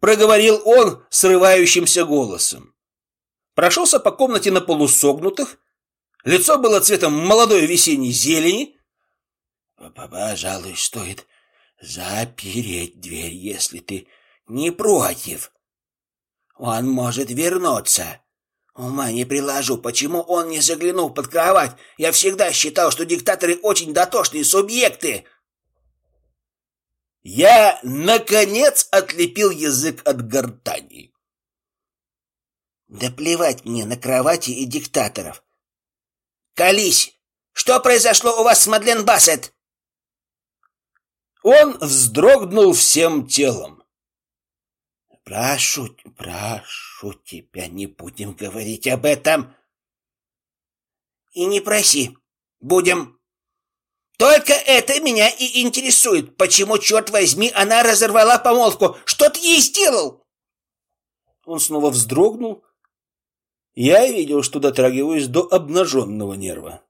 проговорил он срывающимся голосом. Прошелся по комнате на полусогнутых, Лицо было цветом молодой весенней зелени. «Пожалуй, стоит запереть дверь, если ты не против. Он может вернуться. Ума не приложу, почему он не заглянул под кровать. Я всегда считал, что диктаторы очень дотошные субъекты». Я, наконец, отлепил язык от гортани. «Да плевать мне на кровати и диктаторов. «Колись! Что произошло у вас с Мадлен Бассет?» Он вздрогнул всем телом. «Прошу, прошу тебя, не будем говорить об этом!» «И не проси. Будем. Только это меня и интересует. Почему, черт возьми, она разорвала помолвку? Что ты ей сделал?» Он снова вздрогнул, я видел, что дотрагиваюсь до обнаженного нерва.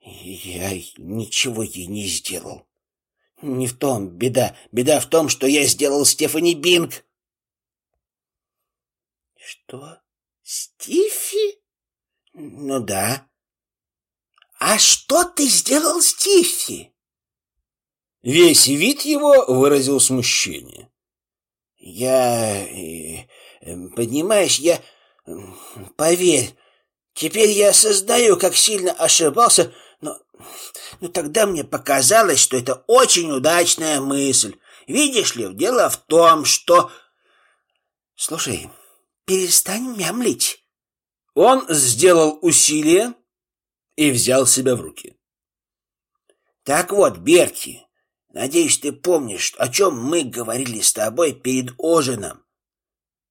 Я ничего ей не сделал. Не в том беда. Беда в том, что я сделал Стефани Бинг. Что? Стифи? Ну да. А что ты сделал Стифи? Весь вид его выразил смущение. Я э, Эм, понимаешь, я... Поверь, теперь я осознаю, как сильно ошибался, но... Но тогда мне показалось, что это очень удачная мысль. Видишь ли, дело в том, что... Слушай, перестань мямлить. Он сделал усилие и взял себя в руки. Так вот, Берти, надеюсь, ты помнишь, о чем мы говорили с тобой перед ужином.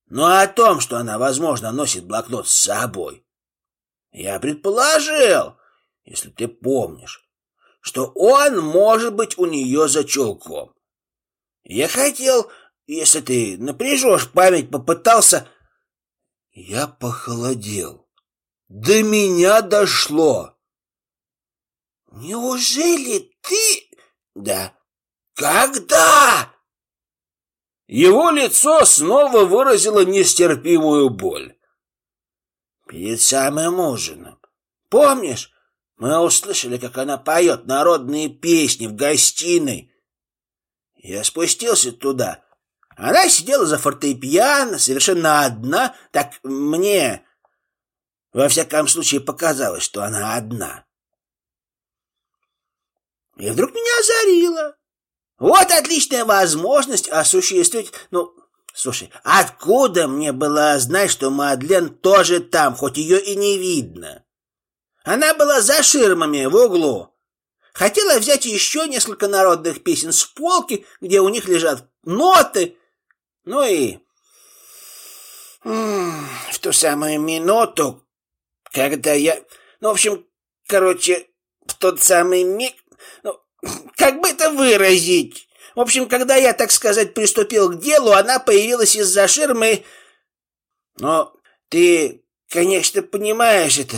Но о том, что она, возможно, носит блокнот с собой, я предположил, если ты помнишь, что он может быть у нее за чулком. Я хотел, если ты напряжешь память, попытался... Я похолодел. До меня дошло. Неужели ты... Да. Когда? Его лицо снова выразило нестерпимую боль. Перед самым ужином. Помнишь, мы услышали, как она поет народные песни в гостиной. Я спустился туда. Она сидела за фортепиано, совершенно одна, так мне, во всяком случае, показалось, что она одна. И вдруг меня озарило. Вот отличная возможность осуществить... Ну, слушай, откуда мне было знать, что Мадлен тоже там, хоть ее и не видно? Она была за ширмами в углу. Хотела взять еще несколько народных песен с полки, где у них лежат ноты. Ну и... В ту самую минуту, когда я... Ну, в общем, короче, в тот самый миг... Ну, как бы это выразить? В общем, когда я, так сказать, приступил к делу, она появилась из-за ширмы. Но ты, конечно, понимаешь это.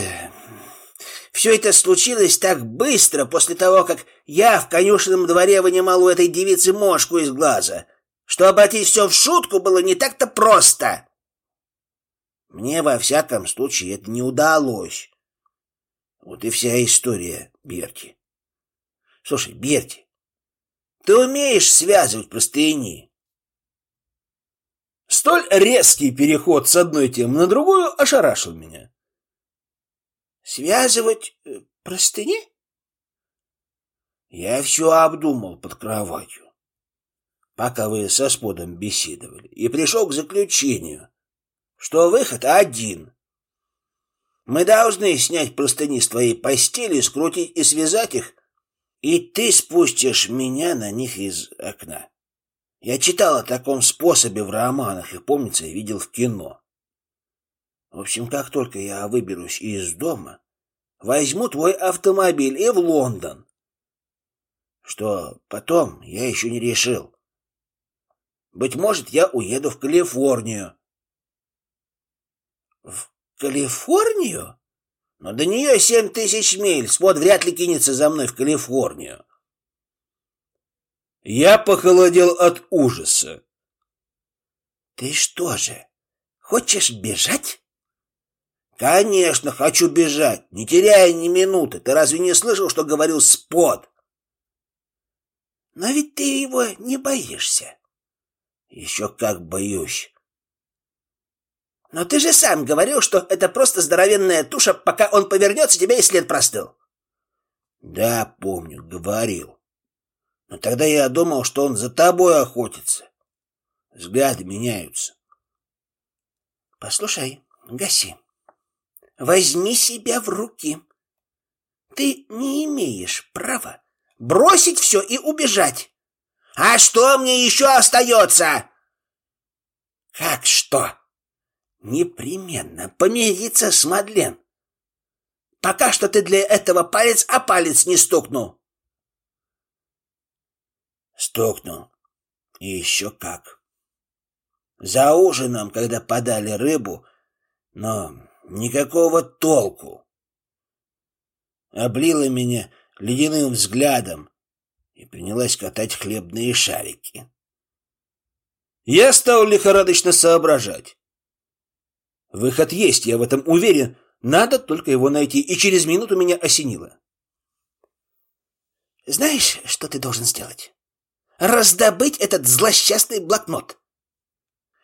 Все это случилось так быстро после того, как я в конюшенном дворе вынимал у этой девицы мошку из глаза, что обратить все в шутку было не так-то просто. Мне, во всяком случае, это не удалось. Вот и вся история, Берти. Слушай, Берти, ты умеешь связывать простыни? Столь резкий переход с одной темы на другую ошарашил меня. Связывать э, простыни? Я все обдумал под кроватью, пока вы со сподом беседовали, и пришел к заключению, что выход один. Мы должны снять простыни с твоей постели, скрутить и связать их, и ты спустишь меня на них из окна. Я читал о таком способе в романах и, помнится, видел в кино. В общем, как только я выберусь из дома, возьму твой автомобиль и в Лондон. Что потом, я еще не решил. Быть может, я уеду в Калифорнию. В Калифорнию? Но до нее семь тысяч миль, свод вряд ли кинется за мной в Калифорнию. Я похолодел от ужаса. Ты что же, хочешь бежать? Конечно, хочу бежать, не теряя ни минуты. Ты разве не слышал, что говорил Спот? Но ведь ты его не боишься. Еще как боюсь. Но ты же сам говорил, что это просто здоровенная туша, пока он повернется, тебя и след простыл. Да, помню, говорил. Но тогда я думал, что он за тобой охотится. Взгляды меняются. Послушай, Гаси, возьми себя в руки. Ты не имеешь права бросить все и убежать. А что мне еще остается? Как что? Непременно помириться с Мадлен. Пока что ты для этого палец о палец не стукнул. Стукнул. И еще как. За ужином, когда подали рыбу, но никакого толку. Облила меня ледяным взглядом и принялась катать хлебные шарики. Я стал лихорадочно соображать. Выход есть, я в этом уверен. Надо только его найти. И через минуту меня осенило. Знаешь, что ты должен сделать? Раздобыть этот злосчастный блокнот.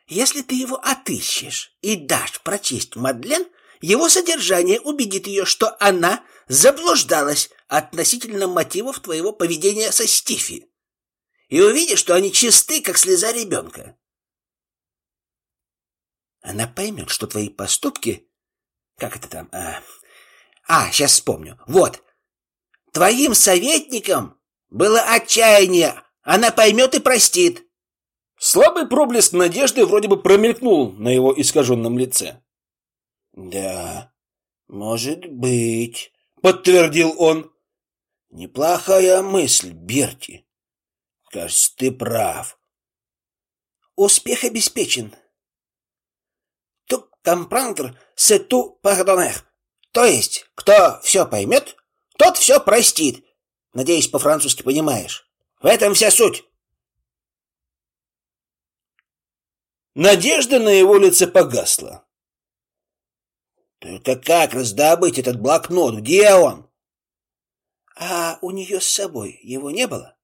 Если ты его отыщешь и дашь прочесть Мадлен, его содержание убедит ее, что она заблуждалась относительно мотивов твоего поведения со Стифи. И увидишь, что они чисты, как слеза ребенка. Она поймет, что твои поступки... Как это там? А, а сейчас вспомню. Вот. Твоим советником было отчаяние. Она поймет и простит. Слабый проблеск надежды вроде бы промелькнул на его искаженном лице. «Да, может быть», — подтвердил он. «Неплохая мысль, Берти. Кажется, ты прав». «Успех обеспечен comprendre, c'est tout pardonner. То есть, кто все поймет, тот все простит. Надеюсь, по-французски понимаешь. В этом вся суть. Надежда на его лице погасла. Только как раздобыть этот блокнот? Где он? А у нее с собой его не было?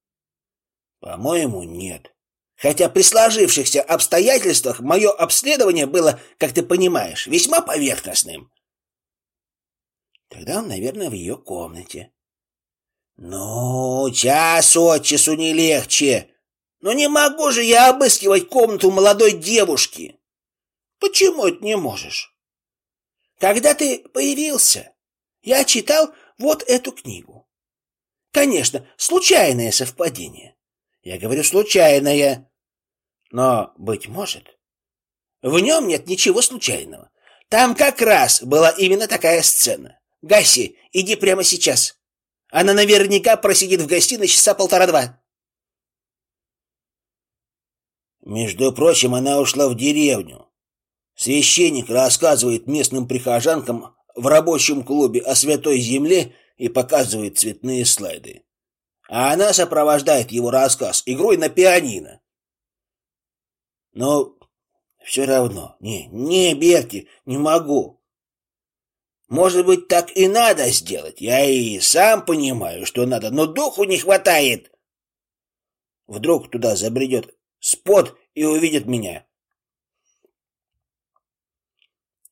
По-моему, нет. Хотя при сложившихся обстоятельствах мое обследование было, как ты понимаешь, весьма поверхностным. Тогда он, наверное, в ее комнате. Ну, час от часу не легче. Но не могу же я обыскивать комнату молодой девушки. Почему это не можешь? Когда ты появился, я читал вот эту книгу. Конечно, случайное совпадение. Я говорю случайное. Но, быть может, в нем нет ничего случайного. Там как раз была именно такая сцена. Гасси, иди прямо сейчас. Она наверняка просидит в гостиной часа полтора-два. Между прочим, она ушла в деревню. Священник рассказывает местным прихожанкам в рабочем клубе о Святой Земле и показывает цветные слайды. А она сопровождает его рассказ игрой на пианино. Но все равно, не, не, Берти, не могу. Может быть, так и надо сделать. Я и сам понимаю, что надо, но духу не хватает. Вдруг туда забредет спот и увидит меня.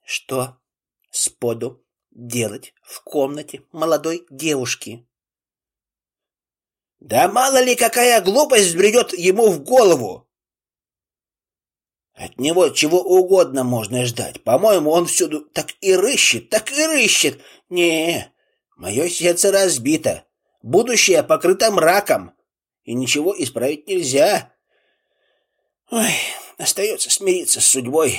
Что споду делать в комнате молодой девушки? Да мало ли какая глупость взбредет ему в голову. От него чего угодно можно ждать. По-моему, он всюду так и рыщет, так и рыщет. Не, мое сердце разбито. Будущее покрыто мраком. И ничего исправить нельзя. Ой, остается смириться с судьбой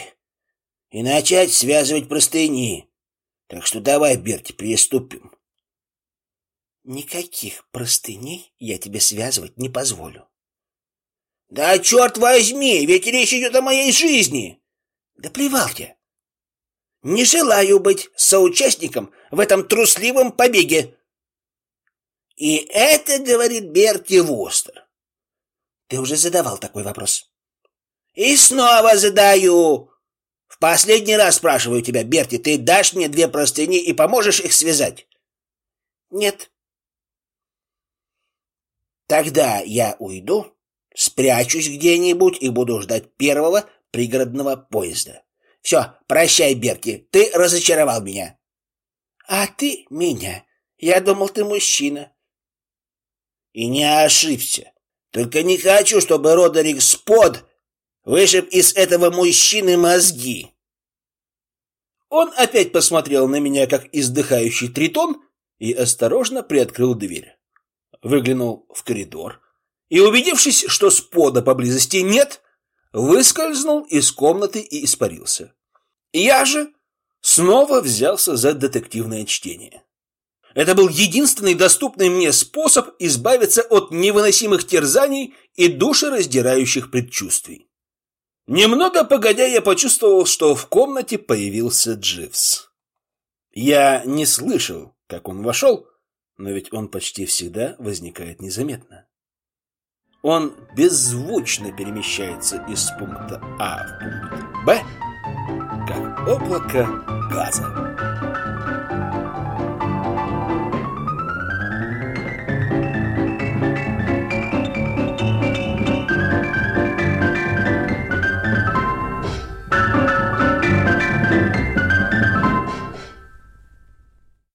и начать связывать простыни. Так что давай, Берти, приступим. Никаких простыней я тебе связывать не позволю. Да черт возьми, ведь речь идет о моей жизни. Да плевал я. Не желаю быть соучастником в этом трусливом побеге. И это говорит Берти Вустер. Ты уже задавал такой вопрос. И снова задаю. В последний раз спрашиваю тебя, Берти, ты дашь мне две простыни и поможешь их связать? Нет. Тогда я уйду Спрячусь где-нибудь и буду ждать первого пригородного поезда. Все, прощай, Берки, ты разочаровал меня. А ты меня. Я думал, ты мужчина. И не ошибся. Только не хочу, чтобы Родерик Спод вышиб из этого мужчины мозги. Он опять посмотрел на меня, как издыхающий тритон, и осторожно приоткрыл дверь. Выглянул в коридор, и, убедившись, что спода поблизости нет, выскользнул из комнаты и испарился. Я же снова взялся за детективное чтение. Это был единственный доступный мне способ избавиться от невыносимых терзаний и душераздирающих предчувствий. Немного погодя, я почувствовал, что в комнате появился Дживс. Я не слышал, как он вошел, но ведь он почти всегда возникает незаметно. Он беззвучно перемещается из пункта А в пункт Б, как облако газа.